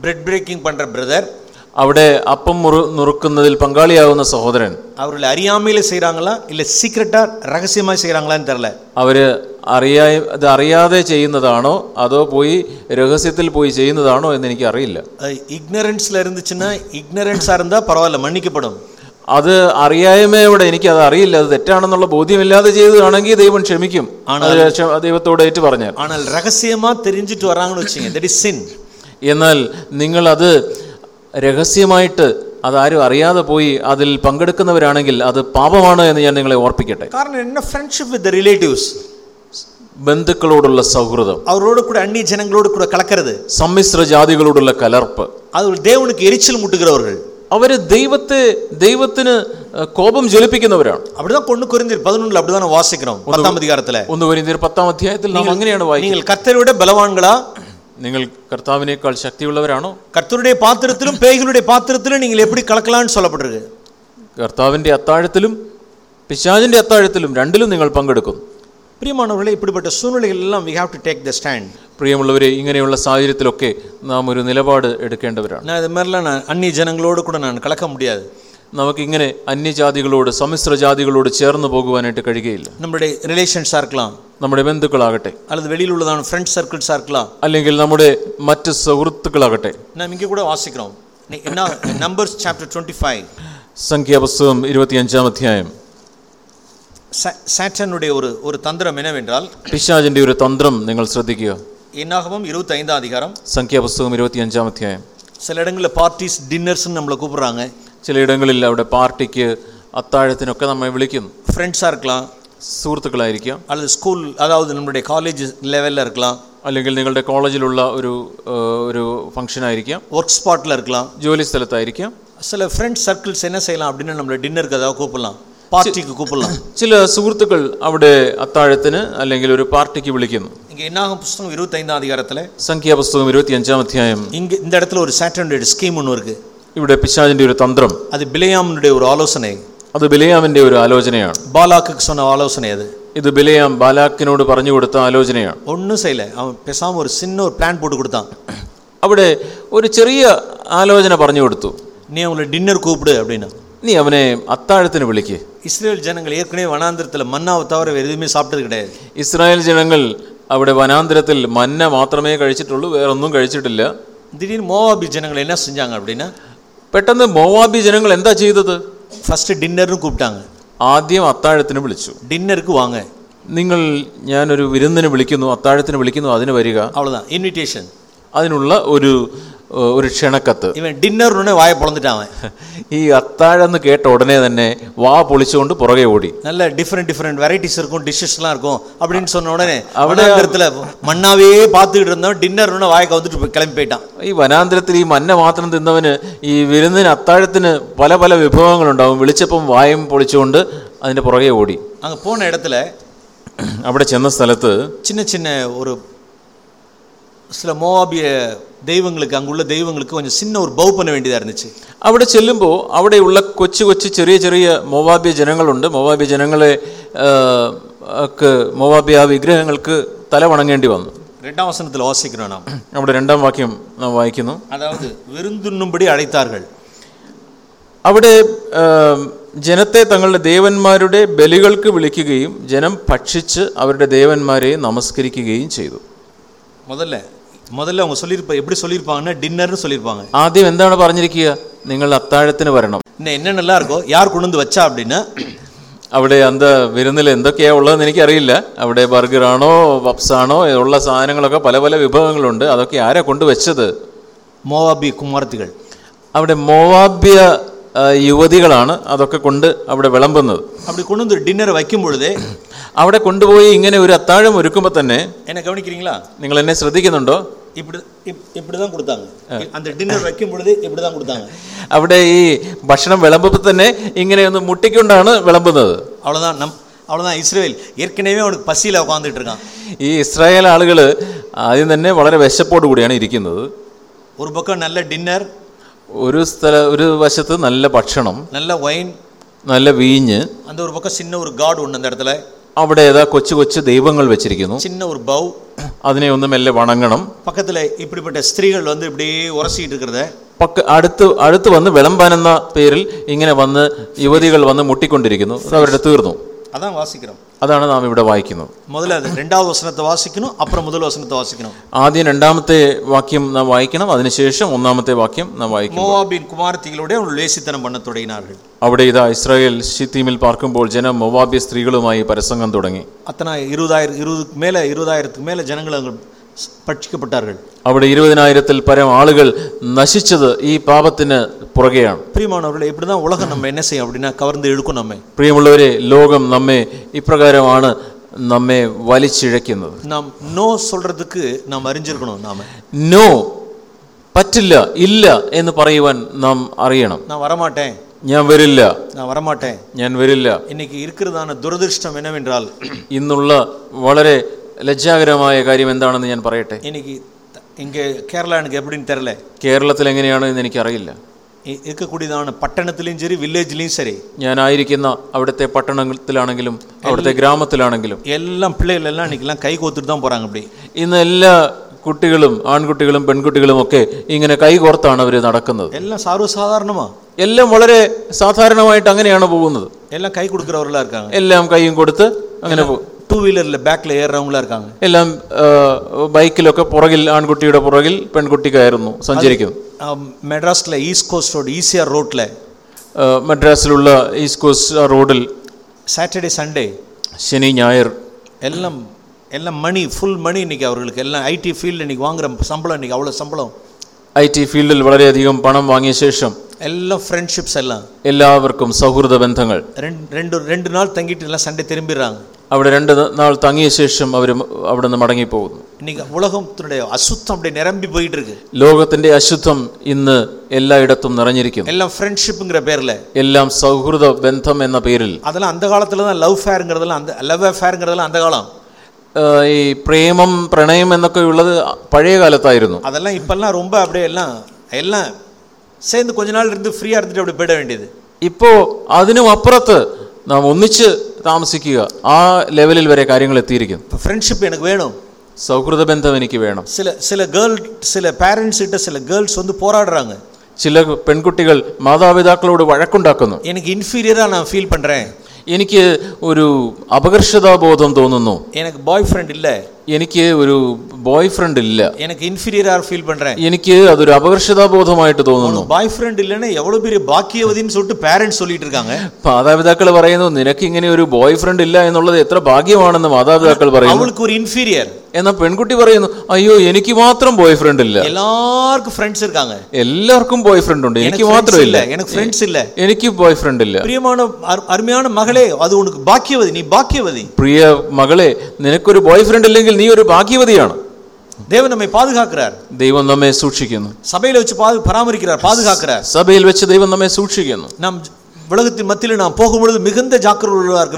bread breaking பண்ற பிரதர் അവിടെ അപ്പം മുറു നുറുക്കുന്നതിൽ പങ്കാളിയാകുന്ന സഹോദരൻ அவர்கள் அறியாமையில செய்றாங்களா இல்ல சீக்கிரட்டா ரகசியமா செய்றாங்களான்னு தெரியல അവര് അറിയാ അത് അറിയാതെ ചെയ്യുന്നതാണോ അതോ പോയി രഹസ്യത്തിൽ പോയി ചെയ്യുന്നതാണോ എന്ന് എനിക്ക് അറിയില്ല இக்னரன்ஸ்ல இருந்துச்சுன்னா இக்னரன்ஸா இருந்தா பரவாயில்ல மன்னிக்கப்படும் അത് അറിയായ്മയോടെ എനിക്ക് അത് അറിയില്ല അത് തെറ്റാണെന്നുള്ള ബോധ്യമില്ലാതെ ചെയ്തതാണെങ്കിൽ ദൈവം ക്ഷമിക്കും അത് ക്ഷ- ദൈവത്തോട് ഏറ്റു പറഞ്ഞാൽ ஆனால் ரகசியமா தெரிஞ்சுட்டு வராங்கன்னு வச்சுங்க தட் இஸ் சின் എന്നാൽ നിങ്ങൾ അത് രഹസ്യമായിട്ട് അതാരും അറിയാതെ പോയി അതിൽ പങ്കെടുക്കുന്നവരാണെങ്കിൽ അത് പാപമാണ് എന്ന് ഞാൻ നിങ്ങളെ ഓർപ്പിക്കട്ടെ. കാരണം എന്നെ ഫ്രണ്ട്ഷിപ്പ് വിത്ത് റിലേറ്റീവ്സ് ബന്ധുക്കളോടുള്ള സൗഹൃദം. അവരോട് കൂടെ അന്യ ജനങ്ങളോട് കൂടെ കലക്കരുത്. സമ്മിശ്ര ജാതികളോടുള്ള കലർപ്പ്. അത് ദേവനുക്ക് എരിച്ചിൽ മുട്ടുകിറവർ അവർ ദൈവത്തെ ദൈവത്തിന് കോപം ജ്വലിപ്പിക്കുന്നവരാണ്. അവിടെ കൊണ്ട് കൊരിന്തിർ പതിനൊന്നിൽ അവിടെ വാസിക്കണം പത്താം അധികാരത്തിലെ. ഒന്ന് കൊരിന്തിർ പത്താം അധ്യായത്തിൽ നാം അങ്ങനെയാണ് വായിക്കുന്നത്. കത്തരുടെ ബലവാൻകളാ നിങ്ങൾ കർത്താവിനേക്കാൾ ശക്തിയുള്ളവരാണോ கர்த்தருடைய பாத்திரத்திலும் பேய்களுடைய பாத்திரத்திலும் நீங்கள் எப்படி கலக்கலாம்னு சொல்லப்பட்டிருக்கு കർത്താവിന്റെ അത്താഴത്തിലും പിശാചിന്റെ അത്താഴത്തിലും രണ്ടിലും നിങ്ങൾ പങ്കെടുക്കും பிரியமானவர்களே இப்படிப்பட்ட சூழ்நிலைகள் எல்லாம் we have to take the stand പ്രിയമുള്ളവരെ ഇങ്ങനെയുള്ള സാഹചര്യത്തിലൊക്കെ നാം ഒരു നിലപാട് എടുക്കേണ്ടവരാണ് நான் இது மாதிரிலாம் நான் அந்நிய ஜனங்களோடு கூட நான் கலக்க முடியாது നമുക്കിങ്ങനെ അന്യജാതികളോട് സമ്മിശ്ര ജാതികളോട് ചേർന്ന് പോകുവാനായിട്ട് കഴിയുകയില്ല. നമ്മുടെ റിലേഷൻസ് ആർക്കലാം നമ്മുടെ ബന്ധുക്കളാകട്ടെ അല്ലാതെ വെളിയിലുള്ളതാണ് ഫ്രണ്ട് സർക്കിൾസ് ആർക്കലാം അല്ലെങ്കിൽ നമ്മുടെ മറ്റ് സുഹൃത്തുക്കളാകട്ടെ. നാം ഇങ്ങനെ കൂടെ വാസിക്കണം. നമ്പേഴ്സ് ചാപ്റ്റർ ട്വന്റി ഫൈവ് സംഖ്യാപുസ്തകം ഇരുപത്തിയഞ്ചാം അധ്യായം. സാറ്റനുടെ ഒരു ഒരു തന്ത്രം എനവെന്റാൽ പിശാചിന്റെ ഒരു തന്ത്രം നിങ്ങൾ ശ്രദ്ധിക്കുക. എന്നാകമം ഇരുപത്തി ஐந்தாம் அதிகாரம் സംഖ്യാപുസ്തകം ഇരുപത്തിയഞ്ചാം അധ്യായം. சில இடங்களில் பார்ட்டிஸ் டின்னர்ஸ்னு நம்மளை கூப்பிட்றாங்க ചിലയിടങ്ങളിൽ അവിടെ പാർട്ടിക്ക് അത്താഴത്തിനൊക്കെ നമ്മെ വിളിക്കുന്നു ஃப்ரெண்ட்ஸாக இருக்கலாம் സുഹൃത്തുക്കളായിരിക്കാം அல்லது ஸ்கூல் அதாவது நம்மளுடைய காலேஜ் லெவலில் இருக்கலாம் അല്ലെങ്കിൽ നിങ്ങളുടെ കോളേജിലുള്ള ഒരു ആ, ഒരു ഫംഗ്ഷൻ ആയിരിക്കാം ஒர்க் ஸ்பாட்டில் இருக்கலாம் ജോലി സ്ഥലത്തായിരിക്കാം சில ஃப்ரெண்ட் சர்க்கிள்ஸ் என்ன செய்யலாம் அப்படின்னு நம்மளை டின்னருக்கு ஏதாவது கூப்பிடலாம் பார்ட்டிக்கு கூப்பிடலாம் ചില സുഹൃത്തുക്കൾ അവിടെ അത്താഴത്തിന് അല്ലെങ്കിൽ ഒരു പാർട്ടിക്ക് വിളിക്കുന്നു இங்கே என்னாகும் புஸ்தகம் இருபத்தைந்தாம் அதிகாரத்தில் സംഖ്യാപുസ്തകം ഇരുപത്തിയഞ്ചാം അധ്യായം இங்கே இந்த இடத்துல ஒரு சாட்டர்டே ஸ்கீம் ஒன்று இருக்கு ഇവിടെ പിശാചിന്റെ ഒരു തന്ത്രം அது பிலையாமனுடைய ஒரு ஆலோசனை അത് ബിലയാമിന്റെ ഒരു ആലോചനയാണ് பாலாக்குக்கு சொன்ன ஆலோசனை அது ഇത് ബിലയാം ബാലാക്കിനോട് പറഞ്ഞു കൊടുത്ത ആലോചനയാണ് ஒன்றும் செய்யலை அவன் பேசாமல் ஒரு சின்ன ஒரு பிளான் போட்டு கொடுத்தான் അവിടെ ஒரு ചെറിയ ആലോചന പറഞ്ഞു കൊടുത്തു நீ அவங்கள டின்னர் கூப்பிடு அப்படின்னு നീ അവനെ അത്താഴത്തിന് വിളിക്ക് இஸ்ரேல் ஜனங்கள் ஏற்கனவே வனாந்திரத்தில் மன்னாவை தவிர வேறு எதுவுமே சாப்பிட்டது கிடையாது ഇസ്രായേൽ ജനങ്ങൾ അവിടെ വനാന്തരത്തിൽ മന്ന മാത്രമേ കഴിച്ചിട്ടുള്ളൂ വേറൊന്നും കഴിച്ചിട്ടില്ല திடீர்னு மோவாபி ஜனங்கள் என்ன செஞ்சாங்க அப்படின்னா പെട്ടെന്ന് മോവാബി ജനങ്ങൾ എന്താ ചെയ്തത്? ഫസ്റ്റ് ഡിന്നറിന് കൂപ്പിട്ടാങ് ആദ്യം അത്താഴത്തിന് വിളിച്ചു. ഡിന്നർക്ക് വാങ്ങ. നിങ്ങൾ ഞാനൊരു വിരുന്നിന് വിളിക്കുന്നു അത്താഴത്തിന് വിളിക്കുന്നു അതിന് വരിക. അവളതാണ് ഇൻവിറ്റേഷൻ അതിനുള്ള ഒരു ഒരു ക്ഷണക്കത്ത് இவன் டின்னர்னு வாயை பொழந்துட்டான் அவன் ഈ അത്താഴം എന്ന് കേട്ട ഉടനെ തന്നെ വാ പൊളിച്ചുകൊണ്ട് പുറകെ ഓടി நல்ல டிஃப்ரெண்ட் டிஃப்ரெண்ட் வெரைட்டிஸ் இருக்கும் டிஷ்ஷஸ்லாம் இருக்கும் அப்படின்னு சொன்ன உடனே അവിടെ- வனாந்திரத்தில் மண்ணாவே பார்த்துக்கிட்டு இருந்தவன் டின்னர்னு வாயை கவுத்துட்டு போய் கிளம்பி போயிட்டான் ഈ വനാന്തരത്തിൽ ഈ മന്ന മാത്രം തിന്നവന് ഈ വിരുന്നിന് അത്താഴത്തിന് പല പല വിഭവങ്ങളുണ്ടാവും വിളിച്ചപ്പം വായും പൊളിച്ചുകൊണ്ട് അതിൻ്റെ പുറകെ ഓടി அங்கே போன இடத்துல അവിടെ ചെന്ന സ്ഥലത്ത് சின்ன சின்ன ஒரு சில மோவாபிய தெய்வங்களுக்கு அங்குள்ள தெய்வங்களுக்கு கொஞ்சம் சின்ன ஒரு பவ் பண்ண வேண்டியதாக இருந்துச்சு അവിടെ ചെല്ലുമ്പോൾ അവിടെയുള്ള കൊച്ചു കൊച്ചു ചെറിയ ചെറിയ മൊവാബിയ ജനങ്ങളുണ്ട് മൊവാബിയ ജനങ്ങളെ ആ, ക്ക് മൊവാബിയ ആ വിഗ്രഹങ്ങൾക്ക് തല വണങ്ങേണ്ടി വന്നു ரெண்டாம் வசனத்தில் வாசிக்கிறோம் நாம் (clears throat) അവിടെ രണ്ടാം വാക്യം നാം വായിക്കുന്നു அதாவது விருந்துண்ணும்படி அழைத்தார்கள் അവിടെ ആ, ജനത്തെ തങ്ങളുടെ ദേവന്മാരുടെ ബലികൾക്ക് വിളിക്കുകയും ജനം ഭക്ഷിച്ച് അവരുടെ ദേവന്മാരെ നമസ്കരിക്കുകയും ചെയ്തു முதல்ல முதல்ல அவங்க சொல்லியிருப்ப எப்படி சொல்லியிருப்பாங்கன்னா டின்னர்னு சொல்லியிருப்பாங்க ആദ്യം എന്താണ് പറഞ്ഞിരിക്കുക നിങ്ങൾ അത്താഴത്തിന് വരണം இன்னும் என்னென்னலாம் இருக்கோ யார் கொண்டு வந்து வச்சா அப்படின்னா അവിടെ അന്ത വിരുന്നിൽ എന്തൊക്കെയാ ഉള്ളതെന്ന് എനിക്കറിയില്ല അവിടെ ബർഗറാണോ പപ്സാണോ ഉള്ള സാധനങ്ങളൊക്കെ പല പല വിഭവങ്ങളുണ്ട് അതൊക്കെ ആരാ കൊണ്ടുവച്ചത് மோவாபி குமாரத்திகள் അവിടെ മോവാബ്യ ആ, യുവതികളാണ് അതൊക്കെ കൊണ്ട് അവിടെ വിളമ്പുന്നത് அப்படி கொண்டு வந்து டின்னரை வைக்கும் பொழுதே അവിടെ കൊണ്ടുപോയി ഇങ്ങനെ ஒரு അത്താഴം ഒരുക്കുമ്പോൾ തന്നെ என்ன கவனிக்கிறீங்களா നിങ്ങൾ എന്നെ ശ്രദ്ധിക്കുന്നുണ്ടോ അവിടെ ഈ ഭക്ഷണം വിളമ്പുമ്പോൾ തന്നെ ഇങ്ങനെ ഒന്ന് മുട്ടിക്കൊണ്ടാണ് വിളമ്പുന്നത്. അവളതാണ് അവളതാണ് ഇസ്രായേൽ ഏർക്കനവേ അവിടെ പസിയില ഉക്കാന്നിട്ട് ഇരിക്കാം ഈ ഇസ്രായേൽ ആളുകൾ ആദ്യം തന്നെ വളരെ വിശപ്പോട് കൂടിയാണ് ഇരിക്കുന്നത്. ഒരു പക്കം നല്ല ഡിന്നർ. ഒരു സ്ഥല ഒരു വശത്ത് നല്ല ഭക്ഷണം. നല്ല വൈൻ. നല്ല വീഞ്ഞ്. അന്ത ഒരു പക്കം ചിന്ന ഒരു ഗാർഡ് ഉണ്ട് അന്ത ഇടത്തിലെ. അവിടെ ഏതാ കൊച്ചു കൊച്ചു ദൈവങ്ങൾ വെച്ചിരിക്കുന്നു சின்ன ஒரு பவ் അതിനെ ഒന്ന് മെല്ലെ വണങ്ങണം பக்கத்தில் இப்படிப்பட்ட ஸ்திரீகள் வந்து இப்படியே உரசிட்டு இருக்கிறத പക്ക അടുത്ത് അടുത്ത് വന്ന് വിളമ്പാൻ എന്ന പേരിൽ ഇങ്ങനെ വന്ന് യുവതികൾ വന്ന് മുട്ടിക്കൊണ്ടിരിക്കുന്നു അത് അവരുടെ തീർന്നു அதான் வாசிக்கிறோம் അതാണ് നാം ഇവിടെ വായിക്കുന്നത് முதல்ல அது ரெண்டாவது வசனத்தை வாசிக்கணும் அப்புறம் முதல் வசனத்தை வாசிக்கணும் ആദ്യം രണ്ടാമത്തെ വാക്യം നാം വായിക്കണം അതിനുശേഷം ഒന്നാമത്തെ വാക്യം നാം വായിക്കും மோவாபின் குமாரத்திகளோட அவர்கள் லேசித்தனம் பண்ண தொடங்கினார்கள் അവിടെ ഇതാ ഇസ്രായേൽ ഷിത്തീമിൽ പാർക്കുമ്പോൾ ജനം മൊവാബ്യ സ്ത്രീകളുമായി പരസംഗം തുടങ്ങി அத்தனை இருபதாயிரம் இருபதுக்கு மேலே இருபதாயிரத்துக்கு மேலே ஜனங்கள் அங்கே பட்சிக்கப்பட்டார்கள் അവിടെ ഇരുപതിനായിരത്തിൽ പരം ആളുകൾ നശിച്ചത് ഈ പാപത്തിന് പുറകെയാണ് பிரியமானவர்களே இப்படி தான் உலகம் நம்ம என்ன செய்யும் அப்படின்னா கவர்ந்து இழுக்கும் நம்மை പ്രിയമുള്ളവരെ ലോകം നമ്മെ ഇപ്രകാരമാണ് നമ്മെ വലിച്ചിഴയ്ക്കുന്നത് நாம் நோ சொல்றதுக்கு நாம் அறிஞ்சிருக்கணும் நாம നോ പറ്റില്ല ഇല്ല എന്ന് പറയുവാൻ നാം അറിയണം நான் வரமாட்டேன் ഞാൻ വരില്ല நான் வரமாட்டேன் ഞാൻ വരില്ല இன்னைக்கு இருக்கிறதான துரதிருஷ்டம் என்னவென்றால் ഇന്നുള്ള വളരെ ലജ്ജാകരമായ കാര്യം എന്താണെന്ന് ഞാൻ പറയട്ടെ? എനിക്ക് ഇങ്ങ് കേരള എനിക്ക് തരല്ലേ കേരളത്തിൽ എങ്ങനെയാണ് എനിക്ക് അറിയില്ല ഇരിക്കൂടിയതാണ് പട്ടണത്തിലും ശരി വില്ലേജിലും ശരി ഞാനായിരിക്കുന്ന അവിടുത്തെ പട്ടണത്തിലാണെങ്കിലും അവിടുത്തെ ഗ്രാമത്തിലാണെങ്കിലും. എല്ലാം പിള്ളേരെല്ലാം എനിക്കെല്ലാം കൈ കോത്തിട്ട് തന്നെ പോറാങ്ക ഇന്ന് എല്ലാ കുട്ടികളും ആൺകുട്ടികളും പെൺകുട്ടികളും ഒക്കെ ഇങ്ങനെ കൈകോർത്താണ് അവർ നടക്കുന്നത്. എല്ലാം സർവസാധാരണമാ. എല്ലാം വളരെ സാധാരണമായിട്ട് അങ്ങനെയാണ് പോകുന്നത്. എല്ലാം കൈ കൊടുക്കുന്നവരെല്ലാം എല്ലാം കൈയും കൊടുത്ത് അങ്ങനെ പോകും டூ வீலரில் பேக்கில் ஏறுறவங்களா இருக்காங்க എല്ലാം ആ, ബൈക്കിലൊക്കെ പുറകിൽ ആൺകുട്ടിയുടെ പുറകിൽ പെൺകുട്ടി കയറുന്നു സഞ്ചരിക്കുന്നു ஆம், மெட்ராஸில் ஈஸ்ட் கோஸ்ட் ரோடு ஈசிஆர் ரோட்டில் ആ, മദ്രാസിലുള്ള ഈസ്റ്റ് കോസ്റ്റ് റോഡിൽ சாட்டர்டே சண்டே ശനി ഞായർ எல்லாம் எல்லாம் மணி ஃபுல் மணி இன்னைக்கு அவர்களுக்கு எல்லாம் ஐடி ஃபீல்டு இன்னைக்கு வாங்குற சம்பளம் இன்னைக்கு அவ்வளோ சம்பளம் ഐ ടി ഫീൽഡിൽ വളരെയധികം പണം വാങ്ങിയ ശേഷം எல்லாம் ஃப்ரெண்ட்ஷிப்ஸ் எல்லாம் എല്ലാവർക്കും സൗഹൃദ ബന്ധങ്ങൾ ரெண்டு ரெண்டு ரெண்டு நாள் தங்கிட்டு எல்லாம் சண்டே திரும்பிடுறாங்க അവിടെ രണ്ട് നാൾ തങ്ങിയ ശേഷം അവർ അവിടെ നിന്ന് മടങ്ങിപ്പോകുന്നു இன்னைக்கு உலகத்தினுடைய அசுத்தம் அப்படி நிரம்பி போயிட்டு இருக்கு ലോകത്തിന്റെ അശുദ്ധം ഇന്ന് എല്ലായിടത്തും നിറഞ്ഞിരിക്കുന്നു எல்லாம் ஃப்ரெண்ட்ஷிப்புங்கிற பேர்ல എല്ലാം സൗഹൃദ ബന്ധം എന്ന പേരിൽ அதெல்லாம் அந்த காலத்துல தான் லவ் ஃபேருங்கிறதெல்லாம் அந்த லவ் அஃபேருங்கிறதெல்லாம் அந்த காலம் ആ, ഈ പ്രേമം പ്രണയം എന്നൊക്കെ ഉള്ളത് പഴയ കാലത്തായിരുന്നു அதெல்லாம் இப்பெல்லாம் ரொம்ப அப்படியே எல்லாம் எல்லாம் சேர்ந்து கொஞ்ச நாள் இருந்து ஃப்ரீயா இருந்துட்டு அப்படி போயிட வேண்டியது ഇപ്പോ അതിനും അപ്പുറത്ത് നാം ഒന്നിച്ച് താമസിക്കുക ആ ലെവലിൽ വരെ കാര്യങ്ങൾ എത്തിയിരിക്കുന്നു இப்போ ஃப்ரெண்ட்ஷிப் எனக்கு வேணும் സൗഹൃദ ബന്ധം എനിക്ക് വേണം சில சில கேர்ள் சில பேரண்ட்ஸ் கிட்ட சில கேர்ள்ஸ் வந்து போராடுறாங்க ചില പെൺകുട്ടികൾ മാതാപിതാക്കളോട് വഴക്കുണ്ടാക്കുന്നു எனக்கு இன்ஃபீரியரா நான் ஃபீல் பண்றேன் എനിക്ക് ഒരു അപകർഷതാബോധം തോന്നുന്നു எனக்கு பாய் ஃப்ரெண்ட் இல்ல എനിക്ക് ഒരു ബോയ് ഫ്രണ്ട് ഇല്ല எனக்கு இன்ஃபீரியரா ஃபீல் பண்றேன் എനിക്ക് അതൊരു അപകർഷതാബോധമായിട്ട് തോന്നുന്നു பாய் ஃப்ரெண்ட் இல்லைன்னா எவ்வளவு பெரிய பாக்கியவதின்னு சொல்லிட்டு பேரண்ட்ஸ் சொல்லிட்டு இருக்காங்க മാതാപിതാക്കൾ പറയുന്നു നിനക്ക് ഇങ്ങനെ ഒരു ബോയ് ഫ്രണ്ട് ഇല്ല എന്നുള്ളത് എത്ര ഭാഗ്യമാണെന്ന് മാതാപിതാക്കൾ പറയുന്നു அவளுக்கு ஒரு இன்ஃபீரியர் എന്നാൽ പെൺകുട്ടി പറയുന്നു അയ്യോ എനിക്ക് മാത്രം ബോയ് ഫ്രണ്ട് ഇല്ല எல்லாருக்கும் ஃப்ரெண்ட்ஸ் இருக்காங்க എല്ലാവർക്കും ബോയ് ഫ്രണ്ട് ഉണ്ട് എനിക്ക് friends മാത്രം இல்ல ഇല്ല எனக்கு ஃப்ரெண்ட்ஸ் இல்ல എനിക്ക് ബോയ് ഫ്രണ്ട് ഇല്ല பிரியமான அரு- அருமையான மகளே அது உனக்கு பாக்கியவதி நீ பாக்கியவதி പ്രിയ മകളെ നിനക്കൊരു ബോയ് ഫ്രണ്ട് ഇല്ലെങ്കിൽ നീ ഒരു ഭാഗ്യവതിയാണ്. ദൈവം നമ്മെ பாதுகாக்கிறார் ദൈവം നമ്മെ സൂക്ഷിക്കുന്നു. சபையில വെച്ച് பாது பராமரிக்கிறார் സഭയിൽ വെച്ച് ദൈവം നമ്മെ സൂക്ഷിക്കുന്നു. மிகுந்த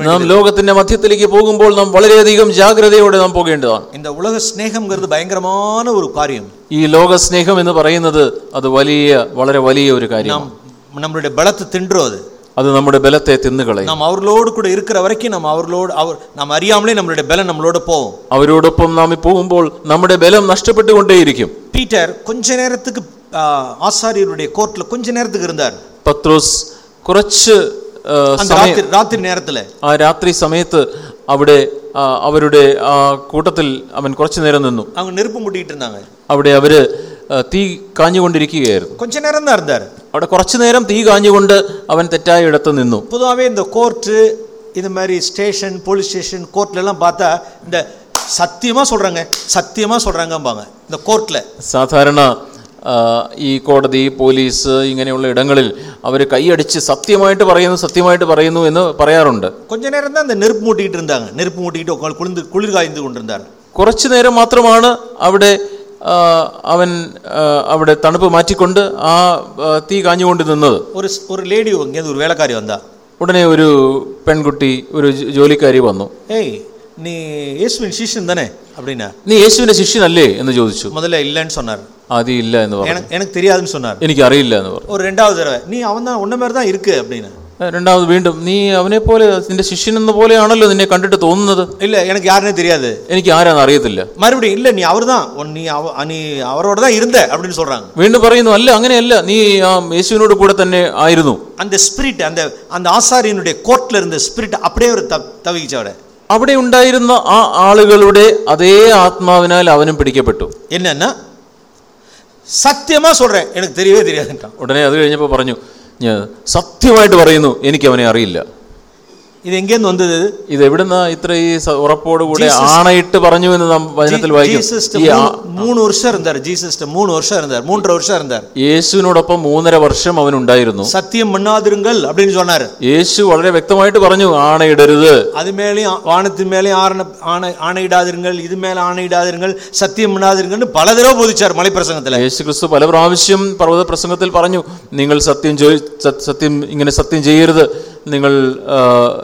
നാം ലോകത്തിന്റെ മധ്യത്തിലേക്ക് പോകുമ്പോൾ നാം വളരെയധികം ജാഗ്രതയോടെ നാം പോകേണ്ടതാണ്. இந்த உலக സ്നേഹംங்கிறது பயங்கரமான ஒரு காரியம் ഈ ലോക സ്നേഹം എന്ന് പറയുന്നത് അത് വലിയ വളരെ വലിയ ഒരു കാര്യം നമ്മുടെ ബലത്ത് തിണ്ടോ അത്? அது അത് നമ്മുടെ ബലത്തെ തിന്നുകളയും நாம் அவர்களோடு கூட இருக்கிற வரைக்கும் நம்ம அவர்களோடு அவர் நாம் அறியாமலே நம்மளுடைய பலம் நம்மளோட போவோம் അവരോടൊപ്പം നാം പോകുമ്പോൾ നമ്മുടെ ബലം നഷ്ടപ്പെട്ടുകൊണ്ടേയിരിക്കും பீட்டர் கொஞ்ச நேரத்துக்கு ஆ, ஆசாரியருடைய கோர்ட்ல கொஞ்ச நேரத்துக்கு இருந்தார் പത്രോസ് കുറച്ച് ആ, அந்த സമയം ராத்திரி ராத்திரி நேரத்துல ആ രാത്രി സമയത്ത് അവിടെ ആ, അവരുടെ ആ കൂട്ടത്തിൽ അവൻ കുറച്ചു നേരം നിന്നു அவங்க நெருப்பு முட்டிட்டு இருந்தாங்க അവിടെ അവര് ആ, തീ കാഞ്ഞുകൊണ്ടിരിക്കുകയായിരുന്നു கொஞ்ச நேரம் தான் இருந்தார் അവിടെ കുറച്ചു നേരം തീ കാഞ്ഞുകൊണ്ട് അവൻ തെറ്റായ ഇടത്ത് നിന്നു பொதுவாகவே இந்த கோர்ட்டு இது மாதிரி ஸ்டேஷன் போலீஸ் ஸ்டேஷன் கோர்ட்ல எல்லாம் பார்த்தா இந்த சத்தியமா சொல்றாங்க சத்தியமா சொல்றாங்கம்பாங்க இந்த கோர்ட்ல സാധാരണ ആ, ഈ കോടതി പോലീസ് ഇങ്ങനെയുള്ള ഇടങ്ങളിൽ അവർ കൈയടിച്ച് സത്യമായിട്ട് പറയുന്നു സത്യമായിട്ട് പറയുന്നു എന്ന് പറയാറുണ്ട് கொஞ்ச நேரம் தான் இந்த நெருப்பு மூட்டிக்கிட்டு இருந்தாங்க நெருப்பு மூட்டிக்கிட்டு உட்காந்து குளிர்ந்து குளிர் காய்ந்து கொண்டிருந்தார் കുറച്ചു നേരം മാത്രമാണ് അവിടെ ആ, അവൻ ആ, അവിടെ തണുപ്പ് മാറ്റിക്കൊണ്ട് ആ ആ, തീ കാഞ്ഞുകൊണ്ട് നിന്നത് ஒரு ஒரு லேடி இங்கேருந்து ஒரு வேலைக்காரி வந்தா ഉടനെ ഒരു പെൺകുട്ടി ഒരു ജോ- ജോലിക്കാരി വന്നു ஏய் நீ இயேசுவின் சீஷன் தானே அப்படின்னா നീ യേശുവിന്റെ ശിഷ്യനല്ലേ എന്ന് ചോദിച്ചു முதல்ல இல்லைன்னு சொன்னார் ആദ്യം ഇല്ല എന്ന് പറഞ്ഞു எனக்கு எனக்கு தெரியாதுன்னு சொன்னார் എനിക്ക് അറിയില്ല എന്ന് പറഞ്ഞു ஒரு ரெண்டாவது தடவை நீ அவன் தான் உன்ன மாதிரி தான் இருக்கு அப்படின்னு രണ്ടാമത് വീണ്ടും നീ അവനെ പോലെ നിന്റെ ശിഷ്യൻ എന്ന പോലെയാണല്ലോ നിന്നെ കണ്ടിട്ട് തോന്നുന്നത് இல்ல எனக்கு யாருன்னே தெரியாது എനിക്ക് ആരാന്ന് അറിയത്തില്ല மறுபடியும் இல்ல நீ அவர்தான் உன் நீ அவ நீ அவரோட தான் இருந்த அப்படின்னு சொல்றாங்க വീണ്ടും പറയുന്നു അല്ല അങ്ങനെയല്ല നീ ആ യേശുവിനോട് കൂടെ തന്നെ ആയിരുന്നു அந்த ஸ்பிரிட் அந்த அந்த ஆசாரியனுடைய கோர்ட்ல இருந்த ஸ்பிரிட் அப்படியே ஒரு தவிச்சு அவரை അവിടെ ഉണ്ടായിരുന്ന ആ ആളുകളുടെ അതേ ആത്മാവിനാൽ അവനും പിടിക്കപ്പെട്ടു என்னன்னா சத்தியமா சொல்றேன் எனக்கு தெரியவே தெரியாதுன்ட்டான் ഉടനെ അത് കഴിഞ്ഞപ്പോൾ പറഞ്ഞു ഞാൻ സത്യമായിട്ട് പറയുന്നു എനിക്ക് അവനെ അറിയില്ല. இது எங்கேருந்து வந்தது இது? ഇത് എവിടുന്ന ഇത്ര ഈ സ- ഉറപ്പോടുകൂടെ Jesus- ആണയിട്ട് പറഞ്ഞു എന്ന് നാം വചനത്തിൽ വായിക്കും ஜீசஸ்ட ഈ ആ- மூணு- மூணு வருஷம் இருந்தார் ஜீசஸ்ட மூணு வருஷம் இருந்தார் மூன்றரை வருஷம் இருந்தார் യേശുവിനോടൊപ്പം മൂന്നര വർഷം അവൻ ഉണ്ടായിരുന്നു சத்தியம் பண்ணாதிருங்கள் அப்படின்னு சொன்னாரு യേശു വളരെ വ്യക്തമായിട്ട് പറഞ്ഞു ആണയിടരുത് அது மேலேயும் வானத்து மேலேயும் ஆரண ஆணை ஆணையிடாதிருங்கள் இது மேல ஆணையிடாதிருங்கள் சத்தியம் பண்ணாதிருங்கள்னு பல தடவை போதிச்சார் மலைப்பிரசங்கத்துல യേശു ക്രിസ്തു പല പ്രാവശ്യം പർവ്വത പ്രസംഗത്തിൽ പറഞ്ഞു നിങ്ങൾ സത്യം ചോദി സ- സത്യം ഇങ്ങനെ സത്യം ചെയ്യരുത് നിങ്ങൾ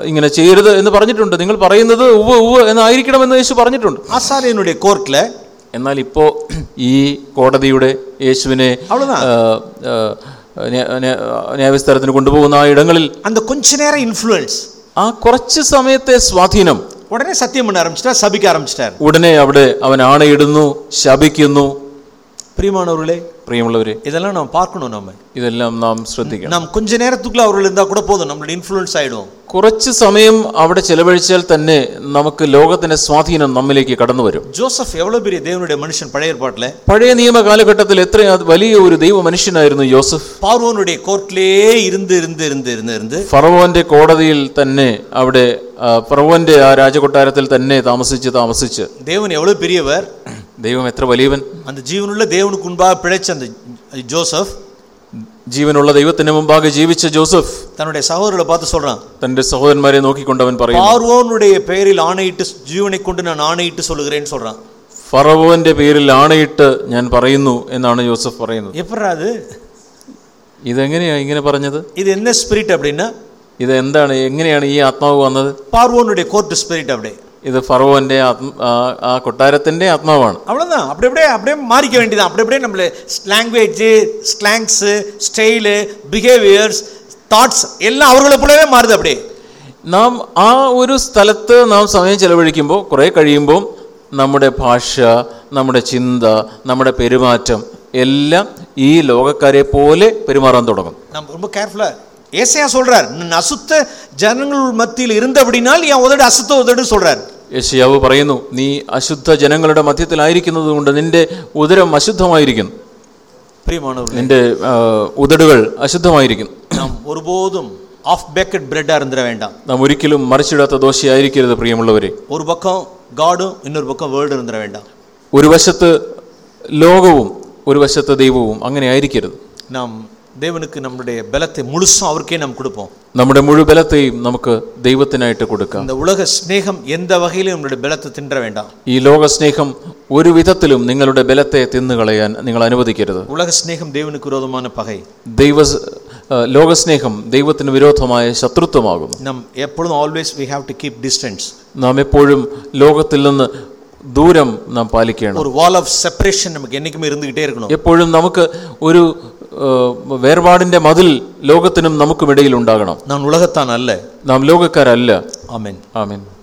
ഇങ്ങനെ ചെയ്യരുത് എന്ന് പറഞ്ഞിട്ടുണ്ട്. നിങ്ങൾ പറയുന്നത് ഉവ് ഉവ് എന്നായിരിക്കണമെന്ന് യേശു പറഞ്ഞിട്ടുണ്ട്. ആസാരിയനുടെ കോർട്ടിൽ എന്നാൽ ഇപ്പോൾ ഈ കോടതിയുടെ യേശുവിനെ ന്യായവിസ്താരത്തിന് കൊണ്ടുപോകുന്ന ആ ഇടങ്ങളിൽ ഇൻഫ്ലുവൻസ് ആ കുറച്ച് സമയത്തെ സ്വാധീനം ഉടനെ സത്യം ആരംഭിച്ചിട്ടാ ശപിക്കാൻ ഉടനെ അവിടെ അവൻ ആണയിടുന്നു ശപിക്കുന്നു. பிரியமானவர்களே പ്രിയമുള്ളവരെ இதெல்லாம் நம்ம பார்க்கணும் நம்ம ഇതെല്ലാം നാം ശ്രദ്ധിക്കണം நாம் கொஞ்ச நேரத்துக்குள்ள அவர்கள் இருந்தா கூட போதும் நம்மளோட இன்ஃப்ளூயன்ஸ் ஆயிடும் കുറച്ച് സമയം അവിടെ ചെലവഴിച്ചാൽ തന്നെ നമുക്ക് ലോകത്തിന്റെ സ്വാധീനം നമ്മിലേക്ക് കടന്നു വരും ஜோசப் எவ்வளவு பெரிய தேவனுடைய மனுஷன் பழைய ஏற்பாட்டுல പഴയ നിയമ കാലഘട്ടത്തിൽ എത്ര വലിയ ഒരു ദൈവ മനുഷ്യനായിരുന്നു യോസഫ് பார்வோனுடைய கோர்ட்லயே இருந்து இருந்து இருந்து இருந்து இருந்து ഫറവോന്റെ കോടതിയിൽ തന്നെ അവിടെ ആ, ഫറവോന്റെ ആ രാജകൊട്ടാരത്തിൽ തന്നെ താമസിച്ച് താമസിച്ച് தேவன் எவ்வளவு பெரியவர் ദൈവം എത്ര വലിയവൻ அந்த ஜீவனுள்ள தேவனுக்கு முன்பாக பிழைச்ச அந்த ஜோசப் ജീവനുള്ള ദൈവത്തിന് മുമ്പാകെ ജീവിച്ച ജോസഫ് தன்னுடைய சகோதரர்களை பார்த்து சொல்றான் തന്റെ സഹോദരന്മാരെ നോക്കിക്കൊണ്ട് അവൻ പറയുന്നു பார்வோனுடைய பெயரில் ஆணையிட்டு ஜீவனை கொண்டு நான் ஆணையிட்டு சொல்லுகிறேன்னு சொல்றான் ഫറവോന്റെ പേരിൽ ആണയിട്ട് ഞാൻ പറയുന്നു എന്നാണ് യോസഫ് പറയുന്നത് எப்படா அது ഇതെങ്ങനെയാ ഇങ്ങനെ പറഞ്ഞത് இது என்ன ஸ்பிரிட் அப்படின்னா ഇത് എന്താണ് എങ്ങനെയാണ് ഈ ആത്മാവ് വന്നത് பார்வோனுடைய கோர்ட் ஸ்பிரிட் அப்படியே ഇത് ഫറവോന്റെ ആത്മ ആ- ആ കൊട്ടാരത്തിന്റെ ആത്മാവാണ് அவ்வளோதான் அப்படி அப்படியே அப்படியே மாறிக்க வேண்டியதான் அப்படி அப்படியே நம்மள language slangs style behaviours thoughts எல்லாம் அவர்களை போலவே மாறுது அப்படியே നാം ആ ഒരു സ്ഥലത്ത് നാം സമയം ചെലവഴിക്കുമ്പോൾ കുറേ കഴിയുമ്പോൾ നമ്മുടെ ഭാഷ നമ്മുടെ ചിന്ത നമ്മുടെ പെരുമാറ്റം എല്ലാം ഈ ലോകക്കാരെ പോലെ പെരുമാറാൻ തുടങ്ങും நம்ம ரொம்ப கேர்ஃபுல்லா ஏசையா சொல்றார் நான் அசுத்த ஜனங்கள் மத்தியில் இருந்த அப்படினால் என் உதடு அசுத்த உதடு சொல்றார் യശയാവ് പറയുന്നു നീ അശുദ്ധ ജനങ്ങളുടെ മധ്യത്തിലായിരിക്കുന്നത് കൊണ്ട് നിന്റെ ഉദരം അശുദ്ധമായിരിക്കുന്നു பிரியமானவர்களே നിന്റെ ആ, ഉദടുകൾ അശുദ്ധമായിരിക്കുന്നു நாம் ஒருபோதும் ஆஃப் பேக்கட் பிரெட்டா இருந்துட வேண்டாம் നാം ഒരിക്കലും മറിച്ചിടാത്ത ദോശയായിരിക്കരുത് പ്രിയമുള്ളവരെ ஒரு பக்கம் காடும் இன்னொரு பக்கம் வேர்டு இருந்துட வேண்டாம் ഒരു വശത്ത് ലോകവും ഒരു വശത്ത് ദൈവവും അങ്ങനെ ആയിരിക്കരുത് நாம் தேவனுக்கு நம்முடைய பலத்தை முழுசும் அவருக்கே நாம் கொடுப்போம் നമ്മുടെ മുഴുബലത്തെയും നമുക്ക് ദൈവത്തിനായിട്ട് കൊടുക്കാം இந்த உலக சிநேகம் எந்த வகையிலும் நம்முடைய பலத்தை தின்ற வேண்டாம் ഈ ലോകസ്നേഹം ഒരു വിധത്തിലും നിങ്ങളുടെ ബലത്തെ തിന്നുകളയാൻ നിങ്ങൾ അനുവദിക്കരുത് உலக சிநேகம் தேவனுக்கு விரோதமான பகை ദൈവ ആ, ലോകസ്നേഹം ദൈവത്തിന് വിരോധമായ ശത്രുത്വമാകുന്നു நம் எப்பொழுதும் always we have to keep distance നാം എപ്പോഴും ലോകത്തിൽ നിന്ന് ദൂരം നാം പാലിക്കണം ஒரு வால் ஆஃப் செப்பரேஷன் நமக்கு என்னைக்குமே இருந்துகிட்டே இருக்கணும் എപ്പോഴും നമുക്ക് ഒരു ആ, വേർപാടിന്റെ മതിൽ ലോകത്തിനും നമുക്കും ഇടയിൽ ഉണ്ടാകണം. നാം ഉലകത്താനല്ലേ നാം ലോകക്കാരല്ല. ആമേൻ. ആമേൻ.